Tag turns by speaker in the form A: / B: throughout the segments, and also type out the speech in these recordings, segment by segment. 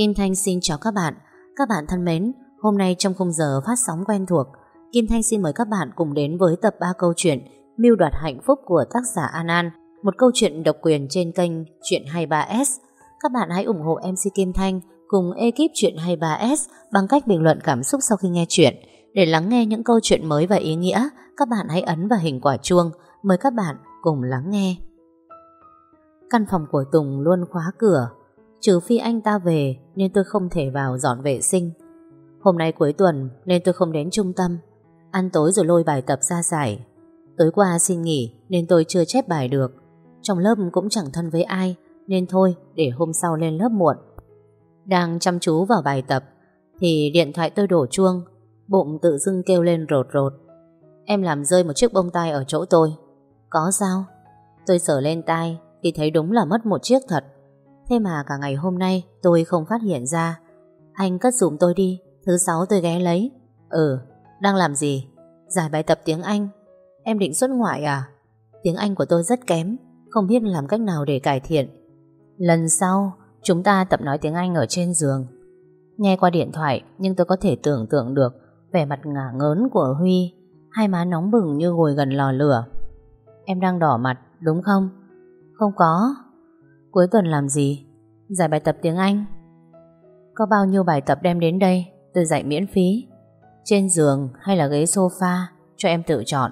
A: Kim Thanh xin chào các bạn. Các bạn thân mến, hôm nay trong khung giờ phát sóng quen thuộc, Kim Thanh xin mời các bạn cùng đến với tập 3 câu chuyện Mưu đoạt hạnh phúc của tác giả An An, một câu chuyện độc quyền trên kênh Chuyện 23S. Các bạn hãy ủng hộ MC Kim Thanh cùng ekip Chuyện 23S bằng cách bình luận cảm xúc sau khi nghe chuyện. Để lắng nghe những câu chuyện mới và ý nghĩa, các bạn hãy ấn vào hình quả chuông. Mời các bạn cùng lắng nghe. Căn phòng của Tùng luôn khóa cửa, trừ phi anh ta về nên tôi không thể vào dọn vệ sinh. Hôm nay cuối tuần nên tôi không đến trung tâm, ăn tối rồi lôi bài tập ra giải. Tối qua xin nghỉ nên tôi chưa chép bài được. Trong lớp cũng chẳng thân với ai nên thôi để hôm sau lên lớp muộn. Đang chăm chú vào bài tập thì điện thoại tôi đổ chuông, bụng tự dưng kêu lên rột rột. Em làm rơi một chiếc bông tai ở chỗ tôi. Có sao? Tôi sờ lên tai thì thấy đúng là mất một chiếc thật. Thế mà cả ngày hôm nay tôi không phát hiện ra. Anh cất dùm tôi đi, thứ sáu tôi ghé lấy. Ừ, đang làm gì? Giải bài tập tiếng Anh. Em định xuất ngoại à? Tiếng Anh của tôi rất kém, không biết làm cách nào để cải thiện. Lần sau, chúng ta tập nói tiếng Anh ở trên giường. Nghe qua điện thoại, nhưng tôi có thể tưởng tượng được vẻ mặt ngả ngớn của Huy, hai má nóng bừng như ngồi gần lò lửa. Em đang đỏ mặt, đúng không? Không có. Cuối tuần làm gì? Giải bài tập tiếng Anh. Có bao nhiêu bài tập đem đến đây, tôi dạy miễn phí. Trên giường hay là ghế sofa, cho em tự chọn.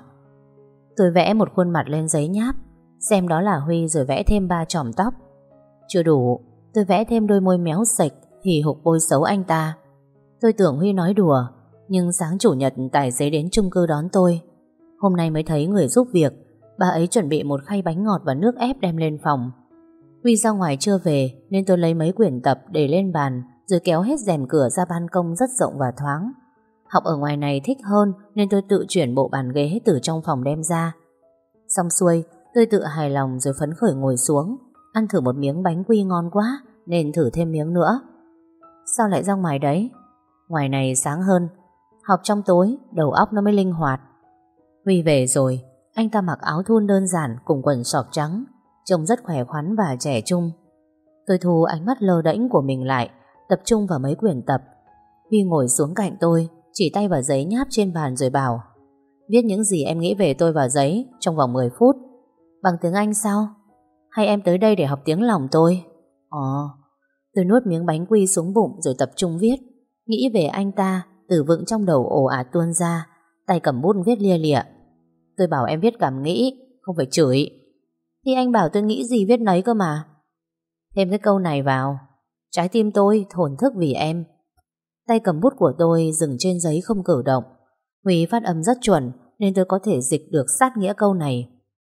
A: Tôi vẽ một khuôn mặt lên giấy nháp, xem đó là Huy rồi vẽ thêm ba chòm tóc. Chưa đủ, tôi vẽ thêm đôi môi méo sạch, thì hục bôi xấu anh ta. Tôi tưởng Huy nói đùa, nhưng sáng chủ nhật tài xế đến chung cư đón tôi. Hôm nay mới thấy người giúp việc, bà ấy chuẩn bị một khay bánh ngọt và nước ép đem lên phòng. Huy ra ngoài chưa về nên tôi lấy mấy quyển tập để lên bàn rồi kéo hết rèm cửa ra ban công rất rộng và thoáng. Học ở ngoài này thích hơn nên tôi tự chuyển bộ bàn ghế từ trong phòng đem ra. Xong xuôi, tôi tự hài lòng rồi phấn khởi ngồi xuống, ăn thử một miếng bánh quy ngon quá nên thử thêm miếng nữa. Sao lại ra ngoài đấy? Ngoài này sáng hơn, học trong tối, đầu óc nó mới linh hoạt. Huy về rồi, anh ta mặc áo thun đơn giản cùng quần sọc trắng, trông rất khỏe khoắn và trẻ trung. Tôi thu ánh mắt lơ đễnh của mình lại, tập trung vào mấy quyển tập. Huy ngồi xuống cạnh tôi, chỉ tay vào giấy nháp trên bàn rồi bảo Viết những gì em nghĩ về tôi vào giấy trong vòng 10 phút. Bằng tiếng Anh sao? Hay em tới đây để học tiếng lòng tôi? Ồ, tôi nuốt miếng bánh quy xuống bụng rồi tập trung viết. Nghĩ về anh ta, từ vựng trong đầu ồ ạt tuôn ra, tay cầm bút viết lia lịa. Tôi bảo em viết cảm nghĩ, không phải chửi. Thì anh bảo tôi nghĩ gì viết nấy cơ mà. Thêm cái câu này vào. Trái tim tôi thổn thức vì em. Tay cầm bút của tôi dừng trên giấy không cử động. Huy phát âm rất chuẩn, nên tôi có thể dịch được sát nghĩa câu này.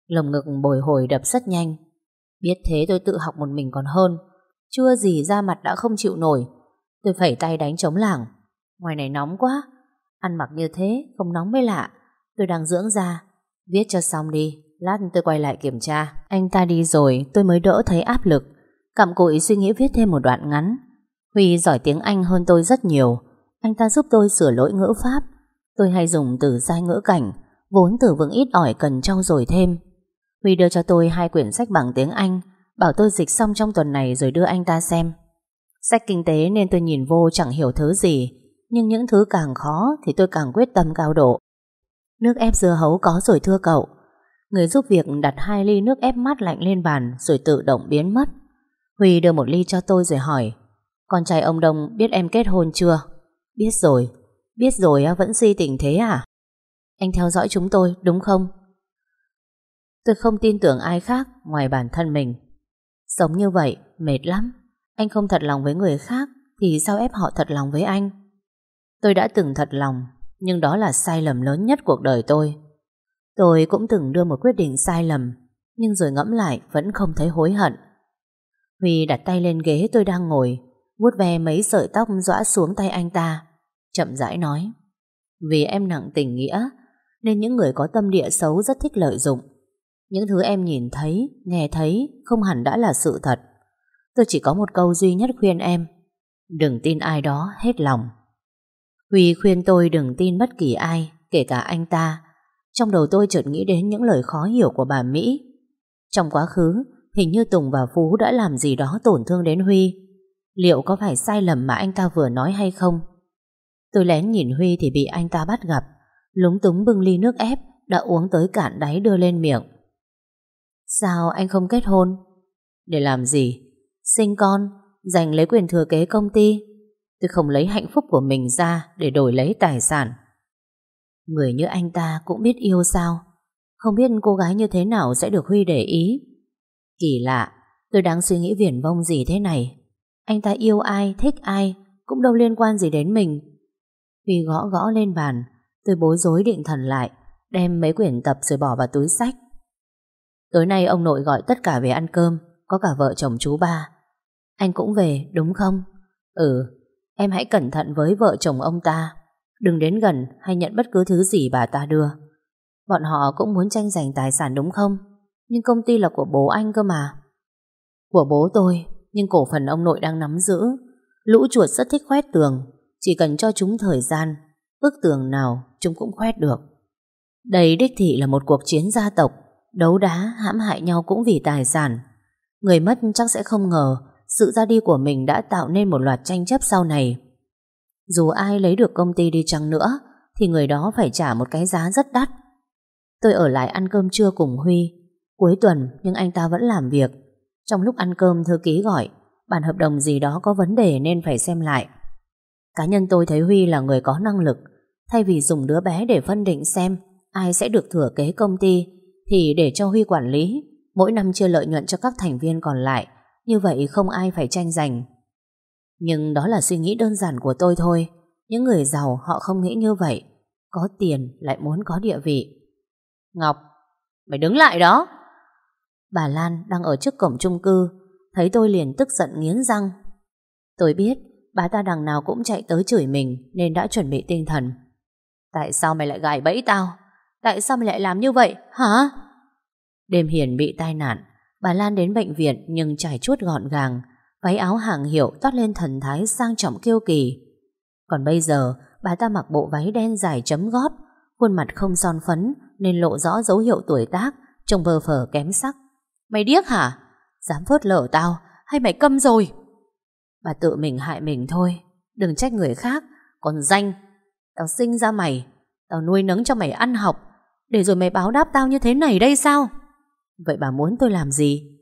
A: Lồng ngực bồi hồi đập rất nhanh. Biết thế tôi tự học một mình còn hơn. Chưa gì ra mặt đã không chịu nổi. Tôi phẩy tay đánh chống lảng. Ngoài này nóng quá. Ăn mặc như thế, không nóng mới lạ. Tôi đang dưỡng ra. Viết cho xong đi. Lát tôi quay lại kiểm tra. Anh ta đi rồi tôi mới đỡ thấy áp lực. Cặm cụi suy nghĩ viết thêm một đoạn ngắn. Huy giỏi tiếng Anh hơn tôi rất nhiều. Anh ta giúp tôi sửa lỗi ngữ pháp. Tôi hay dùng từ sai ngữ cảnh, vốn từ vựng ít ỏi cần trau dồi thêm. Huy đưa cho tôi hai quyển sách bằng tiếng Anh, bảo tôi dịch xong trong tuần này rồi đưa anh ta xem. Sách kinh tế nên tôi nhìn vô chẳng hiểu thứ gì, nhưng những thứ càng khó thì tôi càng quyết tâm cao độ. Nước ép dưa hấu có rồi thưa cậu. Người giúp việc đặt hai ly nước ép mát lạnh lên bàn rồi tự động biến mất. Huy đưa một ly cho tôi rồi hỏi, Con trai ông Đông biết em kết hôn chưa? Biết rồi Biết rồi vẫn si tình thế à? Anh theo dõi chúng tôi, đúng không? Tôi không tin tưởng ai khác ngoài bản thân mình Sống như vậy, mệt lắm Anh không thật lòng với người khác Thì sao ép họ thật lòng với anh Tôi đã từng thật lòng, Nhưng đó là sai lầm lớn nhất cuộc đời tôi Tôi cũng từng đưa một quyết định sai lầm, Nhưng rồi ngẫm lại Vẫn không thấy hối hận. Huy đặt tay lên ghế tôi đang ngồi, vuốt ve mấy sợi tóc dõa xuống tay anh ta, Chậm rãi nói, Vì em nặng tình nghĩa, Nên những người có tâm địa xấu rất thích lợi dụng. Những thứ em nhìn thấy, Nghe thấy Không hẳn đã là sự thật. Tôi chỉ có một câu duy nhất khuyên em, Đừng tin ai đó hết lòng. Huy khuyên tôi đừng tin bất kỳ ai, Kể cả anh ta trong đầu tôi chợt nghĩ đến những lời khó hiểu của bà Mỹ Trong quá khứ Hình như Tùng và Phú đã làm gì đó tổn thương đến Huy liệu có phải sai lầm mà anh ta vừa nói hay không? Tôi lén nhìn Huy thì bị anh ta bắt gặp, lúng túng bưng ly nước ép đã uống tới cạn đáy đưa lên miệng. Sao anh không kết hôn? Để làm gì? Sinh con, giành lấy quyền thừa kế công ty. Tôi không lấy hạnh phúc của mình ra để đổi lấy tài sản. Người như anh ta cũng biết yêu sao? Không biết cô gái như thế nào sẽ được Huy để ý. Kỳ lạ, tôi đang suy nghĩ viển vông gì thế này. Anh ta yêu ai, thích ai, cũng đâu liên quan gì đến mình. Huy gõ gõ lên bàn, tôi bối rối định thần lại, đem mấy quyển tập rồi bỏ vào túi sách. Tối nay ông nội gọi tất cả về ăn cơm, có cả vợ chồng chú ba. Anh cũng về, đúng không? Ừ, em hãy cẩn thận với vợ chồng ông ta. Đừng đến gần hay nhận bất cứ thứ gì bà ta đưa. Bọn họ cũng muốn tranh giành tài sản đúng không? Nhưng công ty là của bố anh cơ mà. Của bố tôi, nhưng cổ phần ông nội đang nắm giữ. Lũ chuột rất thích khoét tường, chỉ cần cho chúng thời gian, bức tường nào chúng cũng khoét được. Đây đích thị là một cuộc chiến gia tộc, đấu đá hãm hại nhau cũng vì tài sản. Người mất chắc sẽ không ngờ sự ra đi của mình đã tạo nên một loạt tranh chấp sau này. Dù ai lấy được công ty đi chăng nữa, thì người đó phải trả một cái giá rất đắt. Tôi ở lại ăn cơm trưa cùng Huy. Cuối tuần nhưng anh ta vẫn làm việc. Trong lúc ăn cơm thư ký gọi, bản hợp đồng gì đó có vấn đề nên phải xem lại. Cá nhân tôi thấy Huy là người có năng lực. Thay vì dùng đứa bé để phân định xem ai sẽ được thừa kế công ty, thì để cho Huy quản lý, mỗi năm chia lợi nhuận cho các thành viên còn lại. Như vậy không ai phải tranh giành. Nhưng đó là suy nghĩ đơn giản của tôi thôi. Những người giàu họ không nghĩ như vậy. Có tiền lại muốn có địa vị. Ngọc, mày đứng lại đó. Bà Lan đang ở trước cổng chung cư, thấy tôi liền tức giận nghiến răng. Tôi biết, bà ta đằng nào cũng chạy tới chửi mình nên đã chuẩn bị tinh thần. Tại sao mày lại gài bẫy tao? Tại sao mày lại làm như vậy, hả? Đêm hiền bị tai nạn, bà Lan đến bệnh viện nhưng trải chuốt gọn gàng, váy áo hàng hiệu toát lên thần thái sang trọng kiêu kỳ. Còn bây giờ, bà ta mặc bộ váy đen dài chấm gót, khuôn mặt không son phấn nên lộ rõ dấu hiệu tuổi tác, trông vờ phở kém sắc. Mày điếc hả? Dám phớt lở tao, hay mày câm rồi? Bà tự mình hại mình thôi, đừng trách người khác, còn danh. Tao sinh ra mày, tao nuôi nấng cho mày ăn học, để rồi mày báo đáp tao như thế này đây sao? Vậy bà muốn tôi làm gì?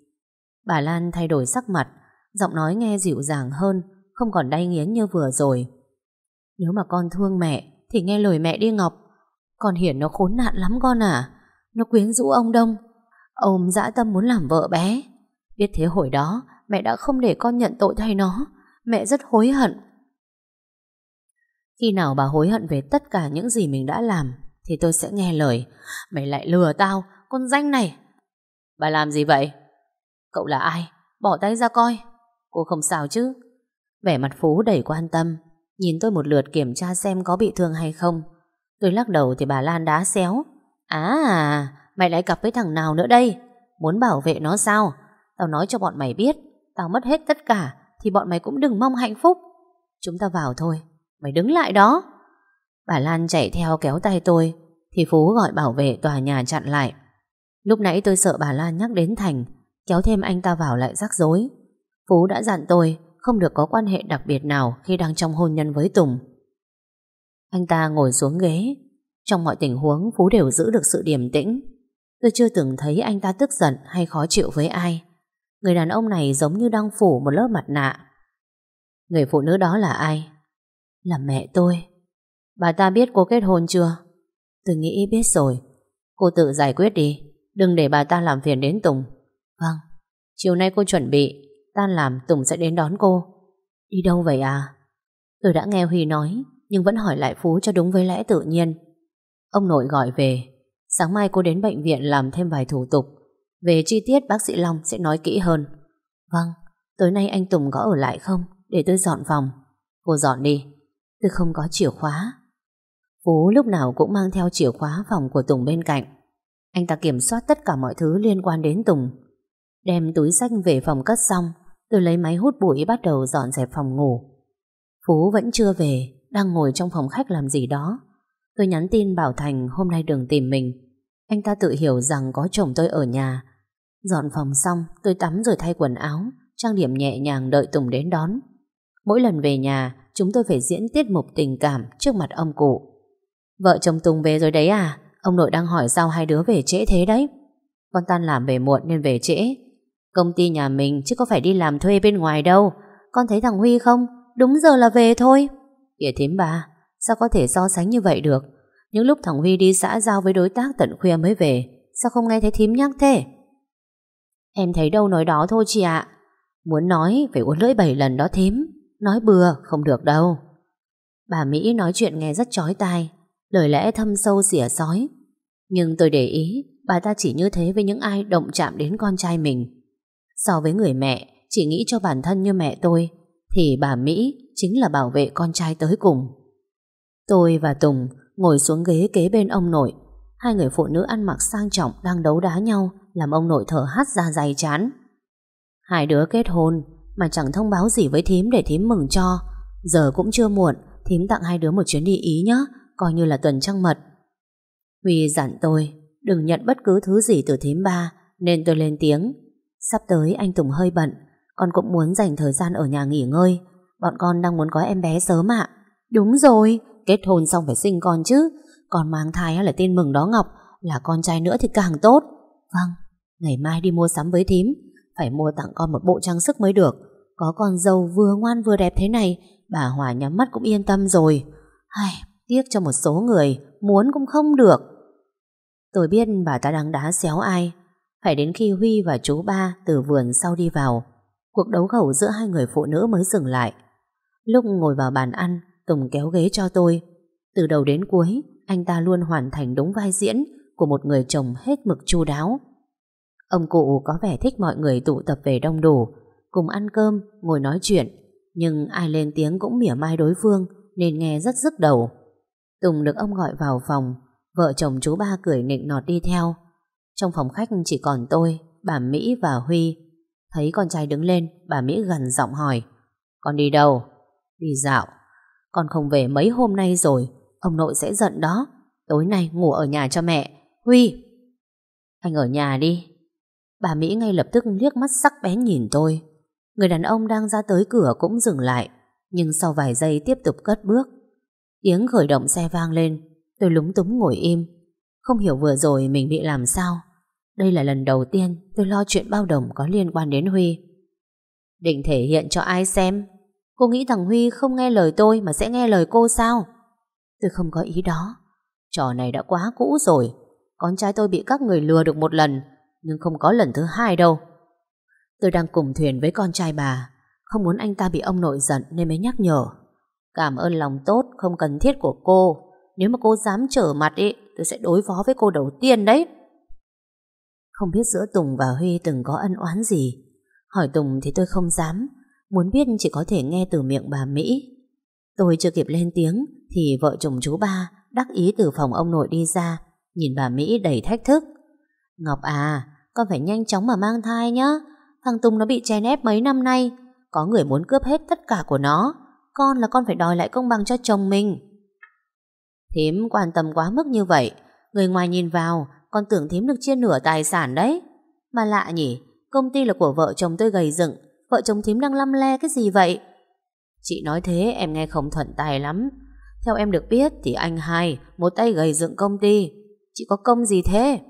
A: Bà Lan thay đổi sắc mặt, giọng nói nghe dịu dàng hơn, không còn đay nghiến như vừa rồi. Nếu mà con thương mẹ, thì nghe lời mẹ đi Ngọc. Con Hiển nó khốn nạn lắm con à. Nó quyến rũ ông Đông. Ông dã tâm muốn làm vợ bé. Biết thế hồi đó, mẹ đã không để con nhận tội thay nó. Mẹ rất hối hận. Khi nào bà hối hận về tất cả những gì mình đã làm, thì tôi sẽ nghe lời. Mày lại lừa tao, con danh này. Bà làm gì vậy? Cậu là ai? Bỏ tay ra coi. Cô không sao chứ? Vẻ mặt Phú đầy quan tâm, nhìn tôi một lượt kiểm tra xem có bị thương hay không. Tôi lắc đầu thì bà Lan đá xéo. À, mày lại cặp với thằng nào nữa đây? Muốn bảo vệ nó sao? Tao nói cho bọn mày biết, tao mất hết tất cả, thì bọn mày cũng đừng mong hạnh phúc. Chúng ta vào thôi, mày đứng lại đó. Bà Lan chạy theo kéo tay tôi, thì Phú gọi bảo vệ tòa nhà chặn lại. Lúc nãy tôi sợ bà Lan nhắc đến Thành, kéo thêm anh ta vào lại rắc rối. Phú đã dặn tôi không được có quan hệ đặc biệt nào khi đang trong hôn nhân với Tùng. Anh ta ngồi xuống ghế. Trong mọi tình huống, Phú đều giữ được sự điềm tĩnh. Tôi chưa từng thấy anh ta tức giận hay khó chịu với ai. Người đàn ông này giống như đang phủ một lớp mặt nạ. Người phụ nữ đó là ai? Là mẹ tôi. Bà ta biết cô kết hôn chưa? Tôi nghĩ biết rồi. Cô tự giải quyết đi. Đừng để bà ta làm phiền đến Tùng. Vâng. Chiều nay cô chuẩn bị. Tan làm Tùng sẽ đến đón cô. Đi đâu vậy à? Tôi đã nghe Huy nói nhưng vẫn hỏi lại Phú cho đúng với lẽ tự nhiên. Ông nội gọi về, sáng mai cô đến bệnh viện làm thêm vài thủ tục. Về chi tiết bác sĩ Long sẽ nói kỹ hơn. Vâng, tối nay anh Tùng có ở lại không? Để tôi dọn phòng. Cô dọn đi. Tôi không có chìa khóa. Phú lúc nào cũng mang theo chìa khóa phòng của Tùng bên cạnh. Anh ta kiểm soát tất cả mọi thứ liên quan đến Tùng. Đem túi sách về phòng cất xong, tôi lấy máy hút bụi bắt đầu dọn dẹp phòng ngủ. Phú vẫn chưa về, đang ngồi trong phòng khách làm gì đó. Tôi nhắn tin bảo Thành hôm nay đừng tìm mình. Anh ta tự hiểu rằng có chồng tôi ở nhà. Dọn phòng xong, tôi tắm rồi thay quần áo, trang điểm nhẹ nhàng đợi Tùng đến đón. Mỗi lần về nhà, chúng tôi phải diễn tiết mục tình cảm trước mặt ông cụ. Vợ chồng Tùng về rồi đấy à? Ông nội đang hỏi sao hai đứa về trễ thế đấy. Con tan làm về muộn nên về trễ. Công ty nhà mình chứ có phải đi làm thuê bên ngoài đâu. Con thấy thằng Huy không? Đúng giờ là về thôi. Kìa thím bà, sao có thể so sánh như vậy được? Những lúc thằng Huy đi xã giao với đối tác tận khuya mới về, sao không nghe thấy thím nhắc thế? Em thấy đâu nói đó thôi chị ạ. Muốn nói phải uốn lưỡi bảy lần đó thím. Nói bừa không được đâu. Bà Mỹ nói chuyện nghe rất chói tai, lời lẽ thâm sâu xỉa sói. Nhưng tôi để ý, bà ta chỉ như thế với những ai động chạm đến con trai mình. So với người mẹ, chỉ nghĩ cho bản thân như mẹ tôi, thì bà Mỹ chính là bảo vệ con trai tới cùng. Tôi và Tùng ngồi xuống ghế kế bên ông nội. Hai người phụ nữ ăn mặc sang trọng đang đấu đá nhau, làm ông nội thở hắt ra dày chán. Hai đứa kết hôn, mà chẳng thông báo gì với thím để thím mừng cho. Giờ cũng chưa muộn, thím tặng hai đứa một chuyến đi Ý nhé, coi như là tuần trăng mật. Huy dặn tôi, đừng nhận bất cứ thứ gì từ thím ba, nên tôi lên tiếng. Sắp tới anh Tùng hơi bận, con cũng muốn dành thời gian ở nhà nghỉ ngơi. Bọn con đang muốn có em bé sớm ạ. Đúng rồi, kết hôn xong phải sinh con chứ. Còn mang thai là tin mừng đó Ngọc, là con trai nữa thì càng tốt. Vâng, ngày mai đi mua sắm với thím, phải mua tặng con một bộ trang sức mới được. Có con dâu vừa ngoan vừa đẹp thế này, bà Hòa nhắm mắt cũng yên tâm rồi. Ai, tiếc cho một số người, muốn cũng không được. Tôi biết bà ta đang đá xéo ai. Phải đến khi Huy và chú ba từ vườn sau đi vào, cuộc đấu khẩu giữa hai người phụ nữ mới dừng lại. Lúc ngồi vào bàn ăn, Tùng kéo ghế cho tôi. Từ đầu đến cuối, anh ta luôn hoàn thành đúng vai diễn của một người chồng hết mực chu đáo. Ông cụ có vẻ thích mọi người tụ tập về đông đủ, cùng ăn cơm, ngồi nói chuyện, nhưng ai lên tiếng cũng mỉa mai đối phương nên nghe rất rức đầu. Tùng được ông gọi vào phòng, vợ chồng chú ba cười nịnh nọt đi theo. Trong phòng khách chỉ còn tôi, bà Mỹ và Huy. Thấy con trai đứng lên, bà Mỹ gần giọng hỏi, con đi đâu? Đi dạo. Con không về mấy hôm nay rồi, ông nội sẽ giận đó. Tối nay ngủ ở nhà cho mẹ. Huy! Anh ở nhà đi. Bà Mỹ ngay lập tức liếc mắt sắc bén nhìn tôi. Người đàn ông đang ra tới cửa cũng dừng lại, nhưng sau vài giây tiếp tục cất bước. Tiếng khởi động xe vang lên, tôi lúng túng ngồi im. Không hiểu vừa rồi mình bị làm sao. Đây là lần đầu tiên tôi lo chuyện bao đồng có liên quan đến Huy. Định thể hiện cho ai xem? Cô nghĩ thằng Huy không nghe lời tôi mà sẽ nghe lời cô sao? Tôi không có ý đó. Trò này đã quá cũ rồi. Con trai tôi bị các người lừa được một lần, nhưng không có lần thứ hai đâu. Tôi đang cùng thuyền với con trai bà, không muốn anh ta bị ông nội giận nên mới nhắc nhở. Cảm ơn lòng tốt không cần thiết của cô. Nếu mà cô dám trở mặt ý, tôi sẽ đối phó với cô đầu tiên đấy. Không biết giữa Tùng và Huy từng có ân oán gì. Hỏi Tùng thì tôi không dám, muốn biết chỉ có thể nghe từ miệng bà Mỹ. Tôi chưa kịp lên tiếng thì vợ chồng chú ba đắc ý từ phòng ông nội đi ra, nhìn bà Mỹ đầy thách thức. Ngọc à, con phải nhanh chóng mà mang thai nhá. Thằng Tùng nó bị chèn ép mấy năm nay, có người muốn cướp hết tất cả của nó. Con là con phải đòi lại công bằng cho chồng mình. Thím quan tâm quá mức như vậy, người ngoài nhìn vào, con tưởng thím được chia nửa tài sản đấy. Mà lạ nhỉ, công ty là của vợ chồng tôi gầy dựng, vợ chồng thím đang lăm le cái gì vậy? Chị nói thế em nghe không thuận tài lắm. Theo em được biết thì anh hai một tay gầy dựng công ty. Chị có công gì thế?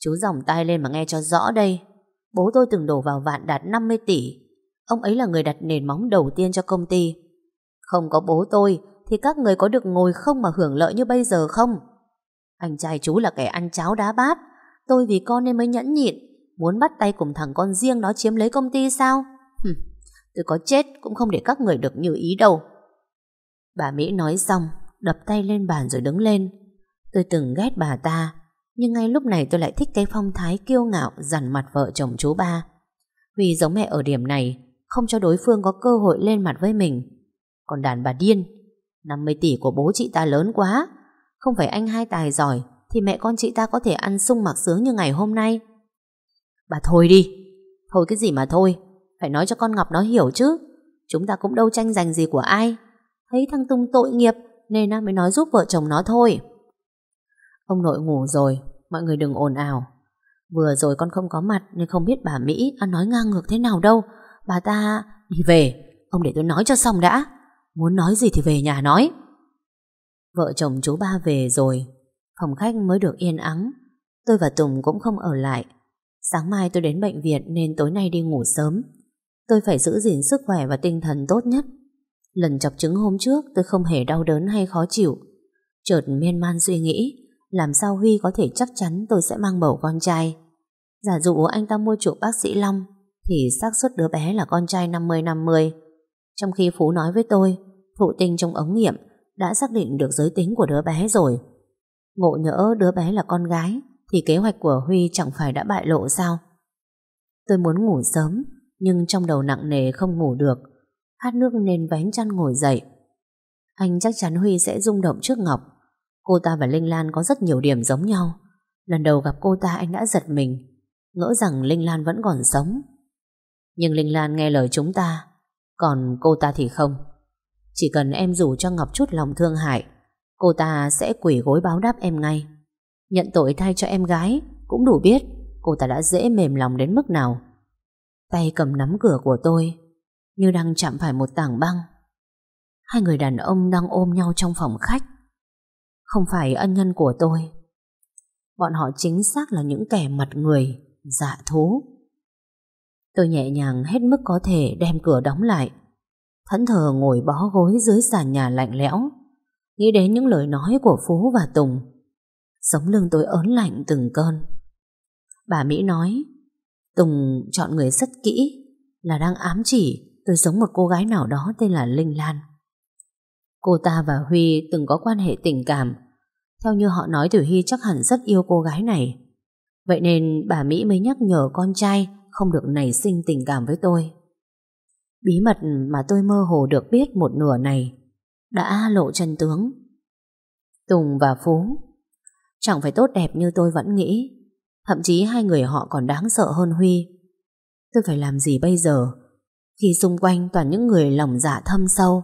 A: Chú dòng tay lên mà nghe cho rõ đây. Bố tôi từng đổ vào vạn đạt 50 tỷ. Ông ấy là người đặt nền móng đầu tiên cho công ty. Không có bố tôi thì các người có được ngồi không mà hưởng lợi như bây giờ không? Anh trai chú là kẻ ăn cháo đá bát. Tôi vì con nên mới nhẫn nhịn. Muốn bắt tay cùng thằng con riêng đó chiếm lấy công ty sao? Hừm, tôi có chết cũng không để các người được như ý đâu. Bà Mỹ nói xong, đập tay lên bàn rồi đứng lên. Tôi từng ghét bà ta, nhưng ngay lúc này tôi lại thích cái phong thái kiêu ngạo dằn mặt vợ chồng chú ba. Huy giống mẹ ở điểm này, không cho đối phương có cơ hội lên mặt với mình. Còn đàn bà điên, 50 tỷ của bố chị ta lớn quá, không phải anh hai tài giỏi thì mẹ con chị ta có thể ăn sung mặc sướng như ngày hôm nay. Bà thôi đi, thôi cái gì mà thôi, phải nói cho con Ngọc nó hiểu chứ. Chúng ta cũng đâu tranh giành gì của ai. Thấy thằng Tung tội nghiệp nên mới nói giúp vợ chồng nó thôi. Ông nội ngủ rồi, mọi người đừng ồn ào. Vừa rồi con không có mặt nên không biết bà Mỹ ăn nói ngang ngược thế nào đâu. Bà ta... Đi về, Ông để tôi nói cho xong đã Muốn nói gì thì về nhà nói Vợ chồng chú ba về rồi. Phòng khách mới được yên ắng. Tôi và Tùng cũng không ở lại. Sáng mai tôi đến bệnh viện Nên tối nay đi ngủ sớm. Tôi phải giữ gìn sức khỏe và tinh thần tốt nhất. Lần chọc trứng hôm trước Tôi không hề đau đớn hay khó chịu. Chợt miên man suy nghĩ, Làm sao Huy có thể chắc chắn tôi sẽ mang bầu con trai? Giả dụ anh ta mua chuộc bác sĩ Long, Thì xác suất đứa bé là con trai 50-50 Trong khi Phú nói với tôi Thụ tinh trong ống nghiệm đã xác định được giới tính của đứa bé rồi. Ngộ nhỡ đứa bé là con gái, Thì kế hoạch của Huy chẳng phải đã bại lộ sao? Tôi muốn ngủ sớm, Nhưng trong đầu nặng nề không ngủ được Hát nước nên vén chăn ngồi dậy. Anh chắc chắn Huy sẽ rung động trước Ngọc. Cô ta và Linh Lan có rất nhiều điểm giống nhau. Lần đầu gặp cô ta anh đã giật mình, Ngỡ rằng Linh Lan vẫn còn sống. Nhưng Linh Lan nghe lời chúng ta, Còn cô ta thì không. Chỉ cần em rủ cho Ngọc chút lòng thương hại, Cô ta sẽ quỷ gối báo đáp em ngay. Nhận tội thay cho em gái, Cũng đủ biết Cô ta đã dễ mềm lòng đến mức nào. Tay cầm nắm cửa của tôi, Như đang chạm phải một tảng băng. Hai người đàn ông đang ôm nhau trong phòng khách. Không phải ân nhân của tôi. Bọn họ chính xác là những kẻ mặt người Dạ thú. Tôi nhẹ nhàng hết mức có thể đem cửa đóng lại. Thẫn thờ ngồi bó gối dưới sàn nhà lạnh lẽo. Nghĩ đến những lời nói của Phú và Tùng. Sống lưng tôi ớn lạnh từng cơn. Bà Mỹ nói, Tùng chọn người rất kỹ, Là đang ám chỉ Tôi sống một cô gái nào đó tên là Linh Lan. Cô ta và Huy từng có quan hệ tình cảm. Theo như họ nói thì Huy chắc hẳn rất yêu cô gái này. Vậy nên bà Mỹ mới nhắc nhở con trai Không được nảy sinh tình cảm với tôi. Bí mật mà tôi mơ hồ được biết một nửa này đã lộ chân tướng. Tùng và Phú chẳng phải tốt đẹp như tôi vẫn nghĩ. Thậm chí hai người họ còn đáng sợ hơn Huy. Tôi phải làm gì bây giờ khi xung quanh toàn những người lòng dạ thâm sâu.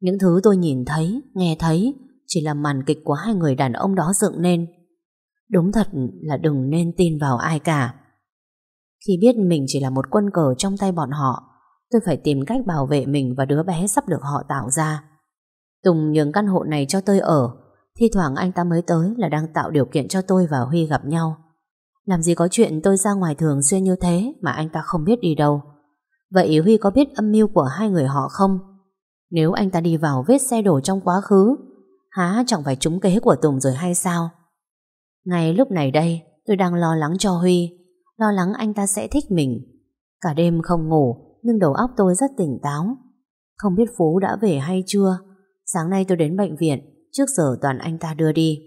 A: Những thứ tôi nhìn thấy, nghe thấy chỉ là màn kịch của hai người đàn ông đó dựng nên. Đúng thật là đừng nên tin vào ai cả. Khi biết mình chỉ là một quân cờ trong tay bọn họ, tôi phải tìm cách bảo vệ mình và đứa bé sắp được họ tạo ra. Tùng nhường căn hộ này cho tôi ở Thi thoảng anh ta mới tới là đang tạo điều kiện cho tôi và Huy gặp nhau Làm gì có chuyện tôi ra ngoài thường xuyên như thế Mà anh ta không biết đi đâu Vậy Huy có biết âm mưu của hai người họ không? Nếu anh ta đi vào vết xe đổ trong quá khứ, Há chẳng phải trúng kế của Tùng rồi hay sao? Ngay lúc này đây, Tôi đang lo lắng cho Huy, Lo lắng anh ta sẽ thích mình Cả đêm không ngủ nhưng đầu óc tôi rất tỉnh táo. Không biết Phú đã về hay chưa? Sáng nay tôi đến bệnh viện, Trước giờ toàn anh ta đưa đi.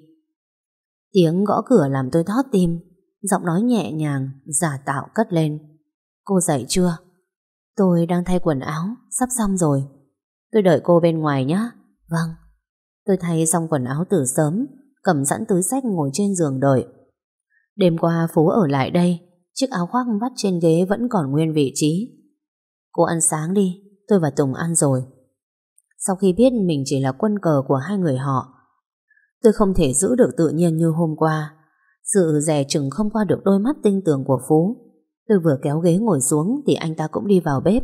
A: Tiếng gõ cửa làm tôi thót tim. Giọng nói nhẹ nhàng, Giả tạo cất lên. Cô dậy chưa? Tôi đang thay quần áo, Sắp xong rồi. Tôi đợi cô bên ngoài nhé Vâng. Tôi thay xong quần áo từ sớm, Cầm sẵn túi sách ngồi trên giường đợi. Đêm qua Phú ở lại đây, Chiếc áo khoác vắt trên ghế vẫn còn nguyên vị trí. Cô ăn sáng đi, Tôi và Tùng ăn rồi. Sau khi biết mình chỉ là quân cờ của hai người họ, Tôi không thể giữ được tự nhiên như hôm qua. Sự rẻ chừng không qua được đôi mắt tinh tường của Phú. Tôi vừa kéo ghế ngồi xuống Thì anh ta cũng đi vào bếp.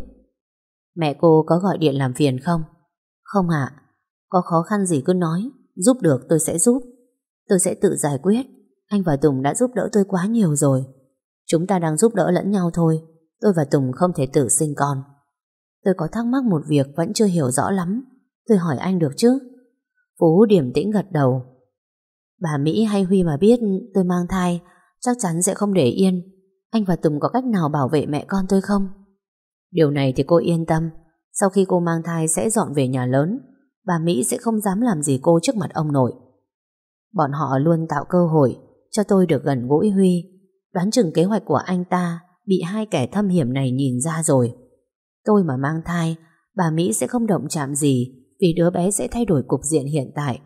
A: Mẹ cô có gọi điện làm phiền không? Không ạ. Có khó khăn gì cứ nói, Giúp được tôi sẽ giúp. Tôi sẽ tự giải quyết. Anh và Tùng đã giúp đỡ tôi quá nhiều rồi. Chúng ta đang giúp đỡ lẫn nhau thôi. Tôi và Tùng không thể tự sinh con. Tôi có thắc mắc một việc vẫn chưa hiểu rõ lắm. Tôi hỏi anh được chứ? Phú điểm tĩnh gật đầu. Bà Mỹ hay Huy mà biết tôi mang thai, Chắc chắn sẽ không để yên. Anh và Tùng có cách nào bảo vệ mẹ con tôi không? Điều này thì cô yên tâm. Sau khi cô mang thai sẽ dọn về nhà lớn, Bà Mỹ sẽ không dám làm gì cô trước mặt ông nội. Bọn họ luôn tạo cơ hội Cho tôi được gần gũi Huy, Đoán chừng kế hoạch của anh ta Bị hai kẻ thâm hiểm này nhìn ra rồi Tôi mà mang thai, bà Mỹ sẽ không động chạm gì vì đứa bé sẽ thay đổi cục diện hiện tại.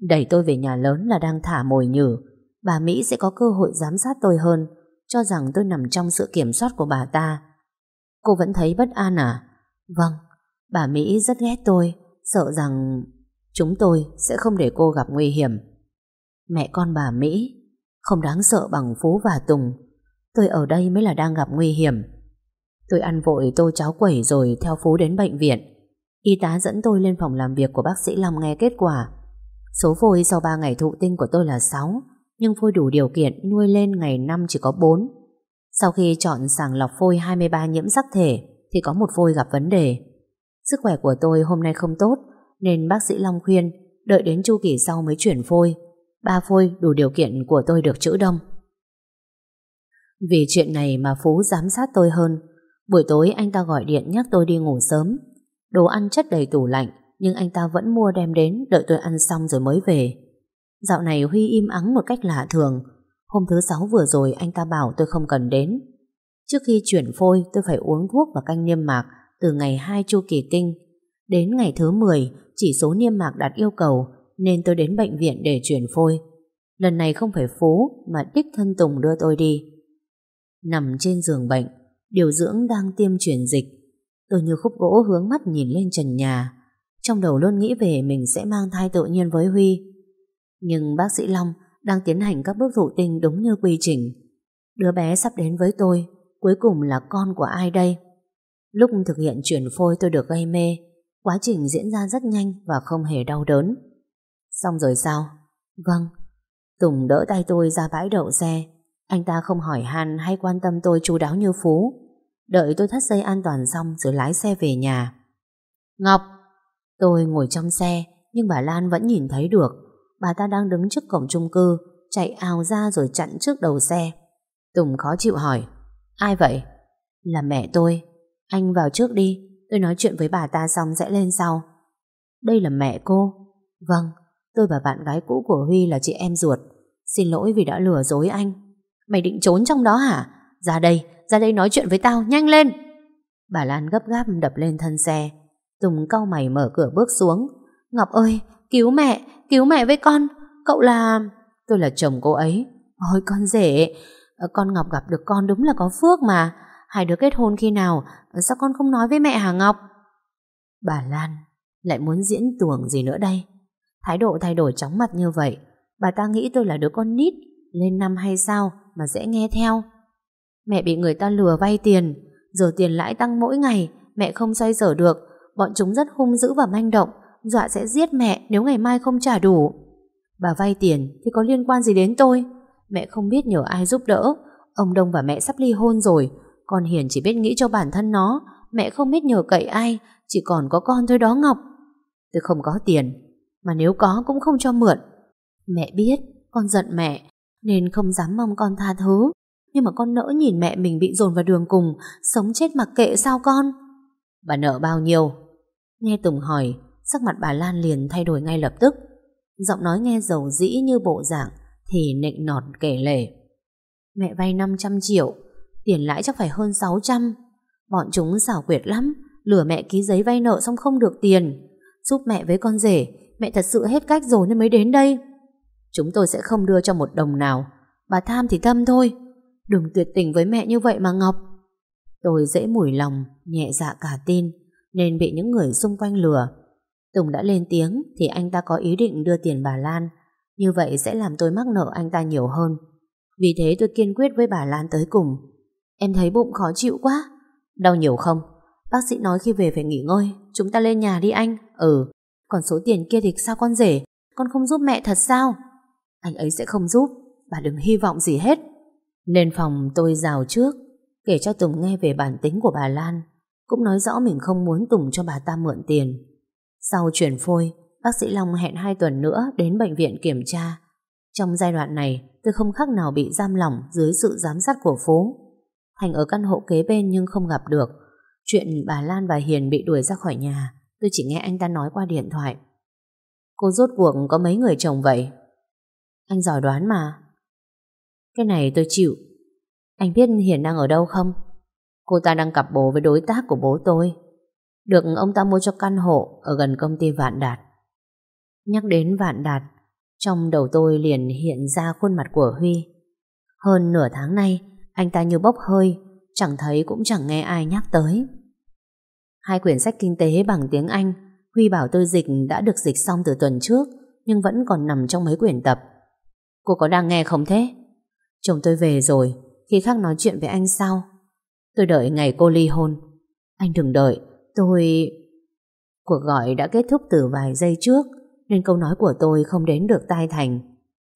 A: Đẩy tôi về nhà lớn là đang thả mồi nhử. Bà Mỹ sẽ có cơ hội giám sát tôi hơn, cho rằng tôi nằm trong sự kiểm soát của bà ta. Cô vẫn thấy bất an à? Vâng, bà Mỹ rất ghét tôi, sợ rằng chúng tôi sẽ không để cô gặp nguy hiểm. Mẹ con bà Mỹ không đáng sợ bằng Phú và Tùng. Tôi ở đây mới là đang gặp nguy hiểm. Tôi ăn vội tô cháo quẩy rồi theo Phú đến bệnh viện. Y tá dẫn tôi lên phòng làm việc của bác sĩ Long nghe kết quả. Số phôi sau 3 ngày thụ tinh của tôi là 6, nhưng phôi đủ điều kiện nuôi lên ngày 5 chỉ có 4. Sau khi chọn sàng lọc phôi 23 nhiễm sắc thể thì có một phôi gặp vấn đề. Sức khỏe của tôi hôm nay không tốt nên bác sĩ Long khuyên đợi đến chu kỳ sau mới chuyển phôi. Ba phôi đủ điều kiện của tôi được chữ đông. Vì chuyện này mà Phú giám sát tôi hơn. Buổi tối anh ta gọi điện nhắc tôi đi ngủ sớm. Đồ ăn chất đầy tủ lạnh, nhưng anh ta vẫn mua đem đến, đợi tôi ăn xong rồi mới về. Dạo này Huy im ắng một cách lạ thường. Hôm thứ sáu vừa rồi anh ta bảo tôi không cần đến. Trước khi chuyển phôi, tôi phải uống thuốc và canh niêm mạc từ ngày 2 chu kỳ kinh. Đến ngày thứ 10 chỉ số niêm mạc đạt yêu cầu, nên tôi đến bệnh viện để chuyển phôi. Lần này không phải Phú, mà đích thân Tùng đưa tôi đi. Nằm trên giường bệnh, điều dưỡng đang tiêm truyền dịch. Tôi như khúc gỗ hướng mắt nhìn lên trần nhà. Trong đầu luôn nghĩ về mình sẽ mang thai tự nhiên với Huy. Nhưng bác sĩ Long đang tiến hành các bước thụ tinh đúng như quy trình. Đứa bé sắp đến với tôi, cuối cùng là con của ai đây? Lúc thực hiện chuyển phôi tôi được gây mê, quá trình diễn ra rất nhanh và không hề đau đớn. Xong rồi sao? Vâng. Tùng đỡ tay tôi ra bãi đậu xe. Anh ta không hỏi han hay quan tâm tôi chú đáo như Phú. Đợi tôi thắt dây an toàn xong rồi lái xe về nhà. Ngọc! Tôi ngồi trong xe, nhưng bà Lan vẫn nhìn thấy được. Bà ta đang đứng trước cổng chung cư, chạy ào ra rồi chặn trước đầu xe. Tùng khó chịu hỏi. Ai vậy? Là mẹ tôi. Anh vào trước đi, tôi nói chuyện với bà ta xong sẽ lên sau. Đây là mẹ cô. Vâng, tôi và bạn gái cũ của Huy là chị em ruột. Xin lỗi vì đã lừa dối anh. Mày định trốn trong đó hả? Ra đây, ra đây nói chuyện với tao, nhanh lên. Bà Lan gấp gáp đập lên thân xe. Tùng cau mày mở cửa bước xuống. Ngọc ơi, cứu mẹ, cứu mẹ với con. Cậu là... Tôi là chồng cô ấy. Ôi con rể, ờ, con Ngọc gặp được con đúng là có phước mà. Hai đứa kết hôn khi nào, sao con không nói với mẹ hả Ngọc? Bà Lan lại muốn diễn tuồng gì nữa đây? Thái độ thay đổi chóng mặt như vậy, bà ta nghĩ tôi là đứa con nít, lên năm hay sao mà dễ nghe theo. Mẹ bị người ta lừa vay tiền, giờ tiền lãi tăng mỗi ngày, mẹ không xoay sở được, bọn chúng rất hung dữ và manh động, dọa sẽ giết mẹ nếu ngày mai không trả đủ. Bà vay tiền thì có liên quan gì đến tôi? Mẹ không biết nhờ ai giúp đỡ, ông Đông và mẹ sắp ly hôn rồi, con Hiền chỉ biết nghĩ cho bản thân nó, mẹ không biết nhờ cậy ai, chỉ còn có con thôi đó Ngọc. Tôi không có tiền, mà nếu có cũng không cho mượn. Mẹ biết, con giận mẹ, nên không dám mong con tha thứ. Nhưng mà con nỡ nhìn mẹ mình bị dồn vào đường cùng, sống chết mặc kệ sao con? Bà nợ bao nhiêu? Nghe Tùng hỏi, sắc mặt bà Lan liền thay đổi ngay lập tức. Giọng nói nghe dầu dĩ như bộ dạng, thì nịnh nọt kể lể. Mẹ vay 500 triệu, tiền lãi chắc phải hơn 600. Bọn chúng xảo quyệt lắm, lừa mẹ ký giấy vay nợ xong không được tiền. Giúp mẹ với con rể, mẹ thật sự hết cách rồi nên mới đến đây. Chúng tôi sẽ không đưa cho một đồng nào. Bà tham thì thâm thôi. Đừng tuyệt tình với mẹ như vậy mà Ngọc. Tôi dễ mủi lòng, nhẹ dạ cả tin, nên bị những người xung quanh lừa. Tùng đã lên tiếng thì anh ta có ý định đưa tiền bà Lan. Như vậy sẽ làm tôi mắc nợ anh ta nhiều hơn. Vì thế tôi kiên quyết với bà Lan tới cùng. Em thấy bụng khó chịu quá. Đau nhiều không? Bác sĩ nói khi về phải nghỉ ngơi. Chúng ta lên nhà đi anh. Ừ. Còn số tiền kia thì sao con rể? Con không giúp mẹ thật sao? Anh ấy sẽ không giúp. Bà đừng hy vọng gì hết. Lên phòng tôi rào trước. Kể cho Tùng nghe về bản tính của bà Lan. Cũng nói rõ mình không muốn Tùng cho bà ta mượn tiền. Sau chuyển phôi, bác sĩ Long hẹn hai tuần nữa đến bệnh viện kiểm tra. Trong giai đoạn này, tôi không khác nào bị giam lỏng dưới sự giám sát của Phú. Thành ở căn hộ kế bên nhưng không gặp được. Chuyện bà Lan và Hiền bị đuổi ra khỏi nhà, tôi chỉ nghe anh ta nói qua điện thoại. Cô rốt cuộc có mấy người chồng vậy? Anh giỏi đoán mà. Cái này tôi chịu. Anh biết Hiền đang ở đâu không? Cô ta đang cặp bố với đối tác của bố tôi. Được ông ta mua cho căn hộ ở gần công ty Vạn Đạt. Nhắc đến Vạn Đạt, trong đầu tôi liền hiện ra khuôn mặt của Huy. Hơn nửa tháng nay, anh ta như bốc hơi, chẳng thấy cũng chẳng nghe ai nhắc tới. Hai quyển sách kinh tế bằng tiếng Anh, Huy bảo tôi dịch đã được dịch xong từ tuần trước, nhưng vẫn còn nằm trong mấy quyển tập. Cô có đang nghe không thế? Chồng tôi về rồi, khi khác nói chuyện với anh sau. Tôi đợi ngày cô ly hôn. Anh đừng đợi, tôi... Cuộc gọi đã kết thúc từ vài giây trước, nên câu nói của tôi không đến được tai thành.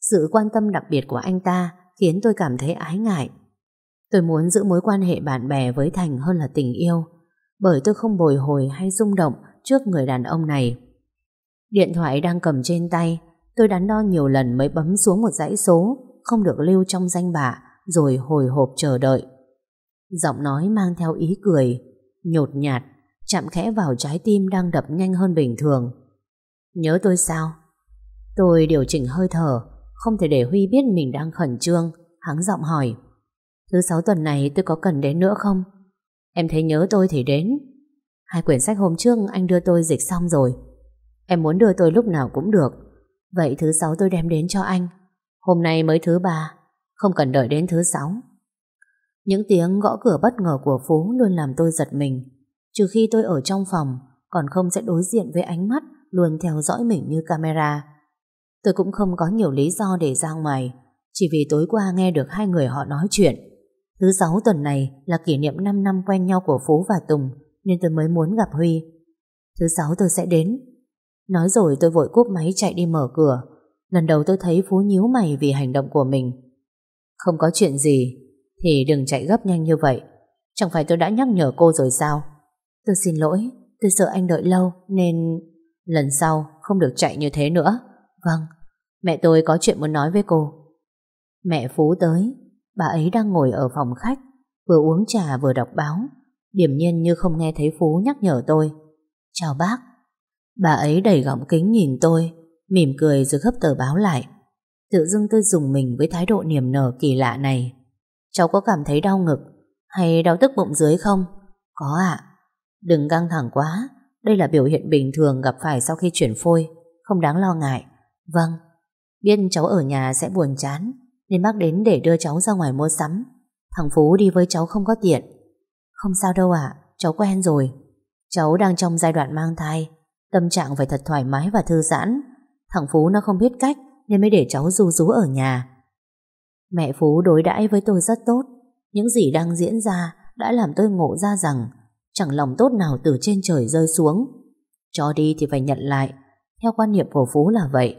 A: Sự quan tâm đặc biệt của anh ta khiến tôi cảm thấy ái ngại. Tôi muốn giữ mối quan hệ bạn bè với Thành hơn là tình yêu, bởi tôi không bồi hồi hay rung động trước người đàn ông này. Điện thoại đang cầm trên tay, tôi đắn đo nhiều lần mới bấm xuống một dãy số không được lưu trong danh bạ rồi hồi hộp chờ đợi. Giọng nói mang theo ý cười, nhột nhạt, chạm khẽ vào trái tim đang đập nhanh hơn bình thường. Nhớ tôi sao? Tôi điều chỉnh hơi thở, không thể để Huy biết mình đang khẩn trương, hắng giọng hỏi. Thứ sáu tuần này tôi có cần đến nữa không? Em thấy nhớ tôi thì đến. Hai quyển sách hôm trước anh đưa tôi dịch xong rồi. Em muốn đưa tôi lúc nào cũng được. Vậy thứ sáu tôi đem đến cho anh. Hôm nay mới thứ ba, không cần đợi đến thứ sáu. Những tiếng gõ cửa bất ngờ của Phú luôn làm tôi giật mình. Trừ khi tôi ở trong phòng, còn không sẽ đối diện với ánh mắt luôn theo dõi mình như camera. Tôi cũng không có nhiều lý do để ra ngoài, chỉ vì tối qua nghe được hai người họ nói chuyện. Thứ sáu tuần này là kỷ niệm 5 năm quen nhau của Phú và Tùng, nên tôi mới muốn gặp Huy. Thứ sáu tôi sẽ đến. Nói rồi tôi vội cúp máy chạy đi mở cửa. Lần đầu tôi thấy Phú nhíu mày vì hành động của mình. Không có chuyện gì, thì đừng chạy gấp nhanh như vậy. Chẳng phải tôi đã nhắc nhở cô rồi sao? Tôi xin lỗi, tôi sợ anh đợi lâu nên... Lần sau không được chạy như thế nữa. Vâng, mẹ tôi có chuyện muốn nói với cô. Mẹ Phú tới, bà ấy đang ngồi ở phòng khách, vừa uống trà vừa đọc báo. Điểm nhiên như không nghe thấy Phú nhắc nhở tôi. Chào bác. Bà ấy đẩy gọng kính nhìn tôi, mỉm cười rồi gấp tờ báo lại. Tự dưng tôi dùng mình với thái độ niềm nở kỳ lạ này. Cháu có cảm thấy đau ngực hay đau tức bụng dưới không? Có ạ. Đừng căng thẳng quá, đây là biểu hiện bình thường gặp phải sau khi chuyển phôi, không đáng lo ngại. Vâng, biết cháu ở nhà sẽ buồn chán, nên bác đến để đưa cháu ra ngoài mua sắm. Thằng Phú đi với cháu không có tiện. Không sao đâu ạ, cháu quen rồi. Cháu đang trong giai đoạn mang thai, tâm trạng phải thật thoải mái và thư giãn. Thằng Phú nó không biết cách nên mới để cháu du rú ở nhà. Mẹ Phú đối đãi với tôi rất tốt. Những gì đang diễn ra đã làm tôi ngộ ra rằng chẳng lòng tốt nào từ trên trời rơi xuống. Cho đi thì phải nhận lại. Theo quan niệm của Phú là vậy.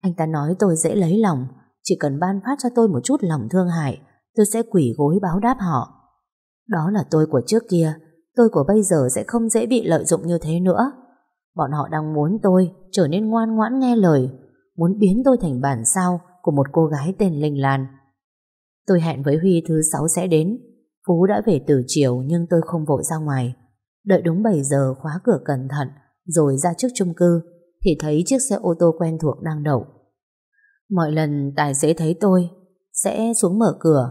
A: Anh ta nói tôi dễ lấy lòng. Chỉ cần ban phát cho tôi một chút lòng thương hại, tôi sẽ quỷ gối báo đáp họ. Đó là tôi của trước kia. Tôi của bây giờ sẽ không dễ bị lợi dụng như thế nữa. Bọn họ đang muốn tôi trở nên ngoan ngoãn nghe lời, muốn biến tôi thành bản sao của một cô gái tên Linh Lan. Tôi hẹn với Huy thứ sáu sẽ đến. Phú đã về từ chiều nhưng tôi không vội ra ngoài. Đợi đúng 7 giờ khóa cửa cẩn thận rồi ra trước chung cư thì thấy chiếc xe ô tô quen thuộc đang đậu. Mọi lần tài xế thấy tôi sẽ xuống mở cửa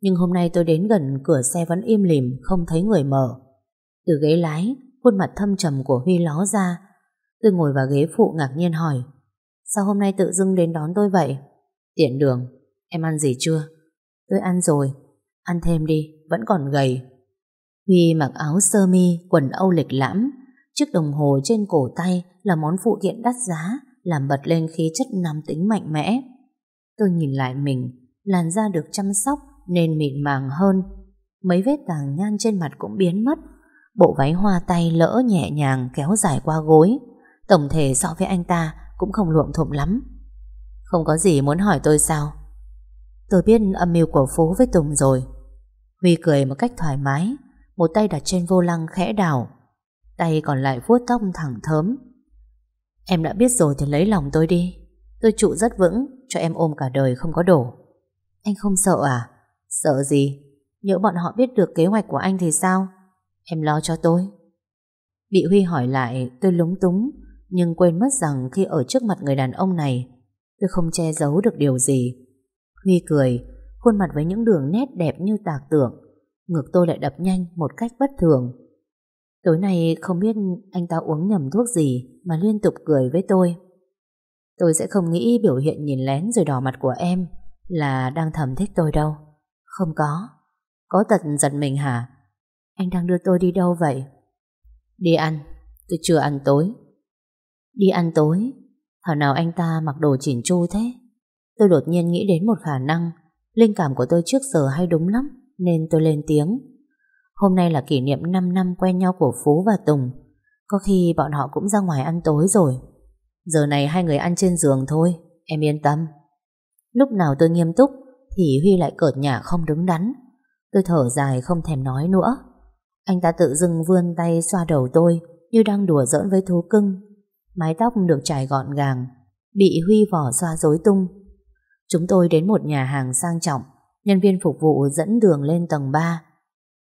A: nhưng hôm nay tôi đến gần cửa xe vẫn im lìm không thấy người mở. Từ ghế lái khuôn mặt thâm trầm của Huy ló ra tôi ngồi vào ghế phụ ngạc nhiên hỏi sao hôm nay tự dưng đến đón tôi vậy? Tiện đường, em ăn gì chưa? Tôi ăn rồi, ăn thêm đi, vẫn còn gầy. Huy mặc áo sơ mi, quần âu lịch lãm, chiếc đồng hồ trên cổ tay là món phụ kiện đắt giá, làm bật lên khí chất nam tính mạnh mẽ. Tôi nhìn lại mình, làn da được chăm sóc nên mịn màng hơn. Mấy vết tàng nhan trên mặt cũng biến mất. Bộ váy hoa tay lỡ nhẹ nhàng kéo dài qua gối. Tổng thể so với anh ta cũng không luộm thuộm lắm. Không có gì muốn hỏi tôi sao? Tôi biết âm mưu của Phú với Tùng rồi. Huy cười một cách thoải mái, một tay đặt trên vô lăng khẽ đảo, tay còn lại vuốt tóc thẳng thớm. Em đã biết rồi thì lấy lòng tôi đi. Tôi trụ rất vững, cho em ôm cả đời không có đổ. Anh không sợ à? Sợ gì? Nhớ bọn họ biết được kế hoạch của anh thì sao? Em lo cho tôi. Bị Huy hỏi lại, tôi lúng túng, nhưng quên mất rằng khi ở trước mặt người đàn ông này, tôi không che giấu được điều gì. Huy cười, khuôn mặt với những đường nét đẹp như tạc tượng. Ngực tôi lại đập nhanh một cách bất thường. Tối nay không biết anh ta uống nhầm thuốc gì mà liên tục cười với tôi. Tôi sẽ không nghĩ biểu hiện nhìn lén rồi đỏ mặt của em là đang thầm thích tôi đâu. Không có. Có tật giật mình hả? Anh đang đưa tôi đi đâu vậy? Đi ăn. Tôi chưa ăn tối. Đi ăn tối? Thảo nào anh ta mặc đồ chỉnh chu thế? Tôi đột nhiên nghĩ đến một khả năng Linh cảm của tôi trước giờ hay đúng lắm Nên tôi lên tiếng Hôm nay là kỷ niệm 5 năm quen nhau của Phú và Tùng. Có khi bọn họ cũng ra ngoài ăn tối rồi. Giờ này hai người ăn trên giường thôi, em yên tâm. Lúc nào tôi nghiêm túc thì Huy lại cợt nhả không đứng đắn. Tôi thở dài không thèm nói nữa. Anh ta tự dưng vươn tay xoa đầu tôi như đang đùa giỡn với thú cưng. Mái tóc được trải gọn gàng, bị Huy vỏ xoa rối tung. Chúng tôi đến một nhà hàng sang trọng, nhân viên phục vụ dẫn đường lên tầng 3.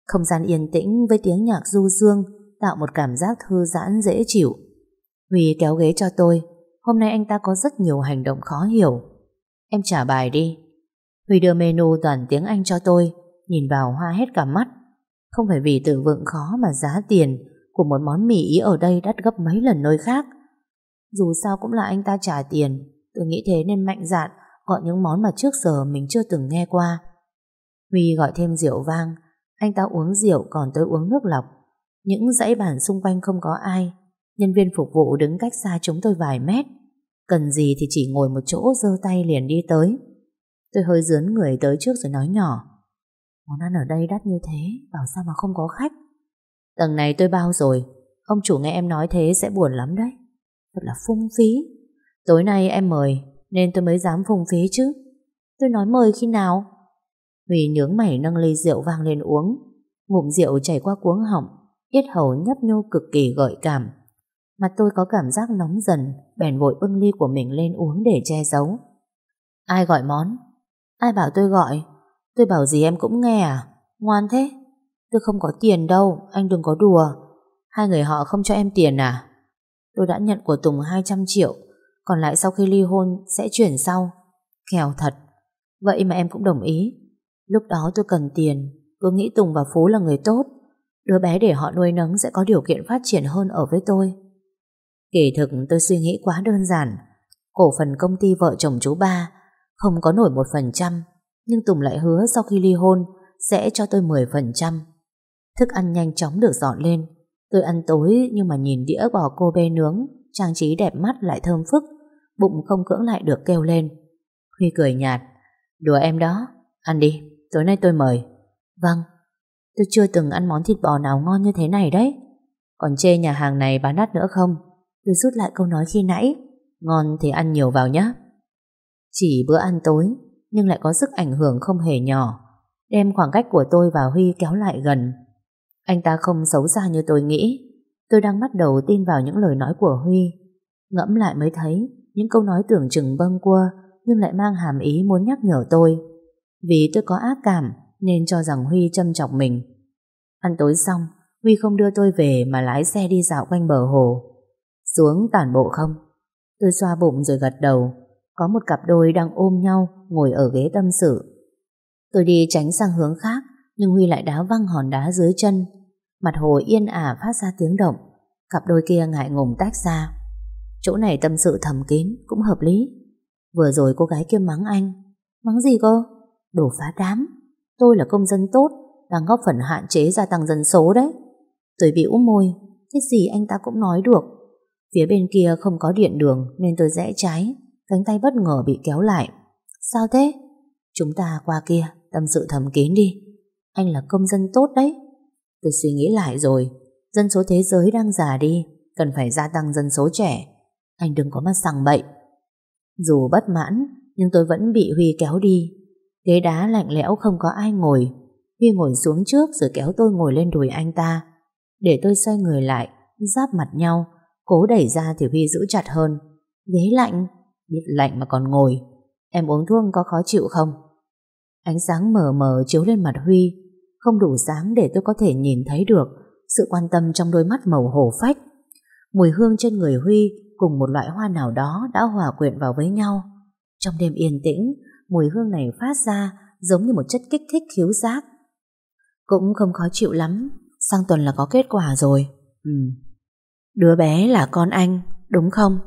A: Không gian yên tĩnh với tiếng nhạc du dương tạo một cảm giác thư giãn dễ chịu. Huy kéo ghế cho tôi, hôm nay anh ta có rất nhiều hành động khó hiểu. Em trả bài đi. Huy đưa menu toàn tiếng Anh cho tôi, nhìn vào hoa hết cả mắt. Không phải vì tự vựng khó mà giá tiền của một món mì ý ở đây đắt gấp mấy lần nơi khác. Dù sao cũng là anh ta trả tiền, tôi nghĩ thế nên mạnh dạn gọi những món mà trước giờ mình chưa từng nghe qua. Huy gọi thêm rượu vang, anh ta uống rượu còn tôi uống nước lọc. Những dãy bàn xung quanh không có ai, nhân viên phục vụ đứng cách xa chúng tôi vài mét. Cần gì thì chỉ ngồi một chỗ giơ tay liền đi tới. Tôi hơi dướn người tới trước rồi nói nhỏ. Món ăn ở đây đắt như thế, bảo sao mà không có khách. Tầng này tôi bao rồi, ông chủ nghe em nói thế sẽ buồn lắm đấy. Thật là phung phí. Tối nay em mời, nên tôi mới dám phung phí chứ. Tôi nói mời khi nào? Huy nhướng mày nâng ly rượu vang lên uống. Ngụm rượu chảy qua cuống họng, yết hầu nhấp nhô cực kỳ gợi cảm. Mặt tôi có cảm giác nóng dần, bèn vội bưng ly của mình lên uống để che giấu. Ai gọi món? Ai bảo tôi gọi? Tôi bảo gì em cũng nghe à? Ngoan thế. Tôi không có tiền đâu, anh đừng có đùa. Hai người họ không cho em tiền à? Tôi đã nhận của Tùng 200 triệu, còn lại sau khi ly hôn sẽ chuyển sau. Kèo thật. Vậy mà em cũng đồng ý. Lúc đó tôi cần tiền, cứ nghĩ Tùng và Phú là người tốt. Đứa bé để họ nuôi nấng sẽ có điều kiện phát triển hơn ở với tôi. Kỳ thực tôi suy nghĩ quá đơn giản. Cổ phần công ty vợ chồng chú ba không có nổi một phần trăm, nhưng Tùng lại hứa sau khi ly hôn sẽ cho tôi 10%. Thức ăn nhanh chóng được dọn lên. Tôi ăn tối nhưng mà nhìn đĩa bò cô bê nướng, trang trí đẹp mắt lại thơm phức, bụng không cưỡng lại được kêu lên. Huy cười nhạt, đùa em đó, ăn đi, tối nay tôi mời. Vâng, tôi chưa từng ăn món thịt bò nào ngon như thế này đấy. Còn chê nhà hàng này bán đắt nữa không? Tôi rút lại câu nói khi nãy, ngon thì ăn nhiều vào nhé. Chỉ bữa ăn tối, nhưng lại có sức ảnh hưởng không hề nhỏ, đem khoảng cách của tôi và Huy kéo lại gần. Anh ta không xấu xa như tôi nghĩ. Tôi đang bắt đầu tin vào những lời nói của Huy. Ngẫm lại mới thấy những câu nói tưởng chừng bâng quơ nhưng lại mang hàm ý muốn nhắc nhở tôi. Vì tôi có ác cảm nên cho rằng Huy châm chọc mình. Ăn tối xong, Huy không đưa tôi về mà lái xe đi dạo quanh bờ hồ. Xuống tản bộ không? Tôi xoa bụng rồi gật đầu. Có một cặp đôi đang ôm nhau ngồi ở ghế tâm sự. Tôi đi tránh sang hướng khác nhưng Huy lại đá văng hòn đá dưới chân. Mặt hồ yên ả phát ra tiếng động. Cặp đôi kia ngại ngùng tách ra. Chỗ này tâm sự thầm kín cũng hợp lý. Vừa rồi cô gái kia mắng anh. Mắng gì cơ đổ phá đám. Tôi là công dân tốt, đang góp phần hạn chế gia tăng dân số đấy. Tôi bĩu môi, cái gì anh ta cũng nói được. Phía bên kia không có điện đường nên tôi rẽ trái, cánh tay bất ngờ bị kéo lại. Sao thế? Chúng ta qua kia, tâm sự thầm kín đi. Anh là công dân tốt đấy. Tôi suy nghĩ lại rồi, dân số thế giới đang già đi, cần phải gia tăng dân số trẻ. Anh đừng có mà sằng bậy. Dù bất mãn, nhưng tôi vẫn bị Huy kéo đi. Ghế đá lạnh lẽo không có ai ngồi. Huy ngồi xuống trước rồi kéo tôi ngồi lên đùi anh ta. Để tôi xoay người lại, giáp mặt nhau, cố đẩy ra thì Huy giữ chặt hơn. Ghế lạnh, biết lạnh mà còn ngồi. Em uống thuốc có khó chịu không? Ánh sáng mờ mờ chiếu lên mặt Huy, không đủ sáng để tôi có thể nhìn thấy được sự quan tâm trong đôi mắt màu hổ phách. Mùi hương trên người Huy cùng một loại hoa nào đó đã hòa quyện vào với nhau. Trong đêm yên tĩnh, mùi hương này phát ra giống như một chất kích thích khiếu giác. Cũng không khó chịu lắm, sang tuần là có kết quả rồi. Ừ. Đứa bé là con anh, đúng không?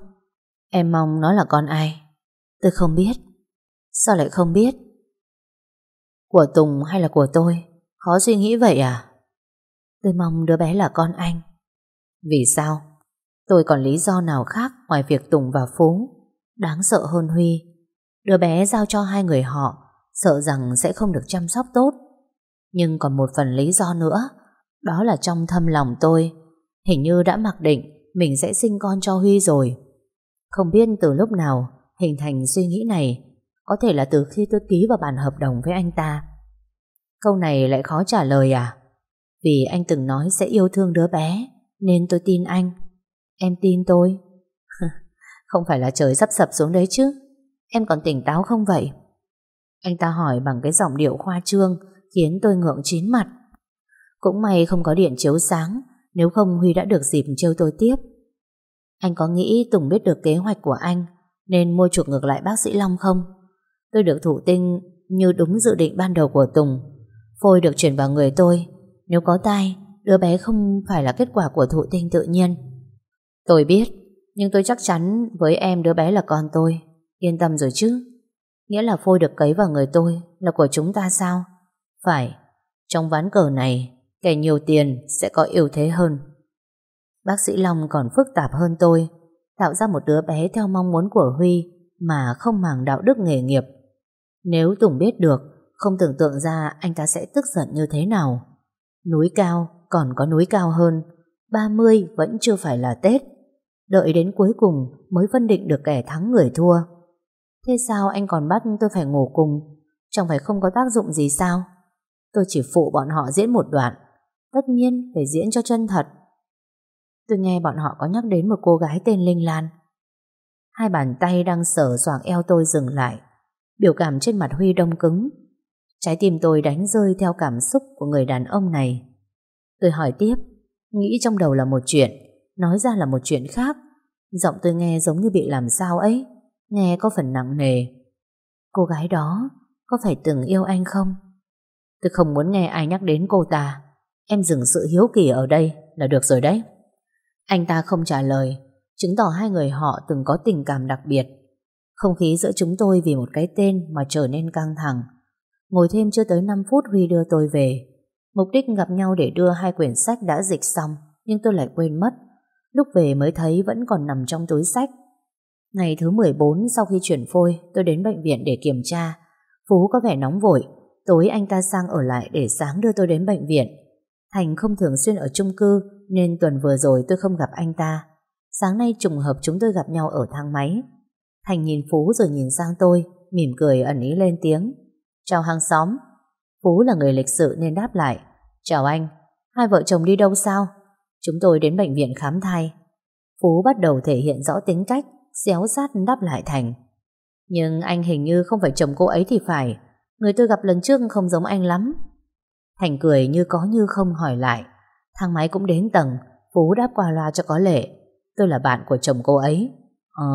A: Em mong nó là con ai? Tôi không biết. Sao lại không biết? Của Tùng hay là của tôi? Khó suy nghĩ vậy à? Tôi mong đứa bé là con anh. Vì sao? Tôi còn lý do nào khác ngoài việc Tùng và Phú? Đáng sợ hơn Huy. Đứa bé giao cho hai người họ, sợ rằng sẽ không được chăm sóc tốt. Nhưng còn một phần lý do nữa Đó là trong thâm lòng tôi Hình như đã mặc định Mình sẽ sinh con cho Huy rồi Không biết từ lúc nào Hình thành suy nghĩ này Có thể là từ khi tôi ký vào bản hợp đồng với anh ta Câu này lại khó trả lời à? Vì anh từng nói sẽ yêu thương đứa bé, Nên tôi tin anh. Em tin tôi. Không phải là trời sắp sập xuống đấy chứ. Em còn tỉnh táo không vậy? Anh ta hỏi bằng cái giọng điệu khoa trương, Khiến tôi ngượng chín mặt. Cũng may không có điện chiếu sáng, Nếu không Huy đã được dịp trêu tôi tiếp. Anh có nghĩ Tùng biết được kế hoạch của anh, Nên mua chuộc ngược lại bác sĩ Long không? Tôi được thủ tinh Như đúng dự định ban đầu của Tùng. Phôi được chuyển vào người tôi. Nếu có tai, Đứa bé không phải là kết quả của thụ tinh tự nhiên. Tôi biết, Nhưng tôi chắc chắn với em đứa bé là con tôi. Yên tâm rồi chứ. Nghĩa là phôi được cấy vào người tôi Là của chúng ta sao? Phải. Trong ván cờ này, Kẻ nhiều tiền sẽ có ưu thế hơn. Bác sĩ Long còn phức tạp hơn tôi, Tạo ra một đứa bé theo mong muốn của Huy Mà không màng đạo đức nghề nghiệp. Nếu Tùng biết được không tưởng tượng ra anh ta sẽ tức giận như thế nào Núi cao còn có núi cao hơn 30 vẫn chưa phải là Tết Đợi đến cuối cùng mới phân định được kẻ thắng người thua. Thế sao anh còn bắt tôi phải ngủ cùng? Chẳng phải không có tác dụng gì sao? Tôi chỉ phụ bọn họ diễn một đoạn. Tất nhiên phải diễn cho chân thật. Tôi nghe bọn họ có nhắc đến một cô gái tên Linh Lan. Hai bàn tay đang sờ soạng eo tôi dừng lại. Biểu cảm trên mặt Huy đông cứng. Trái tim tôi đánh rơi theo cảm xúc của người đàn ông này. Tôi hỏi tiếp, nghĩ trong đầu là một chuyện, Nói ra là một chuyện khác. Giọng tôi nghe giống như bị làm sao ấy Nghe có phần nặng nề. Cô gái đó Có phải từng yêu anh không? Tôi không muốn nghe ai nhắc đến cô ta. Em dừng sự hiếu kỳ ở đây Là được rồi đấy. Anh ta không trả lời Chứng tỏ hai người họ từng có tình cảm đặc biệt. Không khí giữa chúng tôi vì một cái tên Mà trở nên căng thẳng. Ngồi thêm chưa tới 5 phút Huy đưa tôi về Mục đích gặp nhau để đưa hai quyển sách đã dịch xong Nhưng tôi lại quên mất Lúc về mới thấy vẫn còn nằm trong túi sách. Ngày thứ 14 sau khi chuyển phôi, tôi đến bệnh viện để kiểm tra. Phú có vẻ nóng vội, tối anh ta sang ở lại để sáng đưa tôi đến bệnh viện. Thành không thường xuyên ở chung cư, nên tuần vừa rồi tôi không gặp anh ta. Sáng nay trùng hợp chúng tôi gặp nhau ở thang máy. Thành nhìn Phú rồi nhìn sang tôi, mỉm cười ẩn ý lên tiếng. Chào hàng xóm. Phú là người lịch sự nên đáp lại. Chào anh, hai vợ chồng đi đâu sao? Chúng tôi đến bệnh viện khám thai. Phú bắt đầu thể hiện rõ tính cách, xéo sát đáp lại Thành. Nhưng anh hình như không phải chồng cô ấy thì phải. Người tôi gặp lần trước không giống anh lắm. Thành cười như có như không hỏi lại. Thang máy cũng đến tầng, Phú đáp qua loa cho có lệ. Tôi là bạn của chồng cô ấy. À,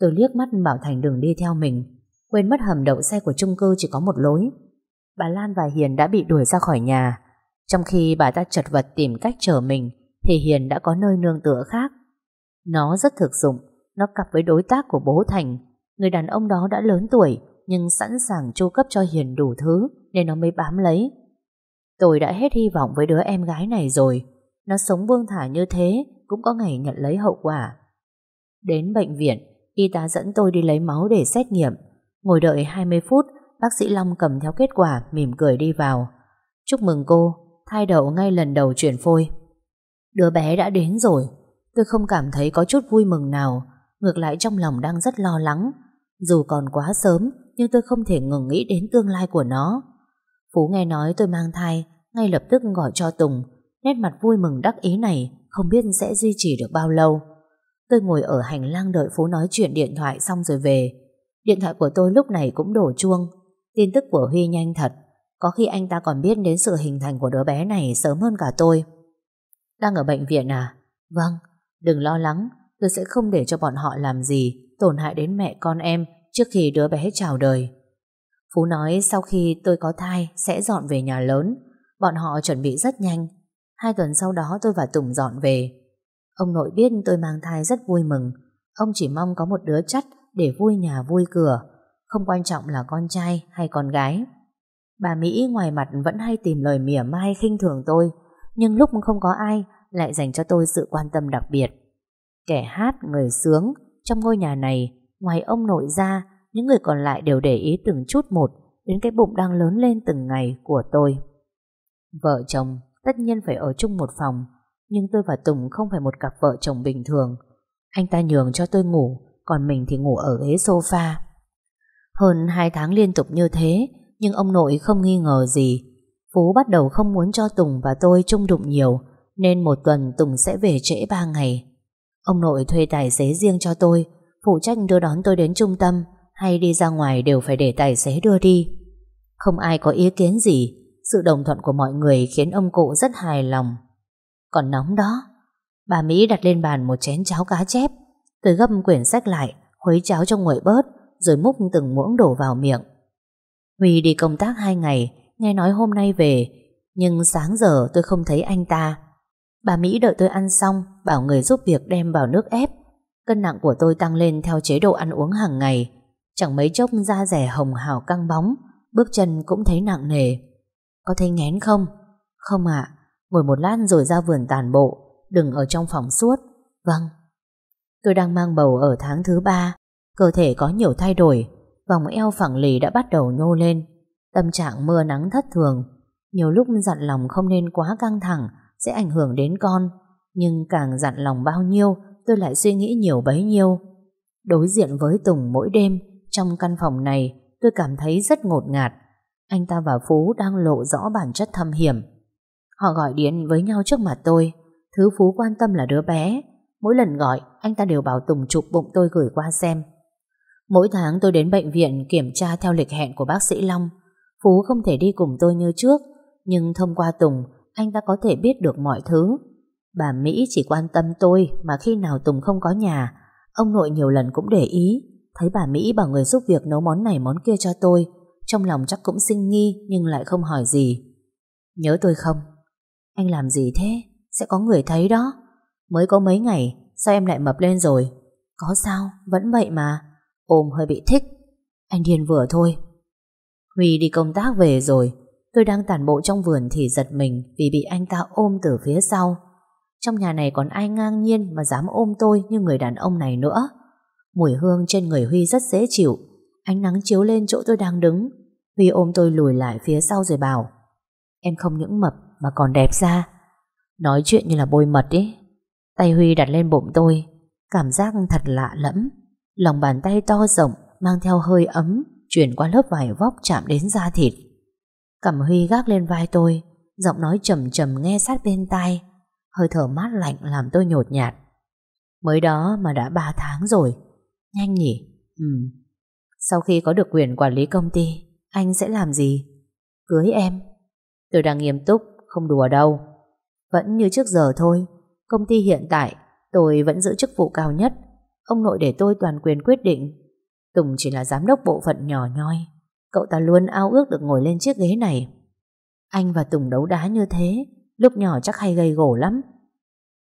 A: tôi liếc mắt bảo Thành đừng đi theo mình. Quên mất hầm đậu xe của chung cư chỉ có một lối. Bà Lan và Hiền đã bị đuổi ra khỏi nhà. Trong khi bà ta chật vật tìm cách chở mình thì Hiền đã có nơi nương tựa khác. Nó rất thực dụng, nó cặp với đối tác của bố Thành. Người đàn ông đó đã lớn tuổi nhưng sẵn sàng chu cấp cho Hiền đủ thứ nên nó mới bám lấy. Tôi đã hết hy vọng với đứa em gái này rồi. Nó sống buông thả như thế cũng có ngày nhận lấy hậu quả. Đến bệnh viện, y tá dẫn tôi đi lấy máu để xét nghiệm. Ngồi đợi 20 phút, bác sĩ Long cầm theo kết quả mỉm cười đi vào. Chúc mừng cô, thai đậu ngay lần đầu chuyển phôi. Đứa bé đã đến rồi, tôi không cảm thấy có chút vui mừng nào, ngược lại trong lòng đang rất lo lắng. Dù còn quá sớm, nhưng tôi không thể ngừng nghĩ đến tương lai của nó. Phú nghe nói tôi mang thai, ngay lập tức gọi cho Tùng, nét mặt vui mừng đắc ý này không biết sẽ duy trì được bao lâu. Tôi ngồi ở hành lang đợi Phú nói chuyện điện thoại xong rồi về. Điện thoại của tôi lúc này cũng đổ chuông. Tin tức của Huy nhanh thật. Có khi anh ta còn biết đến sự hình thành của đứa bé này sớm hơn cả tôi. Đang ở bệnh viện à? Vâng, đừng lo lắng, tôi sẽ không để cho bọn họ làm gì tổn hại đến mẹ con em trước khi đứa bé chào đời. Phú nói sau khi tôi có thai sẽ dọn về nhà lớn. Bọn họ chuẩn bị rất nhanh. Hai tuần sau đó tôi và Tùng dọn về. Ông nội biết tôi mang thai rất vui mừng. Ông chỉ mong có một đứa chắt để vui nhà vui cửa. Không quan trọng là con trai hay con gái. Bà Mỹ ngoài mặt vẫn hay tìm lời mỉa mai khinh thường tôi, nhưng lúc không có ai lại dành cho tôi sự quan tâm đặc biệt. Kẻ hát, người sướng, trong ngôi nhà này, ngoài ông nội ra, những người còn lại đều để ý từng chút một đến cái bụng đang lớn lên từng ngày của tôi. Vợ chồng, tất nhiên phải ở chung một phòng. Nhưng tôi và Tùng không phải một cặp vợ chồng bình thường. Anh ta nhường cho tôi ngủ, còn mình thì ngủ ở ghế sofa. Hơn 2 tháng liên tục như thế, nhưng ông nội không nghi ngờ gì. Phú bắt đầu không muốn cho Tùng và tôi chung đụng nhiều, nên một tuần Tùng sẽ về trễ 3 ngày. Ông nội thuê tài xế riêng cho tôi, phụ trách đưa đón tôi đến trung tâm, hay đi ra ngoài đều phải để tài xế đưa đi. Không ai có ý kiến gì, sự đồng thuận của mọi người khiến ông cụ rất hài lòng. Còn nóng đó, bà Mỹ đặt lên bàn một chén cháo cá chép, tôi gấp quyển sách lại, khuấy cháo cho nguội bớt, rồi múc từng muỗng đổ vào miệng. Huy đi công tác hai ngày, nghe nói hôm nay về, nhưng sáng giờ tôi không thấy anh ta. Bà Mỹ đợi tôi ăn xong, bảo người giúp việc đem vào nước ép. Cân nặng của tôi tăng lên theo chế độ ăn uống hàng ngày. Chẳng mấy chốc da rẻ hồng hào căng bóng, bước chân cũng thấy nặng nề. Có thấy ngén không? Không ạ, ngồi một lát rồi ra vườn tàn bộ, đừng ở trong phòng suốt. Vâng. Tôi đang mang bầu ở tháng thứ ba, cơ thể có nhiều thay đổi, vòng eo phẳng lì đã bắt đầu nhô lên. Tâm trạng mưa nắng thất thường, nhiều lúc dặn lòng không nên quá căng thẳng sẽ ảnh hưởng đến con, nhưng càng dặn lòng bao nhiêu tôi lại suy nghĩ nhiều bấy nhiêu. Đối diện với Tùng mỗi đêm trong căn phòng này tôi cảm thấy rất ngột ngạt. Anh ta và Phú đang lộ rõ bản chất thâm hiểm. Họ gọi điện với nhau trước mặt tôi. Thứ Phú quan tâm là đứa bé. Mỗi lần gọi, anh ta đều bảo Tùng chụp bụng tôi gửi qua xem. Mỗi tháng tôi đến bệnh viện kiểm tra theo lịch hẹn của bác sĩ Long. Phú không thể đi cùng tôi như trước, nhưng thông qua Tùng, anh ta có thể biết được mọi thứ. Bà Mỹ chỉ quan tâm tôi mà khi nào Tùng không có nhà, ông nội nhiều lần cũng để ý, thấy bà Mỹ bảo người giúp việc nấu món này món kia cho tôi, trong lòng chắc cũng sinh nghi nhưng lại không hỏi gì. Nhớ tôi không? Anh làm gì thế? Sẽ có người thấy đó. Mới có mấy ngày, sao em lại mập lên rồi? Có sao, vẫn vậy mà. Ôm hơi bị thích. Anh điên vừa thôi. Huy đi công tác về rồi, tôi đang tản bộ trong vườn thì giật mình vì bị anh ta ôm từ phía sau. Trong nhà này còn ai ngang nhiên mà dám ôm tôi như người đàn ông này nữa. Mùi hương trên người Huy rất dễ chịu. Ánh nắng chiếu lên chỗ tôi đang đứng. Huy ôm tôi lùi lại phía sau rồi bảo Em không những mập mà còn đẹp ra. Nói chuyện như là bôi mật ấy. Tay Huy đặt lên bụng tôi. Cảm giác thật lạ lẫm. Lòng bàn tay to rộng mang theo hơi ấm chuyển qua lớp vải vóc chạm đến da thịt. Cầm Huy gác lên vai tôi, giọng nói trầm trầm nghe sát bên tai, hơi thở mát lạnh làm tôi nhột nhạt. Mới đó mà đã 3 tháng rồi, nhanh nhỉ? Ừ. Sau khi có được quyền quản lý công ty, anh sẽ làm gì? Cưới em. Tôi đang nghiêm túc, không đùa đâu. Vẫn như trước giờ thôi, công ty hiện tại, tôi vẫn giữ chức vụ cao nhất. Ông nội để tôi toàn quyền quyết định Tùng chỉ là giám đốc bộ phận nhỏ nhoi Cậu ta luôn ao ước được ngồi lên chiếc ghế này Anh và Tùng đấu đá như thế, Lúc nhỏ chắc hay gây gổ lắm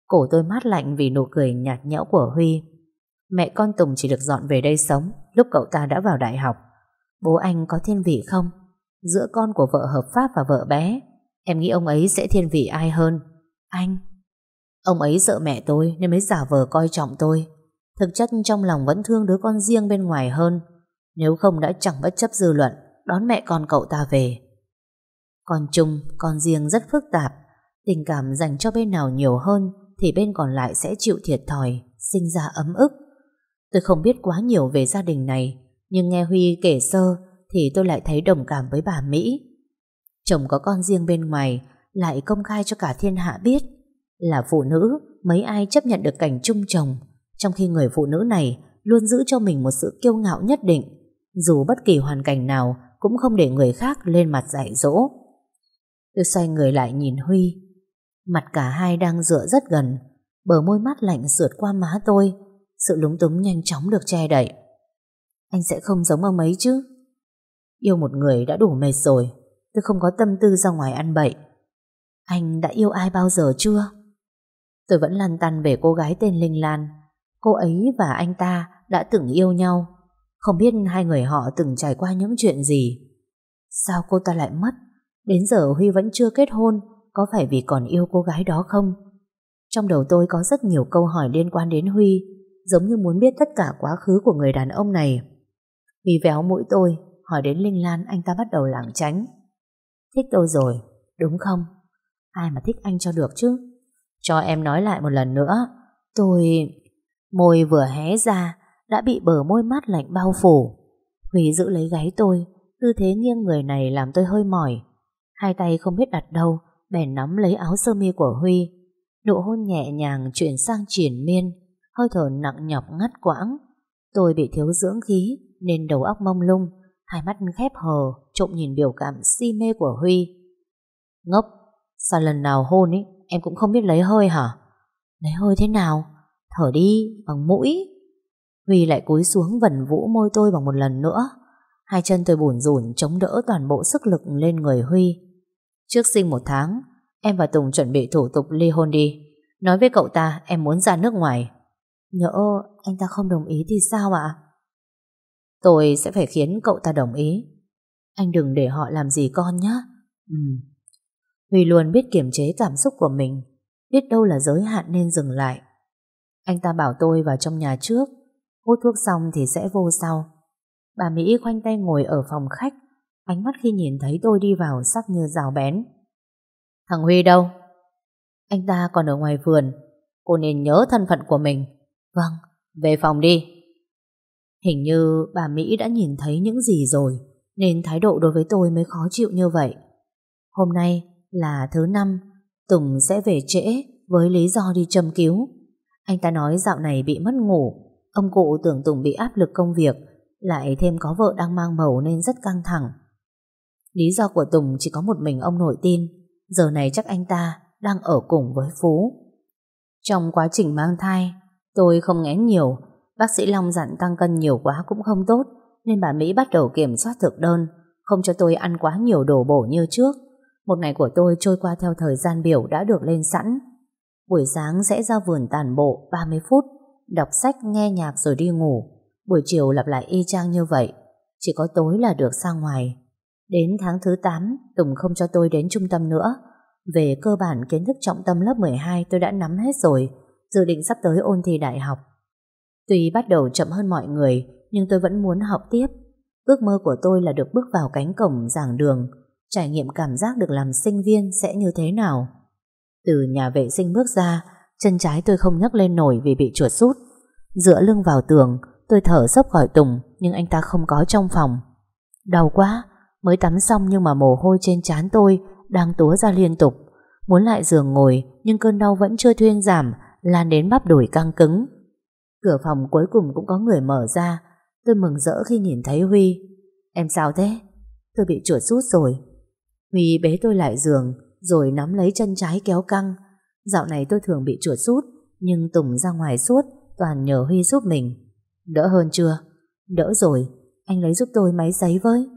A: Cổ tôi mát lạnh vì nụ cười nhạt nhẽo của Huy Mẹ con Tùng chỉ được dọn về đây sống Lúc cậu ta đã vào đại học Bố anh có thiên vị không? Giữa con của vợ hợp pháp và vợ bé, Em nghĩ ông ấy sẽ thiên vị ai hơn? Anh Ông ấy sợ mẹ tôi nên mới giả vờ coi trọng tôi. Thực chất trong lòng vẫn thương đứa con riêng bên ngoài hơn. Nếu không đã chẳng bất chấp dư luận Đón mẹ con cậu ta về. Con chung, con riêng rất phức tạp. Tình cảm dành cho bên nào nhiều hơn Thì bên còn lại sẽ chịu thiệt thòi Sinh ra ấm ức. Tôi không biết quá nhiều về gia đình này Nhưng nghe Huy kể sơ Thì tôi lại thấy đồng cảm với bà Mỹ. Chồng có con riêng bên ngoài Lại công khai cho cả thiên hạ biết. Là phụ nữ Mấy ai chấp nhận được cảnh chung chồng trong khi người phụ nữ này luôn giữ cho mình một sự kiêu ngạo nhất định, dù bất kỳ hoàn cảnh nào cũng không để người khác lên mặt dạy dỗ. Tôi xoay người lại nhìn Huy, mặt cả hai đang dựa rất gần, bờ môi mắt lạnh sượt qua má tôi, sự lúng túng nhanh chóng được che đậy. Anh sẽ không giống ông ấy chứ? Yêu một người đã đủ mệt rồi, tôi không có tâm tư ra ngoài ăn bậy. Anh đã yêu ai bao giờ chưa? Tôi vẫn lăn tăn về cô gái tên Linh Lan, Cô ấy và anh ta đã từng yêu nhau. Không biết hai người họ từng trải qua những chuyện gì. Sao cô ta lại mất? Đến giờ Huy vẫn chưa kết hôn Có phải vì còn yêu cô gái đó không? Trong đầu tôi có rất nhiều câu hỏi liên quan đến Huy Giống như muốn biết tất cả quá khứ của người đàn ông này. Huy véo mũi tôi Hỏi đến Linh Lan anh ta bắt đầu lảng tránh. Thích tôi rồi, đúng không? Ai mà thích anh cho được chứ? Cho em nói lại một lần nữa. Tôi... Môi vừa hé ra, Đã bị bờ môi mát lạnh bao phủ. Huy giữ lấy gáy tôi, Tư thế nghiêng người này làm tôi hơi mỏi. Hai tay không biết đặt đâu, Bèn nắm lấy áo sơ mi của Huy. Nụ hôn nhẹ nhàng chuyển sang triển miên, Hơi thở nặng nhọc ngắt quãng. Tôi bị thiếu dưỡng khí, Nên đầu óc mông lung, Hai mắt khép hờ, Trộm nhìn biểu cảm si mê của Huy. Ngốc, Sao lần nào hôn ấy Em cũng không biết lấy hơi hả? Lấy hơi thế nào? Thở đi, bằng mũi. Huy lại cúi xuống vần vũ môi tôi bằng một lần nữa. Hai chân tôi bùn rủn, Chống đỡ toàn bộ sức lực lên người Huy. Trước sinh một tháng, Em và Tùng chuẩn bị thủ tục ly hôn đi. Nói với cậu ta, em muốn ra nước ngoài. Nhỡ anh ta không đồng ý thì sao ạ? Tôi sẽ phải khiến cậu ta đồng ý. Anh đừng để họ làm gì con nhé Ừ. Huy luôn biết kiềm chế cảm xúc của mình Biết đâu là giới hạn nên dừng lại. Anh ta bảo tôi vào trong nhà trước Hút thuốc xong thì sẽ vô sau. Bà Mỹ khoanh tay ngồi ở phòng khách Ánh mắt khi nhìn thấy tôi đi vào sắc như rào bén. Thằng Huy đâu? Anh ta còn ở ngoài vườn Cô nên nhớ thân phận của mình. Vâng, về phòng đi. Hình như bà Mỹ đã nhìn thấy những gì rồi Nên thái độ đối với tôi mới khó chịu như vậy. Hôm nay là thứ năm, Tùng sẽ về trễ Với lý do đi châm cứu. Anh ta nói dạo này bị mất ngủ, Ông cụ tưởng Tùng bị áp lực công việc, Lại thêm có vợ đang mang bầu nên rất căng thẳng. Lý do của Tùng chỉ có một mình ông nội tin, Giờ này chắc anh ta đang ở cùng với Phú. Trong quá trình mang thai, Tôi không ngén nhiều, Bác sĩ Long dặn tăng cân nhiều quá cũng không tốt, Nên bà Mỹ bắt đầu kiểm soát thực đơn, Không cho tôi ăn quá nhiều đồ bổ như trước. Một ngày của tôi trôi qua theo thời gian biểu đã được lên sẵn. Buổi sáng sẽ ra vườn tàn bộ 30 phút Đọc sách, nghe nhạc rồi đi ngủ. Buổi chiều lặp lại y chang như vậy Chỉ có tối là được ra ngoài. Đến tháng thứ 8 Tùng không cho tôi đến trung tâm nữa. Về cơ bản kiến thức trọng tâm lớp 12 tôi đã nắm hết rồi Dự định sắp tới ôn thi đại học. Tuy bắt đầu chậm hơn mọi người Nhưng tôi vẫn muốn học tiếp. Ước mơ của tôi là được bước vào cánh cổng giảng đường. Trải nghiệm cảm giác được làm sinh viên sẽ như thế nào? Từ nhà vệ sinh bước ra, Chân trái tôi không nhấc lên nổi vì bị chuột rút Dựa lưng vào tường, Tôi thở sốc gọi Tùng, Nhưng anh ta không có trong phòng. Đau quá, Mới tắm xong nhưng mà mồ hôi trên trán tôi Đang túa ra liên tục. Muốn lại giường ngồi, Nhưng cơn đau vẫn chưa thuyên giảm, Lan đến bắp đùi căng cứng. Cửa phòng cuối cùng cũng có người mở ra. Tôi mừng rỡ khi nhìn thấy Huy. Em sao thế? Tôi bị chuột rút rồi. Huy bế tôi lại giường, Rồi nắm lấy chân trái kéo căng. Dạo này tôi thường bị chuột rút Nhưng Tùng ra ngoài suốt, Toàn nhờ Huy giúp mình. Đỡ hơn chưa? Đỡ rồi, Anh lấy giúp tôi máy giấy với.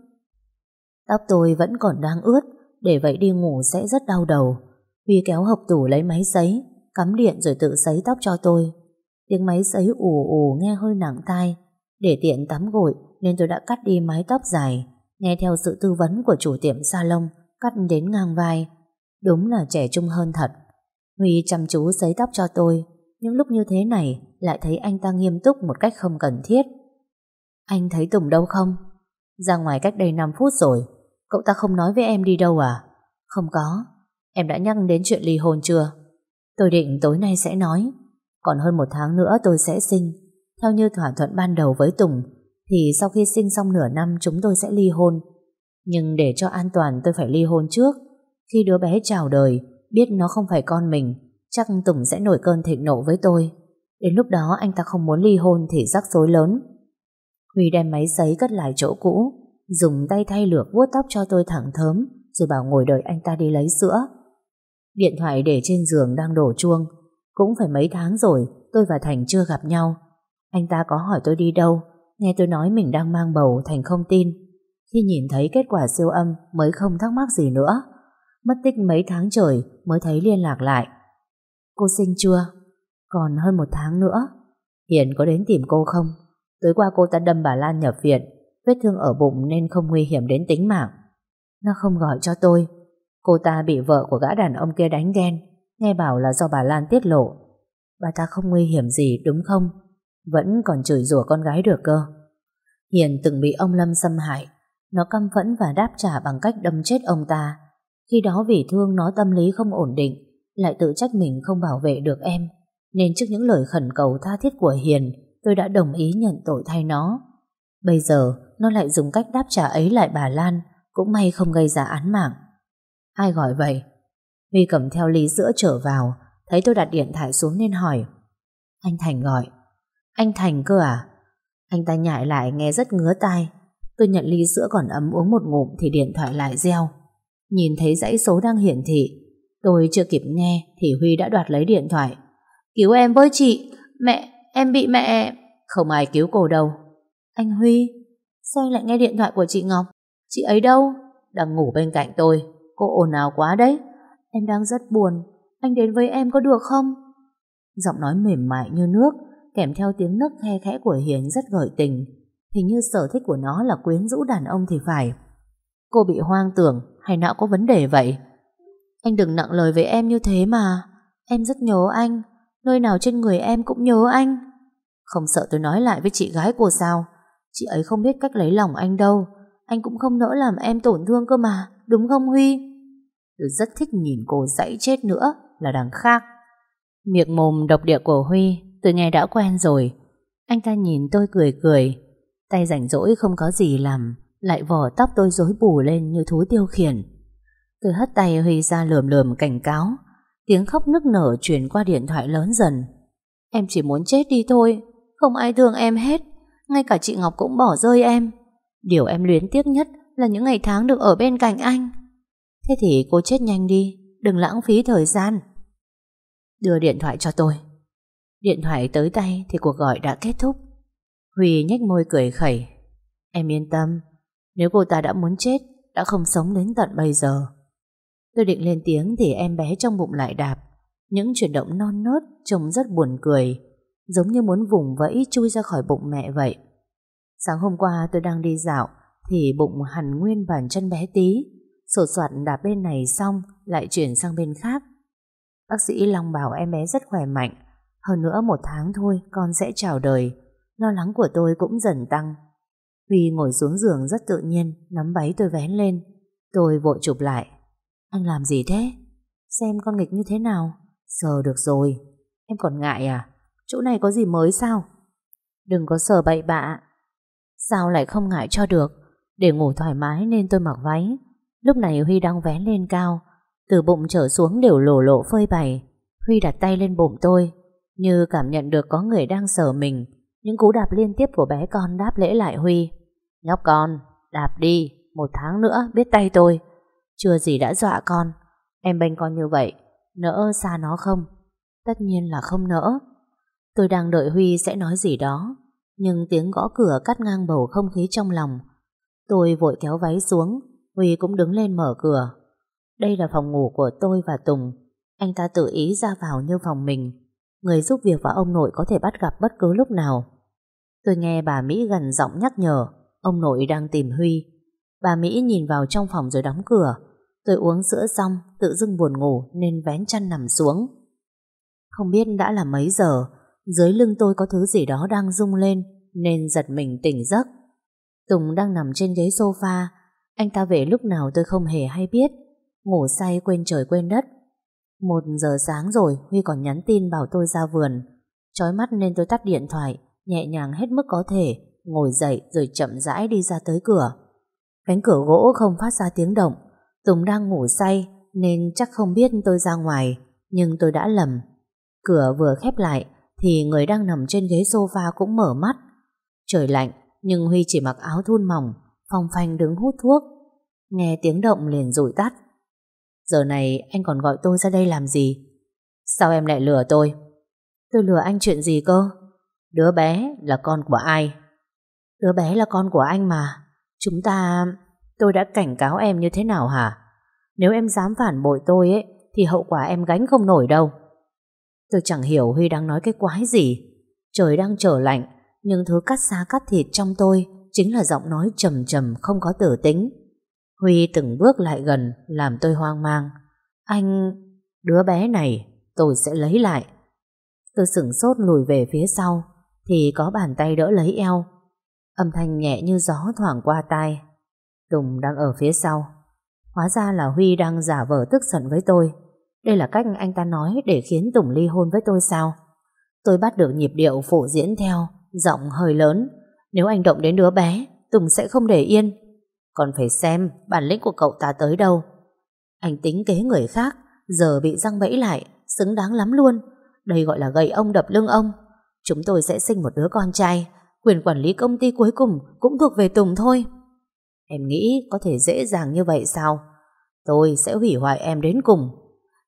A: Tóc tôi vẫn còn đang ướt, Để vậy đi ngủ sẽ rất đau đầu. Huy kéo hộp tủ lấy máy giấy Cắm điện rồi tự sấy tóc cho tôi. Tiếng máy sấy ù ù nghe hơi nặng tai. Để tiện tắm gội, Nên tôi đã cắt đi mái tóc dài, Nghe theo sự tư vấn của chủ tiệm salon. Cắt đến ngang vai Đúng là trẻ trung hơn thật Huy chăm chú sấy tóc cho tôi, Nhưng lúc như thế này Lại thấy anh ta nghiêm túc một cách không cần thiết Anh thấy Tùng đâu không? Ra ngoài cách đây 5 phút rồi, Cậu ta không nói với em đi đâu à? Không có, Em đã nhắc đến chuyện ly hôn chưa? Tôi định tối nay sẽ nói, Còn hơn một tháng nữa tôi sẽ sinh Theo như thỏa thuận ban đầu với Tùng, Thì sau khi sinh xong nửa năm Chúng tôi sẽ ly hôn nhưng để cho an toàn tôi phải ly hôn trước. Khi đứa bé chào đời, Biết nó không phải con mình, Chắc Tùng sẽ nổi cơn thịnh nộ với tôi. Đến lúc đó anh ta không muốn ly hôn Thì rắc rối lớn. Huy đem máy sấy cất lại chỗ cũ, Dùng tay thay lược vuốt tóc cho tôi thẳng thớm, Rồi bảo ngồi đợi anh ta đi lấy sữa. Điện thoại để trên giường đang đổ chuông. Cũng phải mấy tháng rồi, Tôi và Thành chưa gặp nhau. Anh ta có hỏi tôi đi đâu, Nghe tôi nói mình đang mang bầu, Thành không tin. Khi nhìn thấy kết quả siêu âm Mới không thắc mắc gì nữa. Mất tích mấy tháng trời mới thấy liên lạc lại. Cô sinh chưa? Còn hơn một tháng nữa. Hiền có đến tìm cô không? Tối qua cô ta đâm bà Lan nhập viện, Vết thương ở bụng nên không nguy hiểm đến tính mạng. Nó không gọi cho tôi. Cô ta bị vợ của gã đàn ông kia đánh ghen, Nghe bảo là do bà Lan tiết lộ. Bà ta không nguy hiểm gì, đúng không? Vẫn còn chửi rủa con gái được cơ. Hiền từng bị ông Lâm xâm hại. Nó căm phẫn và đáp trả bằng cách đâm chết ông ta Khi đó vì thương nó tâm lý không ổn định, lại tự trách mình không bảo vệ được em. Nên trước những lời khẩn cầu tha thiết của Hiền, tôi đã đồng ý nhận tội thay nó. Bây giờ, nó lại dùng cách đáp trả ấy lại bà Lan, cũng may không gây ra án mạng. Ai gọi vậy? Huy cầm theo ly sữa trở vào, thấy tôi đặt điện thoại xuống nên hỏi. Anh Thành gọi. Anh Thành cơ à? Anh ta nhại lại nghe rất ngứa tai. Tôi nhận ly sữa còn ấm uống một ngụm thì điện thoại lại reo. Nhìn thấy dãy số đang hiển thị. Tôi chưa kịp nghe thì Huy đã đoạt lấy điện thoại. Cứu em với chị. Mẹ, em bị mẹ... Không ai cứu cô đâu. Anh Huy, sao anh lại nghe điện thoại của chị Ngọc? Chị ấy đâu? Đang ngủ bên cạnh tôi. Cô ồn ào quá đấy. Em đang rất buồn. Anh đến với em có được không? Giọng nói mềm mại như nước, kèm theo tiếng nấc khe khẽ của Hiền rất gợi tình. Hình như sở thích của nó là quyến rũ đàn ông thì phải. Cô bị hoang tưởng, hay não có vấn đề vậy? Anh đừng nặng lời với em như thế mà. Em rất nhớ anh. Nơi nào trên người em cũng nhớ anh. Không sợ tôi nói lại với chị gái cô sao? Chị ấy không biết cách lấy lòng anh đâu. Anh cũng không nỡ làm em tổn thương cơ mà. Đúng không Huy? Tôi rất thích nhìn cô dãy chết nữa, là đằng khác. Miệng mồm độc địa của Huy, tôi nghe đã quen rồi. Anh ta nhìn tôi cười cười. Tay rảnh rỗi không có gì làm lại vò tóc tôi rối bù lên như thú tiêu khiển. Tôi hất tay Huy ra lườm lườm cảnh cáo. Tiếng khóc nức nở truyền qua điện thoại lớn dần. Em chỉ muốn chết đi thôi. Không ai thương em hết. Ngay cả chị Ngọc cũng bỏ rơi em. Điều em luyến tiếc nhất là những ngày tháng được ở bên cạnh anh. Thế thì cô chết nhanh đi, đừng lãng phí thời gian. Đưa điện thoại cho tôi. Điện thoại tới tay thì cuộc gọi đã kết thúc. Huy nhếch môi cười khẩy. Em yên tâm, nếu cô ta đã muốn chết, đã không sống đến tận bây giờ. Tôi định lên tiếng thì em bé trong bụng lại đạp. Những chuyển động non nớt trông rất buồn cười, giống như muốn vùng vẫy chui ra khỏi bụng mẹ vậy. Sáng hôm qua tôi đang đi dạo, thì bụng hẳn nguyên bàn chân bé tí. Sột soạt đạp bên này xong, lại chuyển sang bên khác. Bác sĩ Long bảo em bé rất khỏe mạnh. Hơn nữa một tháng thôi, con sẽ chào đời. Lo lắng của tôi cũng dần tăng. Huy ngồi xuống giường rất tự nhiên, nắm váy tôi vén lên. Tôi vội chụp lại. Anh làm gì thế? Xem con nghịch như thế nào? Sờ được rồi. Em còn ngại à? Chỗ này có gì mới sao? Đừng có sờ bậy bạ. Sao lại không ngại cho được? Để ngủ thoải mái nên tôi mặc váy. Lúc này Huy đang vén lên cao. Từ bụng trở xuống đều lổ lộ phơi bày. Huy đặt tay lên bụng tôi. Như cảm nhận được có người đang sờ mình. Những cú đạp liên tiếp của bé con đáp lễ lại Huy. Nhóc con, đạp đi. Một tháng nữa biết tay tôi. Chưa gì đã dọa con. Em bênh con như vậy. Nỡ xa nó không? Tất nhiên là không nỡ. Tôi đang đợi Huy sẽ nói gì đó. Nhưng tiếng gõ cửa cắt ngang bầu không khí trong lòng. Tôi vội kéo váy xuống. Huy cũng đứng lên mở cửa. Đây là phòng ngủ của tôi và Tùng. Anh ta tự ý ra vào như phòng mình. Người giúp việc và ông nội có thể bắt gặp bất cứ lúc nào. Tôi nghe bà Mỹ gần giọng nhắc nhở. Ông nội đang tìm Huy. Bà Mỹ nhìn vào trong phòng rồi đóng cửa. Tôi uống sữa xong, tự dưng buồn ngủ nên vén chăn nằm xuống. Không biết đã là mấy giờ, dưới lưng tôi có thứ gì đó đang rung lên nên giật mình tỉnh giấc. Tùng đang nằm trên ghế sofa, anh ta về lúc nào tôi không hề hay biết, ngủ say quên trời quên đất. Một giờ sáng rồi, Huy còn nhắn tin bảo tôi ra vườn. Chói mắt nên tôi tắt điện thoại, nhẹ nhàng hết mức có thể, ngồi dậy rồi chậm rãi đi ra tới cửa. Cánh cửa gỗ không phát ra tiếng động, Tùng đang ngủ say nên chắc không biết tôi ra ngoài, nhưng tôi đã lầm. Cửa vừa khép lại thì người đang nằm trên ghế sofa cũng mở mắt. Trời lạnh, nhưng Huy chỉ mặc áo thun mỏng, phong phanh đứng hút thuốc. Nghe tiếng động liền rủi tắt. Giờ này anh còn gọi tôi ra đây làm gì? Sao em lại lừa tôi? Tôi lừa anh chuyện gì cơ? Đứa bé là con của ai? Đứa bé là con của anh mà. Chúng ta... Tôi đã cảnh cáo em như thế nào hả? Nếu em dám phản bội tôi ấy, thì hậu quả em gánh không nổi đâu. Tôi chẳng hiểu Huy đang nói cái quái gì. Trời đang trở lạnh, nhưng thứ cắt xa cắt thịt trong tôi chính là giọng nói trầm trầm không có tử tính. Huy từng bước lại gần làm tôi hoang mang. Anh... đứa bé này tôi sẽ lấy lại. Tôi sửng sốt lùi về phía sau thì có bàn tay đỡ lấy eo. Âm thanh nhẹ như gió thoảng qua tai. Tùng đang ở phía sau. Hóa ra là Huy đang giả vờ tức giận với tôi. Đây là cách anh ta nói để khiến Tùng ly hôn với tôi sao? Tôi bắt được nhịp điệu phụ diễn theo, giọng hơi lớn. Nếu anh động đến đứa bé, Tùng sẽ không để yên. Còn phải xem bản lĩnh của cậu ta tới đâu. Anh tính kế người khác, giờ bị răng bẫy lại, xứng đáng lắm luôn. Đây gọi là gậy ông đập lưng ông. Chúng tôi sẽ sinh một đứa con trai, quyền quản lý công ty cuối cùng cũng thuộc về Tùng thôi. Em nghĩ có thể dễ dàng như vậy sao? Tôi sẽ hủy hoại em đến cùng.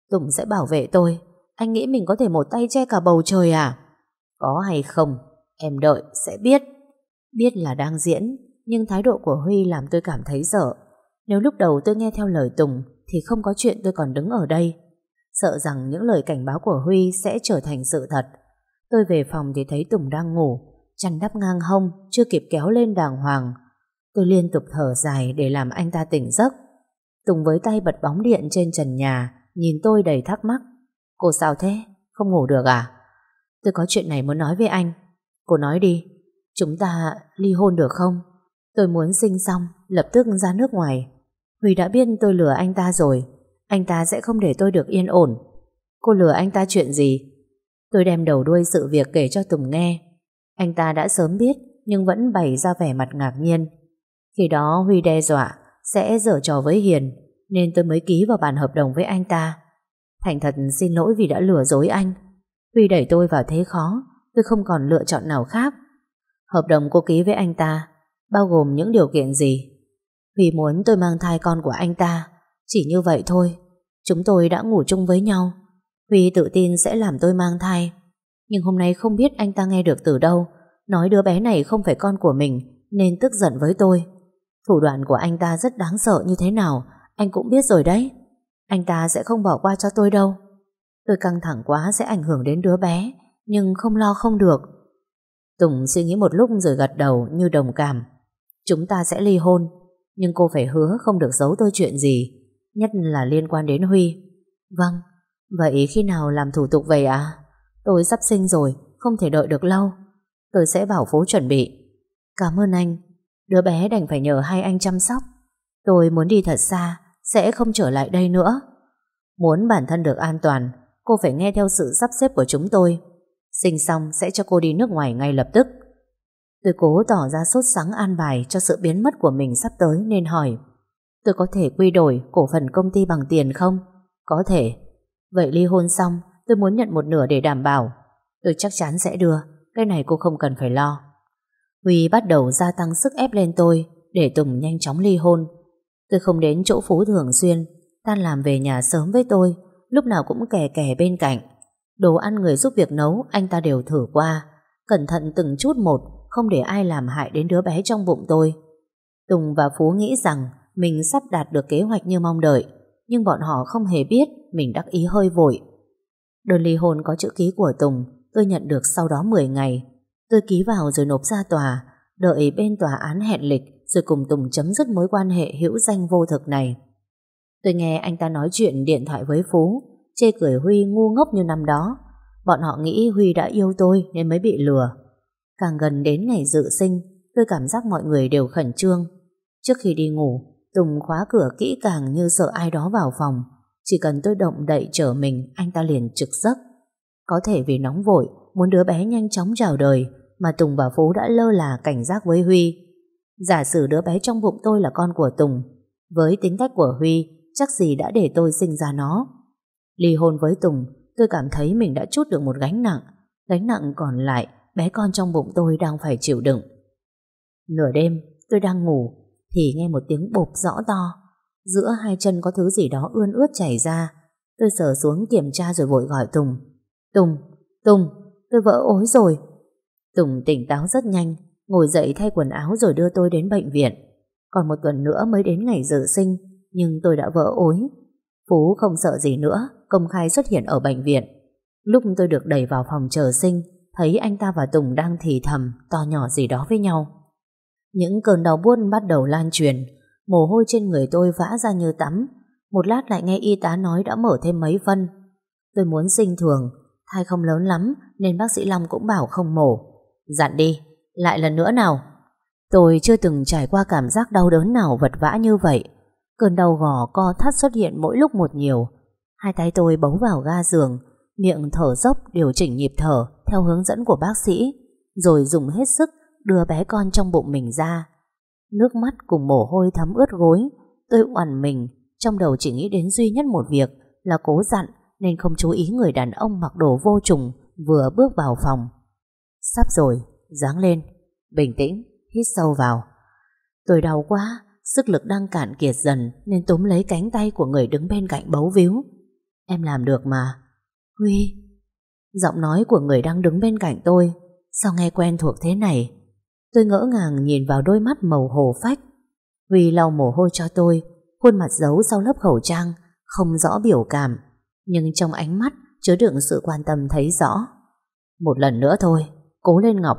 A: Tùng sẽ bảo vệ tôi. Anh nghĩ mình có thể một tay che cả bầu trời à? Có hay không? Em đợi sẽ biết. Biết là đang diễn, nhưng thái độ của Huy làm tôi cảm thấy sợ. Nếu lúc đầu tôi nghe theo lời Tùng thì không có chuyện tôi còn đứng ở đây. Sợ rằng những lời cảnh báo của Huy sẽ trở thành sự thật. Tôi về phòng thì thấy Tùng đang ngủ, chăn đắp ngang hông, chưa kịp kéo lên đàng hoàng. Tôi liên tục thở dài để làm anh ta tỉnh giấc. Tùng với tay bật bóng điện trên trần nhà, nhìn tôi đầy thắc mắc. Cô sao thế? Không ngủ được à? Tôi có chuyện này muốn nói với anh. Cô nói đi. Chúng ta ly hôn được không? Tôi muốn sinh xong, lập tức ra nước ngoài. Huy đã biết tôi lừa anh ta rồi. Anh ta sẽ không để tôi được yên ổn. Cô lừa anh ta chuyện gì? Tôi đem đầu đuôi sự việc kể cho Tùng nghe. Anh ta đã sớm biết, nhưng vẫn bày ra vẻ mặt ngạc nhiên. Khi đó Huy đe dọa sẽ dở trò với Hiền, nên tôi mới ký vào bản hợp đồng với anh ta. Thành thật xin lỗi vì đã lừa dối anh. Huy đẩy tôi vào thế khó, tôi không còn lựa chọn nào khác. Hợp đồng cô ký với anh ta bao gồm những điều kiện gì? Huy muốn tôi mang thai con của anh ta, chỉ như vậy thôi. Chúng tôi đã ngủ chung với nhau. Huy tự tin sẽ làm tôi mang thai. Nhưng hôm nay không biết anh ta nghe được từ đâu, nói đứa bé này không phải con của mình, nên tức giận với tôi. Thủ đoạn của anh ta rất đáng sợ như thế nào, anh cũng biết rồi đấy. Anh ta sẽ không bỏ qua cho tôi đâu. Tôi căng thẳng quá sẽ ảnh hưởng đến đứa bé, nhưng không lo không được. Tùng suy nghĩ một lúc rồi gật đầu như đồng cảm. Chúng ta sẽ ly hôn, nhưng cô phải hứa không được giấu tôi chuyện gì, nhất là liên quan đến Huy. Vâng, vậy khi nào làm thủ tục về à? Tôi sắp sinh rồi, không thể đợi được lâu. Tôi sẽ bảo phố chuẩn bị. Cảm ơn anh. Đứa bé đành phải nhờ hai anh chăm sóc. Tôi muốn đi thật xa, sẽ không trở lại đây nữa. Muốn bản thân được an toàn, cô phải nghe theo sự sắp xếp của chúng tôi. Sinh xong sẽ cho cô đi nước ngoài ngay lập tức. Tôi cố tỏ ra sốt sắng an bài cho sự biến mất của mình sắp tới nên hỏi Tôi có thể quy đổi cổ phần công ty bằng tiền không? Có thể. Vậy ly hôn xong, tôi muốn nhận một nửa để đảm bảo. Tôi chắc chắn sẽ đưa, cái này cô không cần phải lo. Huy bắt đầu gia tăng sức ép lên tôi để Tùng nhanh chóng ly hôn. Tôi không đến chỗ Phú thường xuyên, tan làm về nhà sớm với tôi, lúc nào cũng kè kè bên cạnh. Đồ ăn người giúp việc nấu anh ta đều thử qua, cẩn thận từng chút một, không để ai làm hại đến đứa bé trong bụng tôi. Tùng và Phú nghĩ rằng mình sắp đạt được kế hoạch như mong đợi, nhưng bọn họ không hề biết mình đắc ý hơi vội. Đơn ly hôn có chữ ký của Tùng, tôi nhận được sau đó 10 ngày. Tôi ký vào rồi nộp ra tòa, đợi bên tòa án hẹn lịch rồi cùng Tùng chấm dứt mối quan hệ hữu danh vô thực này. Tôi nghe anh ta nói chuyện điện thoại với Phú, chê cười Huy ngu ngốc như năm đó. Bọn họ nghĩ Huy đã yêu tôi nên mới bị lừa. Càng gần đến ngày dự sinh, tôi cảm giác mọi người đều khẩn trương. Trước khi đi ngủ, Tùng khóa cửa kỹ càng như sợ ai đó vào phòng. Chỉ cần tôi động đậy trở mình, anh ta liền trực giấc. Có thể vì nóng vội, muốn đứa bé nhanh chóng chào đời, mà Tùng và Phú đã lơ là cảnh giác với Huy. Giả sử đứa bé trong bụng tôi là con của Tùng, với tính cách của Huy, chắc gì đã để tôi sinh ra nó. Ly hôn với Tùng, tôi cảm thấy mình đã chút được một gánh nặng. Gánh nặng còn lại, bé con trong bụng tôi đang phải chịu đựng. Nửa đêm, tôi đang ngủ, thì nghe một tiếng bộp rõ to. Giữa hai chân có thứ gì đó ươn ướt chảy ra. Tôi sờ xuống kiểm tra rồi vội gọi Tùng. Tùng, Tùng, tôi vỡ ối rồi. Tùng tỉnh táo rất nhanh, ngồi dậy thay quần áo rồi đưa tôi đến bệnh viện. Còn một tuần nữa mới đến ngày dự sinh, nhưng tôi đã vỡ ối. Phú không sợ gì nữa, công khai xuất hiện ở bệnh viện. Lúc tôi được đẩy vào phòng chờ sinh, thấy anh ta và Tùng đang thì thầm, to nhỏ gì đó với nhau. Những cơn đau buốt bắt đầu lan truyền, mồ hôi trên người tôi vã ra như tắm. Một lát lại nghe y tá nói đã mở thêm mấy phân. Tôi muốn sinh thường, thai không lớn lắm nên bác sĩ Long cũng bảo không mổ. Dặn đi, lại lần nữa nào. Tôi chưa từng trải qua cảm giác đau đớn nào vật vã như vậy. Cơn đau gò co thắt xuất hiện mỗi lúc một nhiều. Hai tay tôi bấu vào ga giường, miệng thở dốc điều chỉnh nhịp thở theo hướng dẫn của bác sĩ, rồi dùng hết sức đưa bé con trong bụng mình ra. Nước mắt cùng mồ hôi thấm ướt gối, tôi oằn mình, trong đầu chỉ nghĩ đến duy nhất một việc là cố dặn nên không chú ý người đàn ông mặc đồ vô trùng vừa bước vào phòng. Sắp rồi, dáng lên, bình tĩnh, hít sâu vào. Tôi đau quá, sức lực đang cạn kiệt dần nên túm lấy cánh tay của người đứng bên cạnh bấu víu. Em làm được mà. Huy, giọng nói của người đang đứng bên cạnh tôi, sao nghe quen thuộc thế này? Tôi ngỡ ngàng nhìn vào đôi mắt màu hồ phách. Huy lau mồ hôi cho tôi, khuôn mặt giấu sau lớp khẩu trang, không rõ biểu cảm, nhưng trong ánh mắt chứa đựng sự quan tâm thấy rõ. Một lần nữa thôi, cố lên Ngọc.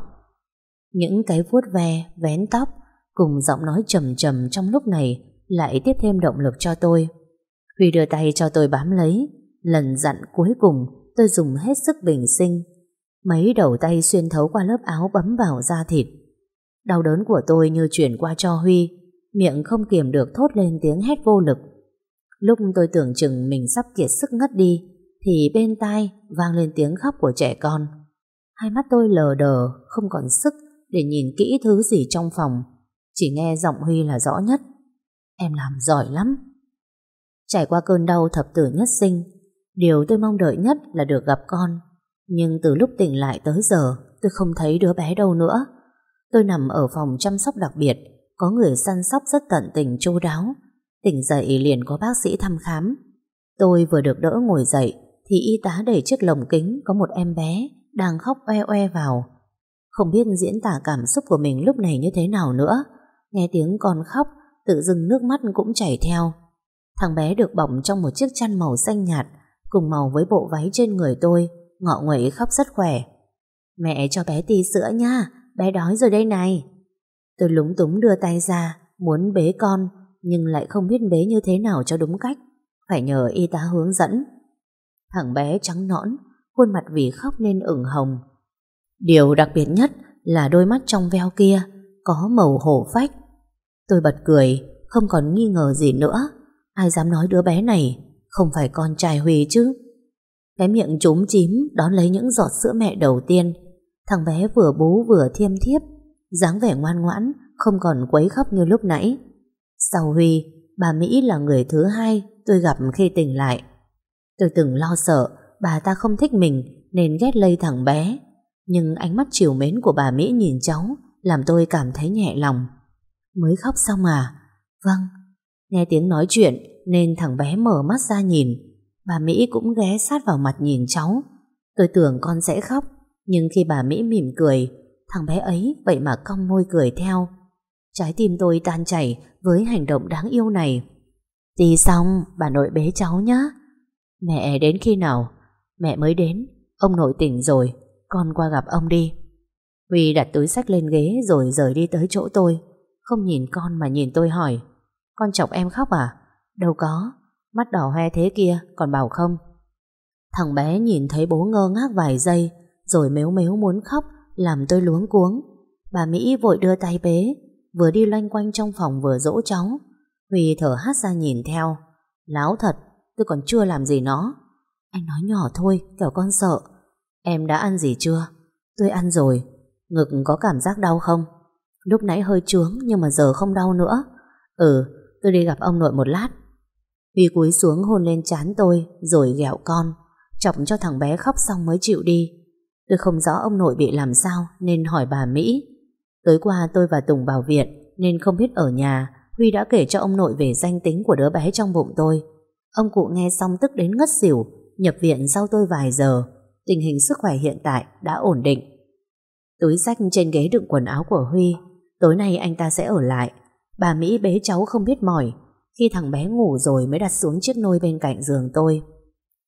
A: Những cái vuốt ve, vén tóc cùng giọng nói trầm trầm trong lúc này lại tiếp thêm động lực cho tôi. Huy đưa tay cho tôi bám lấy, lần dặn cuối cùng tôi dùng hết sức bình sinh. Mấy đầu tay xuyên thấu qua lớp áo bấm vào da thịt. Đau đớn của tôi như chuyển qua cho Huy, miệng không kiềm được thốt lên tiếng hét vô lực. Lúc tôi tưởng chừng mình sắp kiệt sức ngất đi, thì bên tai vang lên tiếng khóc của trẻ con. Hai mắt tôi lờ đờ, không còn sức để nhìn kỹ thứ gì trong phòng. Chỉ nghe giọng Huy là rõ nhất. Em làm giỏi lắm. Trải qua cơn đau thập tử nhất sinh, điều tôi mong đợi nhất là được gặp con. Nhưng từ lúc tỉnh lại tới giờ, tôi không thấy đứa bé đâu nữa. Tôi nằm ở phòng chăm sóc đặc biệt, có người săn sóc rất tận tình chu đáo. Tỉnh dậy liền có bác sĩ thăm khám. Tôi vừa được đỡ ngồi dậy, thì y tá đẩy chiếc lồng kính có một em bé đang khóc oe oe vào. Không biết diễn tả cảm xúc của mình lúc này như thế nào nữa. Nghe tiếng con khóc, tự dưng nước mắt cũng chảy theo. Thằng bé được bọc trong một chiếc chăn màu xanh nhạt, cùng màu với bộ váy trên người tôi, ngọ nguậy khóc rất khỏe. Mẹ cho bé tí sữa nha, bé đói rồi đây này. Tôi lúng túng đưa tay ra, muốn bế con, nhưng lại không biết bế như thế nào cho đúng cách. Phải nhờ y tá hướng dẫn. Thằng bé trắng nõn, khuôn mặt vì khóc nên ửng hồng. Điều đặc biệt nhất là đôi mắt trong veo kia có màu hổ phách. Tôi bật cười, không còn nghi ngờ gì nữa. Ai dám nói đứa bé này không phải con trai Huy chứ? Cái miệng trúng chím đón lấy những giọt sữa mẹ đầu tiên. Thằng bé vừa bú vừa thiêm thiếp, dáng vẻ ngoan ngoãn, không còn quấy khóc như lúc nãy. Sau Huy, bà Mỹ là người thứ hai tôi gặp khi tỉnh lại. Tôi từng lo sợ bà ta không thích mình nên ghét lây thằng bé. Nhưng ánh mắt chiều mến của bà Mỹ nhìn cháu làm tôi cảm thấy nhẹ lòng. Mới khóc xong à? Vâng. Nghe tiếng nói chuyện nên thằng bé mở mắt ra nhìn. Bà Mỹ cũng ghé sát vào mặt nhìn cháu. Tôi tưởng con sẽ khóc, nhưng khi bà Mỹ mỉm cười, thằng bé ấy vậy mà cong môi cười theo. Trái tim tôi tan chảy với hành động đáng yêu này. Đi xong, bà nội bế cháu nhá. Mẹ đến khi nào? Mẹ mới đến, ông nội tỉnh rồi, con qua gặp ông đi. Huy đặt túi sách lên ghế rồi rời đi tới chỗ tôi. Không nhìn con mà nhìn tôi hỏi. Con chọc em khóc à? Đâu có, mắt đỏ hoe thế kia, còn bảo không? Thằng bé nhìn thấy bố ngơ ngác vài giây, rồi mếu mếu muốn khóc, làm tôi luống cuống. Bà Mỹ vội đưa tay bế, vừa đi loanh quanh trong phòng vừa dỗ cháu. Huy thở hát ra nhìn theo. Láo thật, tôi còn chưa làm gì nó. Anh nói nhỏ thôi, kẻo con sợ. Em đã ăn gì chưa? Tôi ăn rồi. Ngực có cảm giác đau không? Lúc nãy hơi trướng nhưng mà giờ không đau nữa. Ừ, tôi đi gặp ông nội một lát. Huy cúi xuống hôn lên trán tôi rồi ghẹo con. Chọc cho thằng bé khóc xong mới chịu đi. Tôi không rõ ông nội bị làm sao nên hỏi bà Mỹ. Tối qua tôi và Tùng vào viện nên không biết ở nhà, Huy đã kể cho ông nội về danh tính của đứa bé trong bụng tôi. Ông cụ nghe xong tức đến ngất xỉu, nhập viện sau tôi vài giờ. Tình hình sức khỏe hiện tại đã ổn định. Túi sách trên ghế đựng quần áo của Huy, Tối nay anh ta sẽ ở lại Bà Mỹ bế cháu không biết mỏi Khi thằng bé ngủ rồi mới đặt xuống chiếc nôi bên cạnh giường tôi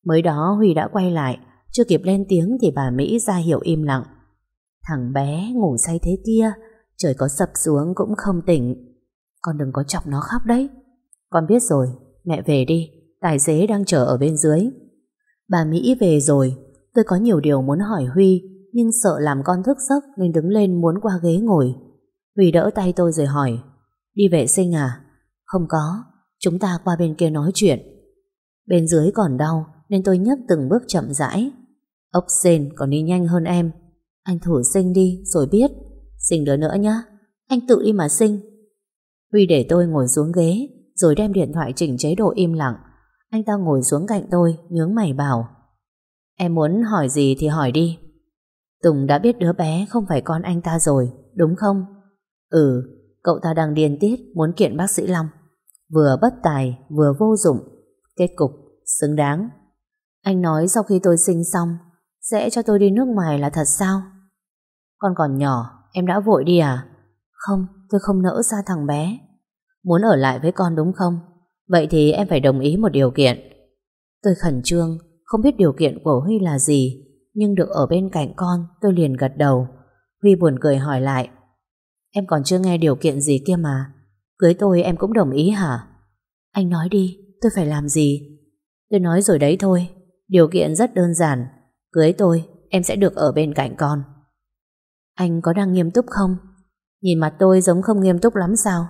A: Mới đó Huy đã quay lại chưa kịp lên tiếng thì bà Mỹ ra hiệu im lặng Thằng bé ngủ say thế kia Trời có sập xuống cũng không tỉnh Con đừng có chọc nó khóc đấy Con biết rồi Mẹ về đi Tài xế đang chờ ở bên dưới Bà Mỹ về rồi Tôi có nhiều điều muốn hỏi Huy nhưng sợ làm con thức giấc nên đứng lên muốn qua ghế ngồi. Huy đỡ tay tôi rồi hỏi, đi vệ sinh à? Không có, Chúng ta qua bên kia nói chuyện. Bên dưới còn đau nên tôi nhấc từng bước chậm rãi. Ốc sền còn đi nhanh hơn em. Anh thử sinh đi rồi biết. Sinh đứa nữa nhá. Anh tự đi mà sinh. Huy để tôi ngồi xuống ghế rồi đem điện thoại chỉnh chế độ im lặng. Anh ta ngồi xuống cạnh tôi nhướng mày bảo Em muốn hỏi gì thì hỏi đi. Tùng đã biết đứa bé không phải con anh ta rồi, đúng không? Ừ, cậu ta đang điên tiết muốn kiện bác sĩ Long. Vừa bất tài, vừa vô dụng. Kết cục, xứng đáng. Anh nói sau khi tôi sinh xong, sẽ cho tôi đi nước ngoài là thật sao? Con còn nhỏ, em đã vội đi à? Không, tôi không nỡ xa thằng bé. Muốn ở lại với con đúng không? Vậy thì em phải đồng ý một điều kiện. Tôi khẩn trương, không biết điều kiện của Huy là gì, nhưng được ở bên cạnh con, tôi liền gật đầu. Huy buồn cười hỏi lại. Em còn chưa nghe điều kiện gì kia mà. Cưới tôi em cũng đồng ý hả? Anh nói đi, tôi phải làm gì? Tôi nói rồi đấy thôi. Điều kiện rất đơn giản. Cưới tôi, em sẽ được ở bên cạnh con. Anh có đang nghiêm túc không? Nhìn mặt tôi giống không nghiêm túc lắm sao?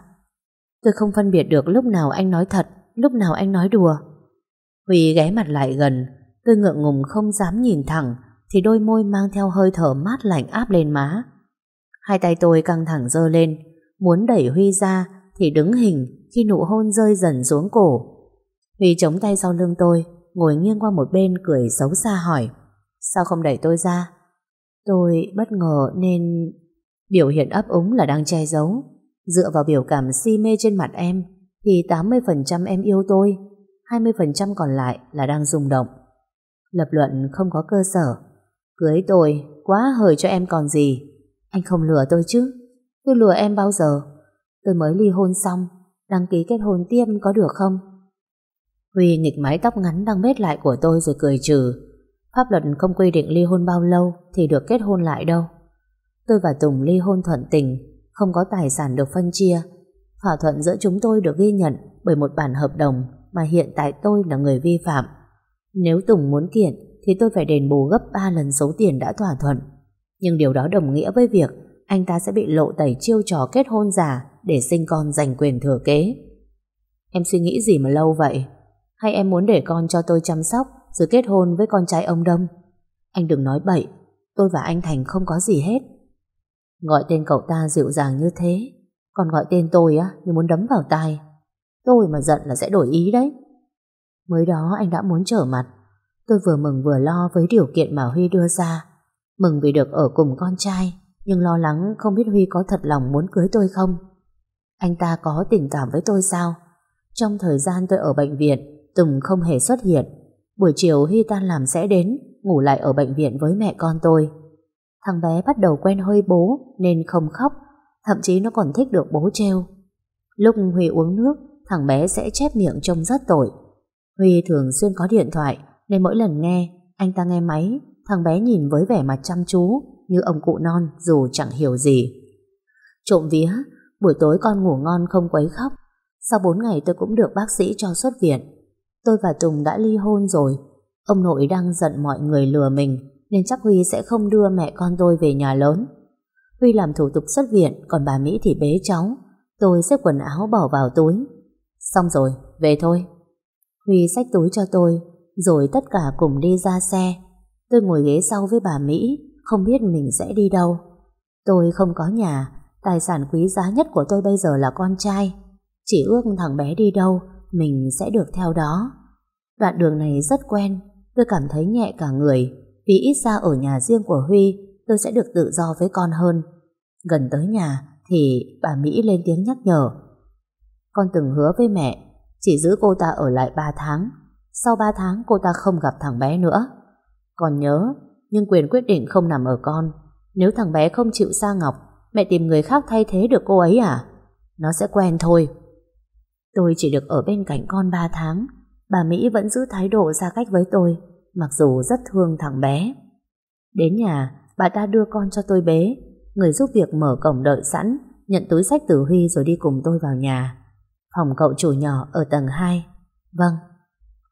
A: Tôi không phân biệt được lúc nào anh nói thật, lúc nào anh nói đùa. Huy ghé mặt lại gần, tôi ngượng ngùng không dám nhìn thẳng, thì đôi môi mang theo hơi thở mát lạnh áp lên má. Hai tay tôi căng thẳng dơ lên, muốn đẩy Huy ra thì đứng hình khi nụ hôn rơi dần xuống cổ. Huy chống tay sau lưng tôi, ngồi nghiêng qua một bên cười xấu xa hỏi Sao không đẩy tôi ra? Tôi bất ngờ nên... Biểu hiện ấp úng là đang che giấu. Dựa vào biểu cảm si mê trên mặt em thì 80% em yêu tôi, 20% còn lại là đang rung động. Lập luận không có cơ sở. Cưới tôi, quá hời cho em còn gì. Anh không lừa tôi chứ? Tôi lừa em bao giờ? Tôi mới ly hôn xong, đăng ký kết hôn tiêm có được không? Huy nghịch mái tóc ngắn đang bết lại của tôi rồi cười trừ. Pháp luật không quy định ly hôn bao lâu thì được kết hôn lại đâu. Tôi và Tùng ly hôn thuận tình, không có tài sản được phân chia. Thỏa thuận giữa chúng tôi được ghi nhận bởi một bản hợp đồng mà hiện tại tôi là người vi phạm. Nếu Tùng muốn kiện thì tôi phải đền bù gấp 3 lần số tiền đã thỏa thuận. Nhưng điều đó đồng nghĩa với việc anh ta sẽ bị lộ tẩy chiêu trò kết hôn giả để sinh con giành quyền thừa kế. Em suy nghĩ gì mà lâu vậy? Hay em muốn để con cho tôi chăm sóc rồi kết hôn với con trai ông Đông? Anh đừng nói bậy, tôi và anh Thành không có gì hết. Gọi tên cậu ta dịu dàng như thế, còn gọi tên tôi á như muốn đấm vào tai. Tôi mà giận là sẽ đổi ý đấy. Mới đó anh đã muốn trở mặt, tôi vừa mừng vừa lo với điều kiện mà Huy đưa ra. Mừng vì được ở cùng con trai, nhưng lo lắng không biết Huy có thật lòng muốn cưới tôi không. Anh ta có tình cảm với tôi sao? Trong thời gian tôi ở bệnh viện, Tùng không hề xuất hiện. Buổi chiều Huy tan làm sẽ đến, ngủ lại ở bệnh viện với mẹ con tôi. Thằng bé bắt đầu quen hơi bố nên không khóc, thậm chí nó còn thích được bố treo. Lúc Huy uống nước, thằng bé sẽ chép miệng trông rất tội. Huy thường xuyên có điện thoại nên mỗi lần nghe, anh ta nghe máy, thằng bé nhìn với vẻ mặt chăm chú như ông cụ non dù chẳng hiểu gì. Trộm vía, buổi tối con ngủ ngon không quấy khóc. Sau 4 ngày tôi cũng được bác sĩ cho xuất viện. Tôi và Tùng đã ly hôn rồi. Ông nội đang giận mọi người lừa mình nên chắc Huy sẽ không đưa mẹ con tôi về nhà lớn. Huy làm thủ tục xuất viện, còn bà Mỹ thì bế cháu. Tôi xếp quần áo bỏ vào túi. Xong rồi, về thôi. Huy xách túi cho tôi, rồi tất cả cùng đi ra xe. Tôi ngồi ghế sau với bà Mỹ, không biết mình sẽ đi đâu. Tôi không có nhà, tài sản quý giá nhất của tôi bây giờ là con trai. Chỉ ước thằng bé đi đâu, mình sẽ được theo đó. Đoạn đường này rất quen, tôi cảm thấy nhẹ cả người, vì ít ra ở nhà riêng của Huy, tôi sẽ được tự do với con hơn. Gần tới nhà thì bà Mỹ lên tiếng nhắc nhở. Con từng hứa với mẹ, chỉ giữ cô ta ở lại 3 tháng. Sau 3 tháng cô ta không gặp thằng bé nữa. Con nhớ, nhưng quyền quyết định không nằm ở con. Nếu thằng bé không chịu xa Ngọc, mẹ tìm người khác thay thế được cô ấy à? Nó sẽ quen thôi. Tôi chỉ được ở bên cạnh con 3 tháng. Bà Mỹ vẫn giữ thái độ xa cách với tôi mặc dù rất thương thằng bé. Đến nhà, bà ta đưa con cho tôi bế, người giúp việc mở cổng đợi sẵn, nhận túi sách từ Huy rồi đi cùng tôi vào nhà. Phòng cậu chủ nhỏ ở tầng 2. Vâng,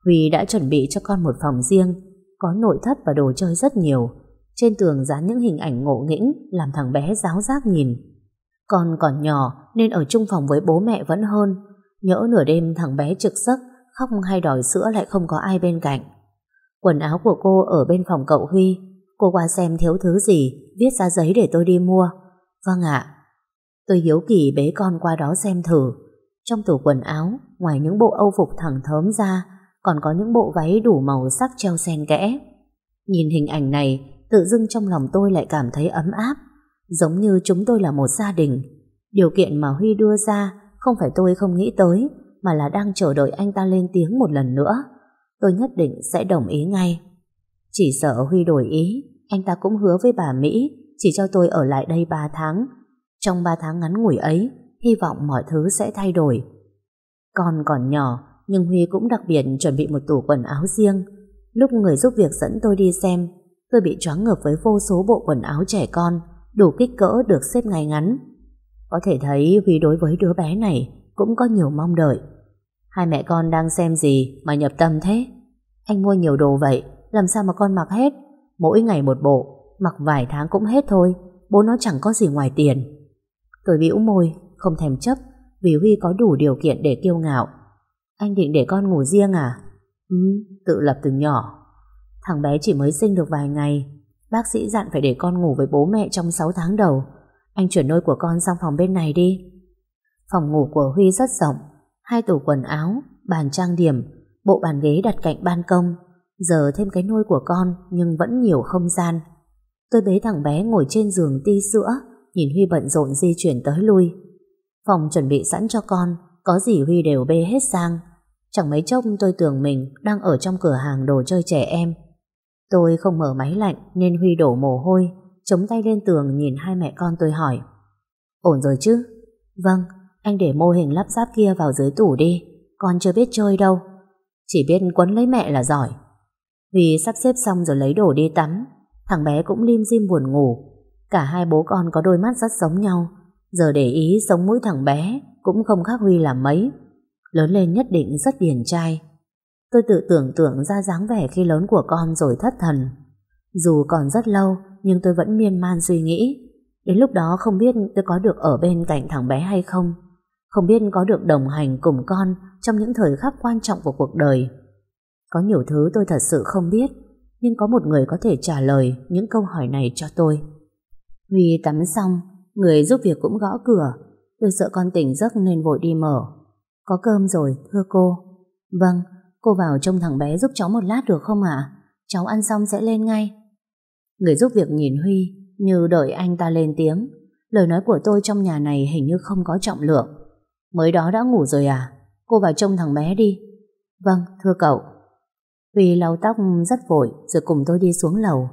A: Huy đã chuẩn bị cho con một phòng riêng, có nội thất và đồ chơi rất nhiều. Trên tường dán những hình ảnh ngộ nghĩnh làm thằng bé giáo giác nhìn. Con còn nhỏ nên ở chung phòng với bố mẹ vẫn hơn. Nhỡ nửa đêm thằng bé trực giấc, Khóc hay đòi sữa lại không có ai bên cạnh. Quần áo của cô ở bên phòng cậu Huy. Cô qua xem thiếu thứ gì, Viết ra giấy để tôi đi mua. Vâng ạ. Tôi hiếu kỳ bế con qua đó xem thử. Trong tủ quần áo, Ngoài những bộ âu phục thẳng thớm ra, Còn có những bộ váy đủ màu sắc treo xen kẽ. Nhìn hình ảnh này, Tự dưng trong lòng tôi lại cảm thấy ấm áp, Giống như chúng tôi là một gia đình. Điều kiện mà Huy đưa ra không phải tôi không nghĩ tới, Mà là đang chờ đợi anh ta lên tiếng một lần nữa. Tôi nhất định sẽ đồng ý ngay. Chỉ sợ Huy đổi ý, Anh ta cũng hứa với bà Mỹ, Chỉ cho tôi ở lại đây 3 tháng. Trong 3 tháng ngắn ngủi ấy, Hy vọng mọi thứ sẽ thay đổi. Con còn nhỏ, Nhưng Huy cũng đặc biệt chuẩn bị một tủ quần áo riêng. Lúc người giúp việc dẫn tôi đi xem, Tôi bị choáng ngợp với vô số bộ quần áo trẻ con, Đủ kích cỡ được xếp ngay ngắn. Có thể thấy Huy đối với đứa bé này Cũng có nhiều mong đợi. Hai mẹ con đang xem gì mà nhập tâm thế? Anh mua nhiều đồ vậy, Làm sao mà con mặc hết? Mỗi ngày một bộ, Mặc vài tháng cũng hết thôi, Bố nó chẳng có gì ngoài tiền. Tôi bĩu môi, Không thèm chấp, Vì Huy có đủ điều kiện để kiêu ngạo. Anh định để con ngủ riêng à? Ừ tự lập từ nhỏ. Thằng bé chỉ mới sinh được vài ngày, Bác sĩ dặn phải để con ngủ với bố mẹ trong 6 tháng đầu. Anh chuyển nôi của con sang phòng bên này đi. Phòng ngủ của Huy rất rộng Hai tủ quần áo Bàn trang điểm Bộ bàn ghế đặt cạnh ban công. Giờ thêm cái nôi của con Nhưng vẫn nhiều không gian. Tôi bế thằng bé ngồi trên giường ti sữa Nhìn Huy bận rộn di chuyển tới lui. Phòng chuẩn bị sẵn cho con Có gì Huy đều bê hết sang. Chẳng mấy chốc tôi tưởng mình Đang ở trong cửa hàng đồ chơi trẻ em. Tôi không mở máy lạnh nên Huy đổ mồ hôi, chống tay lên tường nhìn hai mẹ con tôi hỏi. Ổn rồi chứ? Vâng, anh để mô hình lắp ráp kia vào dưới tủ đi, con chưa biết chơi đâu. Chỉ biết quấn lấy mẹ là giỏi. vì sắp xếp xong rồi lấy đồ đi tắm, thằng bé cũng lim dim buồn ngủ. Cả hai bố con có đôi mắt rất giống nhau, giờ để ý sống mũi thằng bé cũng không khác Huy là mấy. Lớn lên nhất định rất điển trai, Tôi tự tưởng tượng ra dáng vẻ khi lớn của con rồi thất thần. Dù còn rất lâu, nhưng tôi vẫn miên man suy nghĩ. Đến lúc đó không biết tôi có được ở bên cạnh thằng bé hay không. Không biết có được đồng hành cùng con trong những thời khắc quan trọng của cuộc đời. Có nhiều thứ tôi thật sự không biết, nhưng có một người có thể trả lời những câu hỏi này cho tôi. Huy tắm xong, người giúp việc cũng gõ cửa. Tôi sợ con tỉnh giấc nên vội đi mở. Có cơm rồi, thưa cô. Vâng, Cô vào trông thằng bé giúp cháu một lát được không ạ? Cháu ăn xong sẽ lên ngay. Người giúp việc nhìn Huy như đợi anh ta lên tiếng. Lời nói của tôi trong nhà này hình như không có trọng lượng. Mới đó đã ngủ rồi à? Cô vào trông thằng bé đi. Vâng, thưa cậu. Huy lau tóc rất vội rồi cùng tôi đi xuống lầu.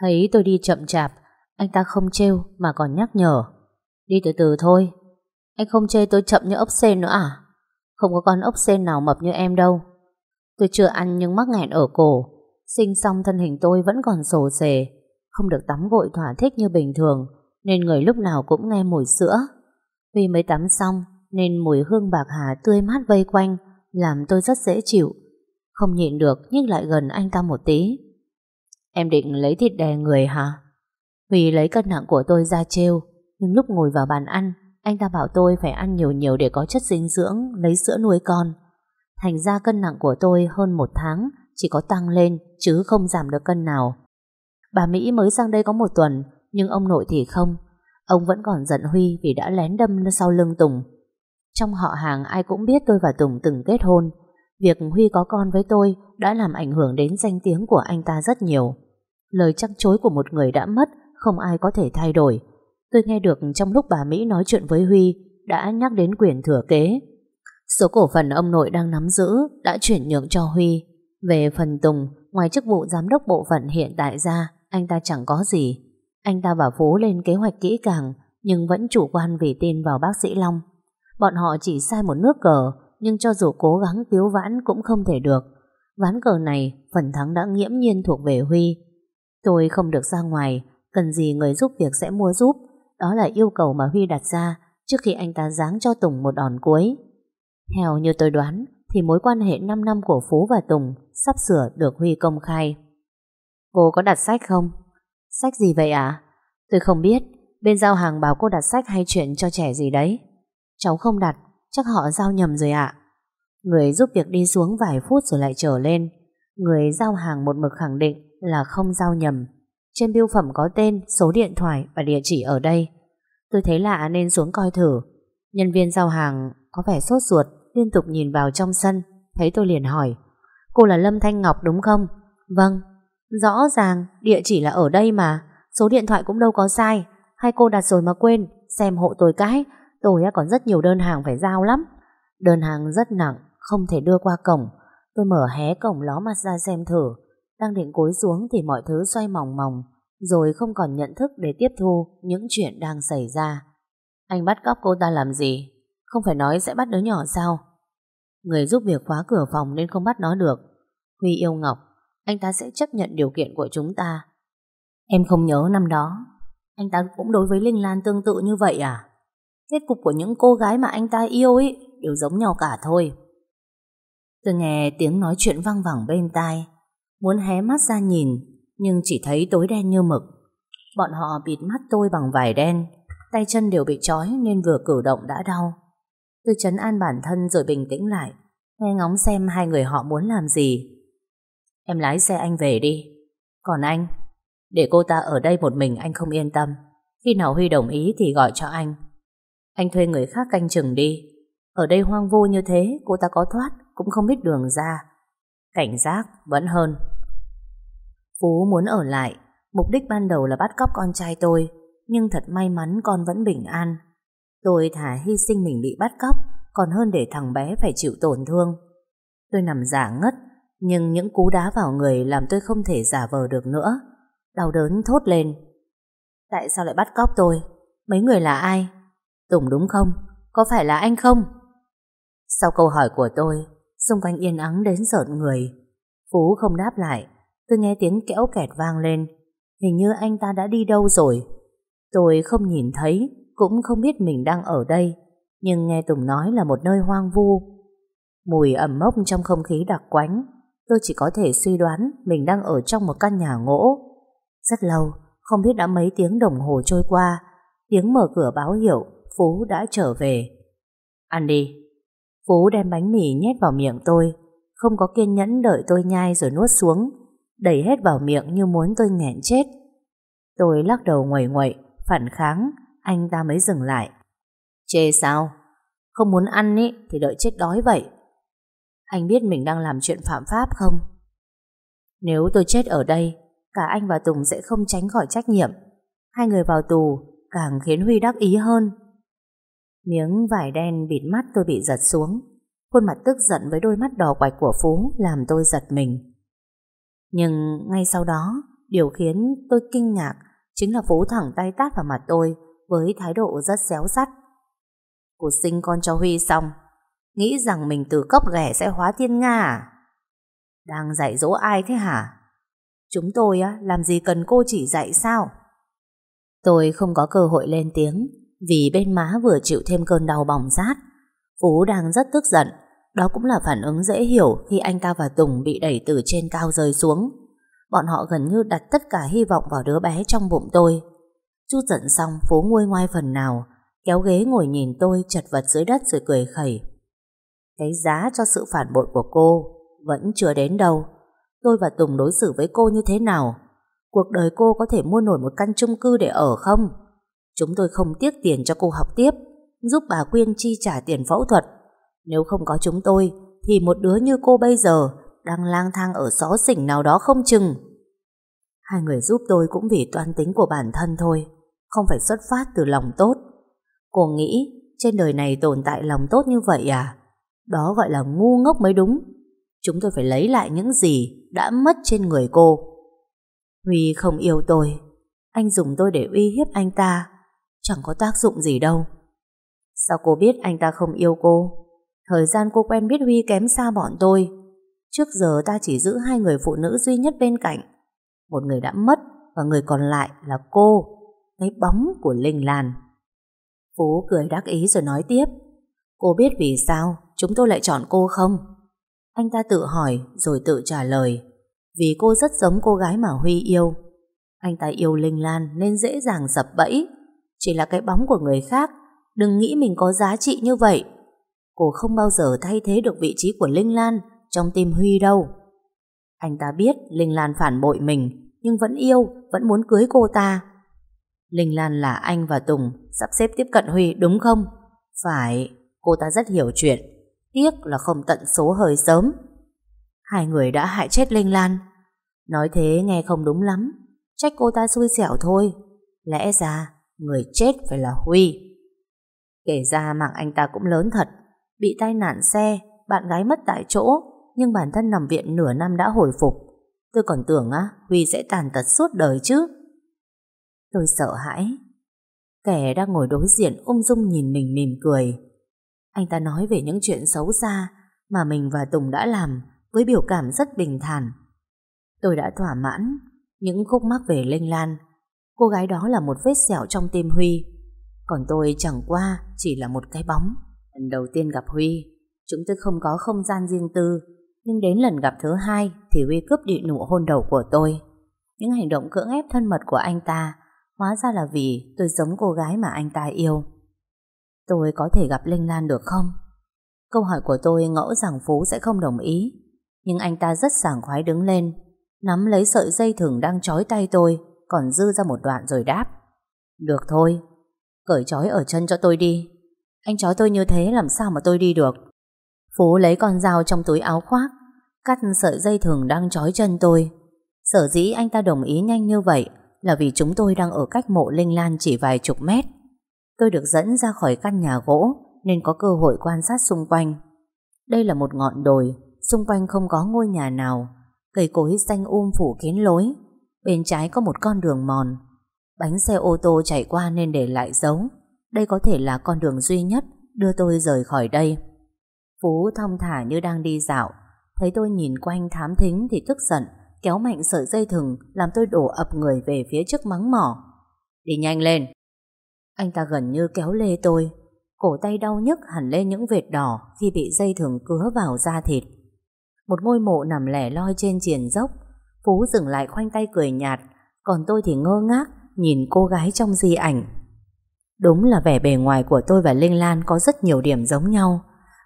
A: Thấy tôi đi chậm chạp, anh ta không trêu mà còn nhắc nhở. Đi từ từ thôi. Anh không chê tôi chậm như ốc sên nữa à? Không có con ốc sên nào mập như em đâu. Tôi chưa ăn nhưng mắc nghẹn ở cổ Sinh xong thân hình tôi vẫn còn sồ sề Không được tắm gội thỏa thích như bình thường, Nên người lúc nào cũng nghe mùi sữa. Vì mới tắm xong, Nên mùi hương bạc hà tươi mát vây quanh, Làm tôi rất dễ chịu. Không nhịn được nhưng lại gần anh ta một tí. Em định lấy thịt đè người hả? Vì lấy cân nặng của tôi ra trêu, Nhưng lúc ngồi vào bàn ăn, Anh ta bảo tôi phải ăn nhiều nhiều để có chất dinh dưỡng, Lấy sữa nuôi con. Thành ra cân nặng của tôi hơn một tháng, chỉ có tăng lên chứ không giảm được cân nào. Bà Mỹ mới sang đây có một tuần nhưng ông nội thì không. Ông vẫn còn giận Huy vì đã lén đâm sau lưng Tùng. Trong họ hàng ai cũng biết tôi và Tùng từng kết hôn. Việc Huy có con với tôi đã làm ảnh hưởng đến danh tiếng của anh ta rất nhiều. Lời chắc chối của một người đã mất không ai có thể thay đổi. Tôi nghe được trong lúc bà Mỹ nói chuyện với Huy đã nhắc đến quyền thừa kế. Số cổ phần ông nội đang nắm giữ đã chuyển nhượng cho Huy. Về phần Tùng, ngoài chức vụ giám đốc bộ phận hiện tại ra, anh ta chẳng có gì. Anh ta và Phú lên kế hoạch kỹ càng, nhưng vẫn chủ quan vì tin vào bác sĩ Long. Bọn họ chỉ sai một nước cờ, nhưng cho dù cố gắng cứu vãn cũng không thể được. Ván cờ này, phần thắng đã nghiễm nhiên thuộc về Huy. Tôi không được ra ngoài, cần gì người giúp việc sẽ mua giúp. Đó là yêu cầu mà Huy đặt ra trước khi anh ta giáng cho Tùng một đòn cuối. Theo như tôi đoán, thì mối quan hệ 5 năm của Phú và Tùng sắp sửa được Huy công khai. Cô có đặt sách không? Sách gì vậy ạ? À? Tôi không biết, bên giao hàng bảo cô đặt sách hay chuyện cho trẻ gì đấy. Cháu không đặt, chắc họ giao nhầm rồi ạ. Người giúp việc đi xuống vài phút rồi lại trở lên. Người giao hàng một mực khẳng định là không giao nhầm. Trên biêu phẩm có tên, số điện thoại và địa chỉ ở đây. Tôi thấy lạ nên xuống coi thử. Nhân viên giao hàng có vẻ sốt ruột, liên tục nhìn vào trong sân. Thấy tôi liền hỏi, cô là Lâm Thanh Ngọc đúng không? Vâng, rõ ràng địa chỉ là ở đây mà, số điện thoại cũng đâu có sai. Hay cô đặt rồi mà quên, xem hộ tôi cái, tôi còn rất nhiều đơn hàng phải giao lắm. Đơn hàng rất nặng, không thể đưa qua cổng. Tôi mở hé cổng ló mặt ra xem thử. Đang định cúi xuống thì mọi thứ xoay mỏng mỏng, rồi không còn nhận thức để tiếp thu những chuyện đang xảy ra. Anh bắt cóc cô ta làm gì? Không phải nói sẽ bắt đứa nhỏ sao? Người giúp việc khóa cửa phòng nên không bắt nó được. Huy yêu Ngọc, anh ta sẽ chấp nhận điều kiện của chúng ta. Em không nhớ năm đó, anh ta cũng đối với Linh Lan tương tự như vậy à? Kết cục của những cô gái mà anh ta yêu ấy đều giống nhau cả thôi. Tôi nghe tiếng nói chuyện văng vẳng bên tai, muốn hé mắt ra nhìn, nhưng chỉ thấy tối đen như mực. Bọn họ bịt mắt tôi bằng vải đen, tay chân đều bị trói nên vừa cử động đã đau. Tôi chấn an bản thân rồi bình tĩnh lại, nghe ngóng xem hai người họ muốn làm gì. Em lái xe anh về đi. Còn anh, để cô ta ở đây một mình anh không yên tâm. Khi nào Huy đồng ý thì gọi cho anh. Anh thuê người khác canh chừng đi. Ở đây hoang vu như thế, cô ta có thoát cũng không biết đường ra. Cảnh giác vẫn hơn. Phú muốn ở lại, mục đích ban đầu là bắt cóc con trai tôi, nhưng thật may mắn con vẫn bình an. Tôi thả hy sinh mình bị bắt cóc, còn hơn để thằng bé phải chịu tổn thương. Tôi nằm giả ngất, nhưng những cú đá vào người làm tôi không thể giả vờ được nữa. Đau đớn thốt lên. Tại sao lại bắt cóc tôi? Mấy người là ai? Tùng đúng không? Có phải là anh không? Sau câu hỏi của tôi, xung quanh yên ắng đến sợn người. Phú không đáp lại, tôi nghe tiếng kẽo kẹt vang lên. Hình như anh ta đã đi đâu rồi. Tôi không nhìn thấy, cũng không biết mình đang ở đây, nhưng nghe Tùng nói là một nơi hoang vu. Mùi ẩm mốc trong không khí đặc quánh, tôi chỉ có thể suy đoán mình đang ở trong một căn nhà gỗ. Rất lâu, không biết đã mấy tiếng đồng hồ trôi qua, tiếng mở cửa báo hiệu Phú đã trở về. Ăn đi. Phú đem bánh mì nhét vào miệng tôi, không có kiên nhẫn đợi tôi nhai rồi nuốt xuống, đẩy hết vào miệng như muốn tôi nghẹn chết. Tôi lắc đầu ngoẩy ngoẩy, phản kháng, anh ta mới dừng lại. Chê sao? Không muốn ăn ý thì đợi chết đói vậy. Anh biết mình đang làm chuyện phạm pháp không? Nếu tôi chết ở đây, cả anh và Tùng sẽ không tránh khỏi trách nhiệm. Hai người vào tù càng khiến Huy đắc ý hơn. Miếng vải đen bịt mắt tôi bị giật xuống. Khuôn mặt tức giận với đôi mắt đỏ quạch của Phú làm tôi giật mình. Nhưng ngay sau đó, điều khiến tôi kinh ngạc chính là Phú thẳng tay tát vào mặt tôi với thái độ rất xéo sắt. Cô sinh con cho Huy xong, nghĩ rằng mình từ cốc ghẻ sẽ hóa thiên Nga à? Đang dạy dỗ ai thế hả? Chúng tôi á, làm gì cần cô chỉ dạy sao? Tôi không có cơ hội lên tiếng vì bên má vừa chịu thêm cơn đau bỏng rát. Phú đang rất tức giận, đó cũng là phản ứng dễ hiểu khi anh ta và Tùng bị đẩy từ trên cao rơi xuống. Bọn họ gần như đặt tất cả hy vọng vào đứa bé trong bụng tôi. Chút giận xong, phố nguôi ngoai phần nào, Kéo ghế ngồi nhìn tôi chật vật dưới đất rồi cười khẩy. Cái giá cho sự phản bội của cô Vẫn chưa đến đâu. Tôi và Tùng đối xử với cô như thế nào? Cuộc đời cô có thể mua nổi một căn chung cư để ở không? Chúng tôi không tiếc tiền cho cô học tiếp, Giúp bà Quyên chi trả tiền phẫu thuật. Nếu không có chúng tôi, Thì một đứa như cô bây giờ Đang lang thang ở xó xỉnh nào đó không chừng. Hai người giúp tôi cũng vì toan tính của bản thân thôi không phải xuất phát từ lòng tốt. Cô nghĩ, trên đời này tồn tại lòng tốt như vậy à? Đó gọi là ngu ngốc mới đúng. Chúng tôi phải lấy lại những gì đã mất trên người cô. Huy không yêu tôi. Anh dùng tôi để uy hiếp anh ta. Chẳng có tác dụng gì đâu. Sao cô biết anh ta không yêu cô? Thời gian cô quen biết Huy kém xa bọn tôi. Trước giờ ta chỉ giữ hai người phụ nữ duy nhất bên cạnh. Một người đã mất và người còn lại là cô cái bóng của Linh Lan. Phú cười đắc ý rồi nói tiếp. Cô biết vì sao chúng tôi lại chọn cô không? Anh ta tự hỏi rồi tự trả lời. Vì cô rất giống cô gái mà Huy yêu. Anh ta yêu Linh Lan nên dễ dàng sập bẫy. Chỉ là cái bóng của người khác. Đừng nghĩ mình có giá trị như vậy. Cô không bao giờ thay thế được vị trí của Linh Lan trong tim Huy đâu. Anh ta biết Linh Lan phản bội mình, nhưng vẫn yêu, vẫn muốn cưới cô ta. Linh Lan là anh và Tùng sắp xếp tiếp cận Huy đúng không? Phải, cô ta rất hiểu chuyện. Tiếc là không tận số hơi sớm. Hai người đã hại chết Linh Lan. Nói thế nghe không đúng lắm. Trách cô ta xui xẻo thôi. Lẽ ra, người chết phải là Huy. Kể ra mạng anh ta cũng lớn thật. Bị tai nạn xe, bạn gái mất tại chỗ, nhưng bản thân nằm viện nửa năm đã hồi phục. Tôi còn tưởng á, Huy sẽ tàn tật suốt đời chứ. Tôi sợ hãi. Kẻ đang ngồi đối diện ung dung nhìn mình mỉm cười. Anh ta nói về những chuyện xấu xa mà mình và Tùng đã làm với biểu cảm rất bình thản. Tôi đã thỏa mãn những khúc mắc về Linh Lan. Cô gái đó là một vết sẹo trong tim Huy. Còn tôi chẳng qua chỉ là một cái bóng. Lần đầu tiên gặp Huy, chúng tôi không có không gian riêng tư. Nhưng đến lần gặp thứ hai thì Huy cướp đi nụ hôn đầu của tôi. Những hành động cưỡng ép thân mật của anh ta Hóa ra là vì tôi giống cô gái mà anh ta yêu. Tôi có thể gặp Linh Lan được không? Câu hỏi của tôi ngẫu rằng Phú sẽ không đồng ý. Nhưng anh ta rất sảng khoái đứng lên, Nắm lấy sợi dây thừng đang trói tay tôi, Còn dư ra một đoạn rồi đáp. Được thôi, Cởi trói ở chân cho tôi đi. Anh trói tôi như thế làm sao mà tôi đi được? Phú lấy con dao trong túi áo khoác, Cắt sợi dây thừng đang trói chân tôi. Sở dĩ anh ta đồng ý nhanh như vậy là vì chúng tôi đang ở cách mộ Linh Lan chỉ vài chục mét. Tôi được dẫn ra khỏi căn nhà gỗ nên có cơ hội quan sát xung quanh. Đây là một ngọn đồi, xung quanh không có ngôi nhà nào, cây cối xanh um phủ kín lối. Bên trái có một con đường mòn. Bánh xe ô tô chạy qua nên để lại dấu. Đây có thể là con đường duy nhất đưa tôi rời khỏi đây. Phú thong thả như đang đi dạo, thấy tôi nhìn quanh thám thính thì tức giận, kéo mạnh sợi dây thừng làm tôi đổ ập người về phía trước mắng mỏ. Đi nhanh lên. Anh ta gần như kéo lê tôi, cổ tay đau nhức hẳn lên những vệt đỏ khi bị dây thừng cứa vào da thịt. Một ngôi mộ nằm lẻ loi trên triền dốc, Phú dừng lại khoanh tay cười nhạt, còn tôi thì ngơ ngác nhìn cô gái trong di ảnh. Đúng là vẻ bề ngoài của tôi và Linh Lan có rất nhiều điểm giống nhau.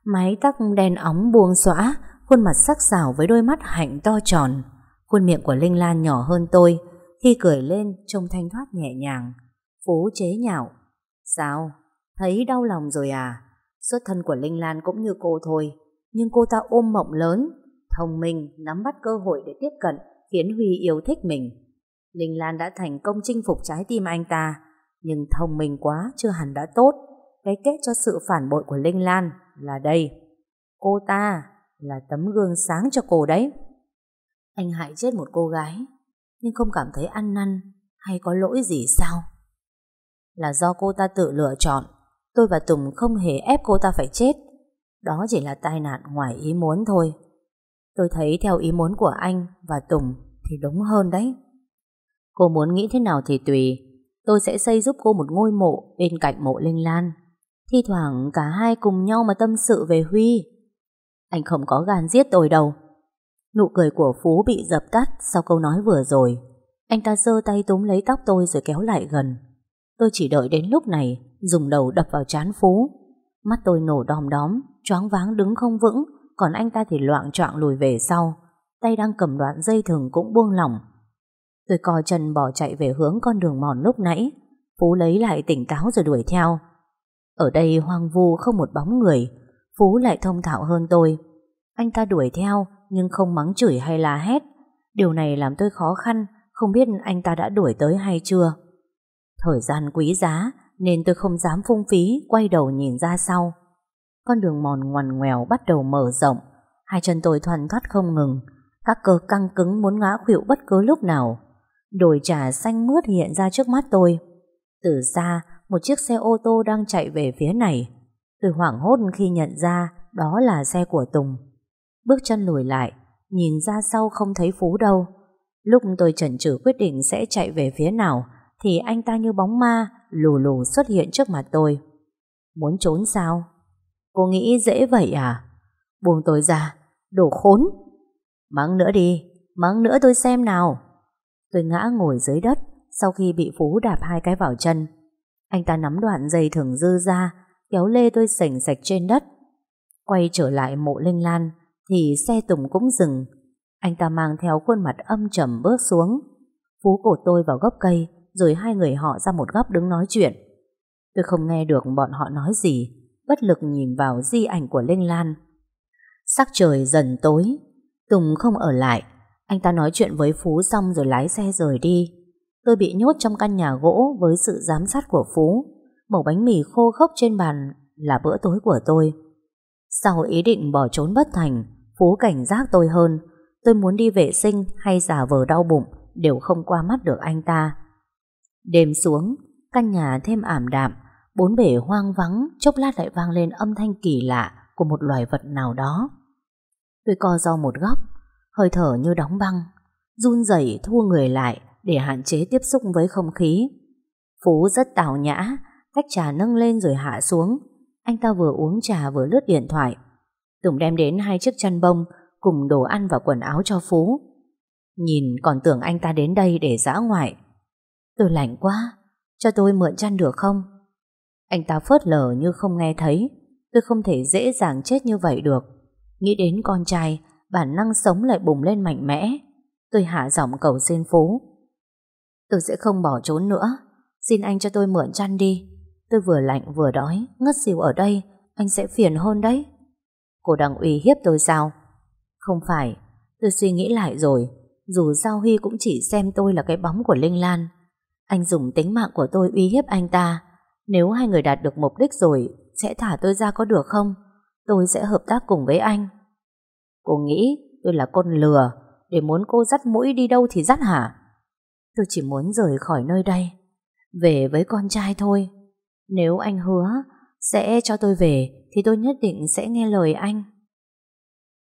A: Mái tóc đen óng buông xõa, khuôn mặt sắc sảo với đôi mắt hạnh to tròn. Khuôn miệng của Linh Lan nhỏ hơn tôi Khi cười lên trông thanh thoát nhẹ nhàng. Phú chế nhạo. Sao? Thấy đau lòng rồi à? Xuất thân của Linh Lan cũng như cô thôi Nhưng cô ta ôm mộng lớn. Thông minh, nắm bắt cơ hội để tiếp cận Khiến Huy yêu thích mình. Linh Lan đã thành công chinh phục trái tim anh ta Nhưng thông minh quá chưa hẳn đã tốt. Cái kết cho sự phản bội của Linh Lan là đây. Cô ta là tấm gương sáng cho cô đấy anh hại chết một cô gái, Nhưng không cảm thấy ăn năn Hay có lỗi gì sao? Là do cô ta tự lựa chọn, Tôi và Tùng không hề ép cô ta phải chết. Đó chỉ là tai nạn ngoài ý muốn thôi. Tôi thấy theo ý muốn của anh và Tùng Thì đúng hơn đấy. Cô muốn nghĩ thế nào thì tùy. Tôi sẽ xây giúp cô một ngôi mộ Bên cạnh mộ Linh Lan, Thi thoảng cả hai cùng nhau mà tâm sự về Huy. Anh không có gan giết tôi đâu. Nụ cười của Phú bị dập tắt sau câu nói vừa rồi. Anh ta giơ tay túm lấy tóc tôi rồi kéo lại gần. Tôi chỉ đợi đến lúc này, dùng đầu đập vào chán Phú. Mắt tôi nổ đom đóm, choáng váng đứng không vững, còn anh ta thì loạn choạng lùi về sau. Tay đang cầm đoạn dây thừng cũng buông lỏng. Tôi co chân bỏ chạy về hướng con đường mòn lúc nãy. Phú lấy lại tỉnh táo rồi đuổi theo. Ở đây hoang vu không một bóng người, Phú lại thông thạo hơn tôi. Anh ta đuổi theo, nhưng không mắng chửi hay la hét. Điều này làm tôi khó khăn, không biết anh ta đã đuổi tới hay chưa. Thời gian quý giá, nên tôi không dám phung phí, quay đầu nhìn ra sau. Con đường mòn ngoằn ngoèo bắt đầu mở rộng, hai chân tôi thoăn thoắt không ngừng, các cơ căng cứng muốn ngã khuỵu bất cứ lúc nào. Đồi trà xanh mướt hiện ra trước mắt tôi. Từ xa, một chiếc xe ô tô đang chạy về phía này. Tôi hoảng hốt khi nhận ra đó là xe của Tùng. Bước chân lùi lại, nhìn ra sau không thấy Phú đâu. Lúc tôi chần chừ quyết định sẽ chạy về phía nào, thì anh ta như bóng ma, lù lù xuất hiện trước mặt tôi. Muốn trốn sao? Cô nghĩ dễ vậy à? Buông tôi ra, đồ khốn. Mắng nữa đi, mắng nữa tôi xem nào. Tôi ngã ngồi dưới đất sau khi bị Phú đạp hai cái vào chân. Anh ta nắm đoạn dây thừng dư ra, kéo lê tôi sành sạch trên đất. Quay trở lại mộ Linh Lan thì xe Tùng cũng dừng. Anh ta mang theo khuôn mặt âm trầm bước xuống. Phú cổ tôi vào gốc cây rồi hai người họ ra một góc đứng nói chuyện. Tôi không nghe được bọn họ nói gì, bất lực nhìn vào di ảnh của Linh Lan. Sắc trời dần tối, Tùng không ở lại. Anh ta nói chuyện với Phú xong rồi lái xe rời đi. Tôi bị nhốt trong căn nhà gỗ với sự giám sát của Phú. Mẩu bánh mì khô khốc trên bàn là bữa tối của tôi. Sau ý định bỏ trốn bất thành, Phú cảnh giác tôi hơn. Tôi muốn đi vệ sinh hay giả vờ đau bụng đều không qua mắt được anh ta. Đêm xuống, căn nhà thêm ảm đạm, bốn bể hoang vắng, chốc lát lại vang lên âm thanh kỳ lạ của một loài vật nào đó. Tôi co do một góc, hơi thở như đóng băng, run rẩy thua người lại để hạn chế tiếp xúc với không khí. Phú rất tào nhã, tách trà nâng lên rồi hạ xuống. Anh ta vừa uống trà vừa lướt điện thoại. Tùng đem đến hai chiếc chăn bông cùng đồ ăn và quần áo cho Phú. Nhìn còn tưởng anh ta đến đây để dã ngoại. Tôi lạnh quá, cho tôi mượn chăn được không? Anh ta phớt lờ như không nghe thấy. Tôi không thể dễ dàng chết như vậy được. Nghĩ đến con trai, bản năng sống lại bùng lên mạnh mẽ. Tôi hạ giọng cầu xin Phú. Tôi sẽ không bỏ trốn nữa. Xin anh cho tôi mượn chăn đi. Tôi vừa lạnh vừa đói, ngất xỉu ở đây, anh sẽ phiền hơn đấy. Cô đang uy hiếp tôi sao? Không phải, tôi suy nghĩ lại rồi. Dù giao Huy cũng chỉ xem tôi là cái bóng của Linh Lan. Anh dùng tính mạng của tôi uy hiếp anh ta. Nếu hai người đạt được mục đích rồi, sẽ thả tôi ra có được không? Tôi sẽ hợp tác cùng với anh. Cô nghĩ tôi là con lừa, để muốn cô dắt mũi đi đâu thì dắt hả? Tôi chỉ muốn rời khỏi nơi đây, về với con trai thôi. Nếu anh hứa sẽ cho tôi về, thì tôi nhất định sẽ nghe lời anh.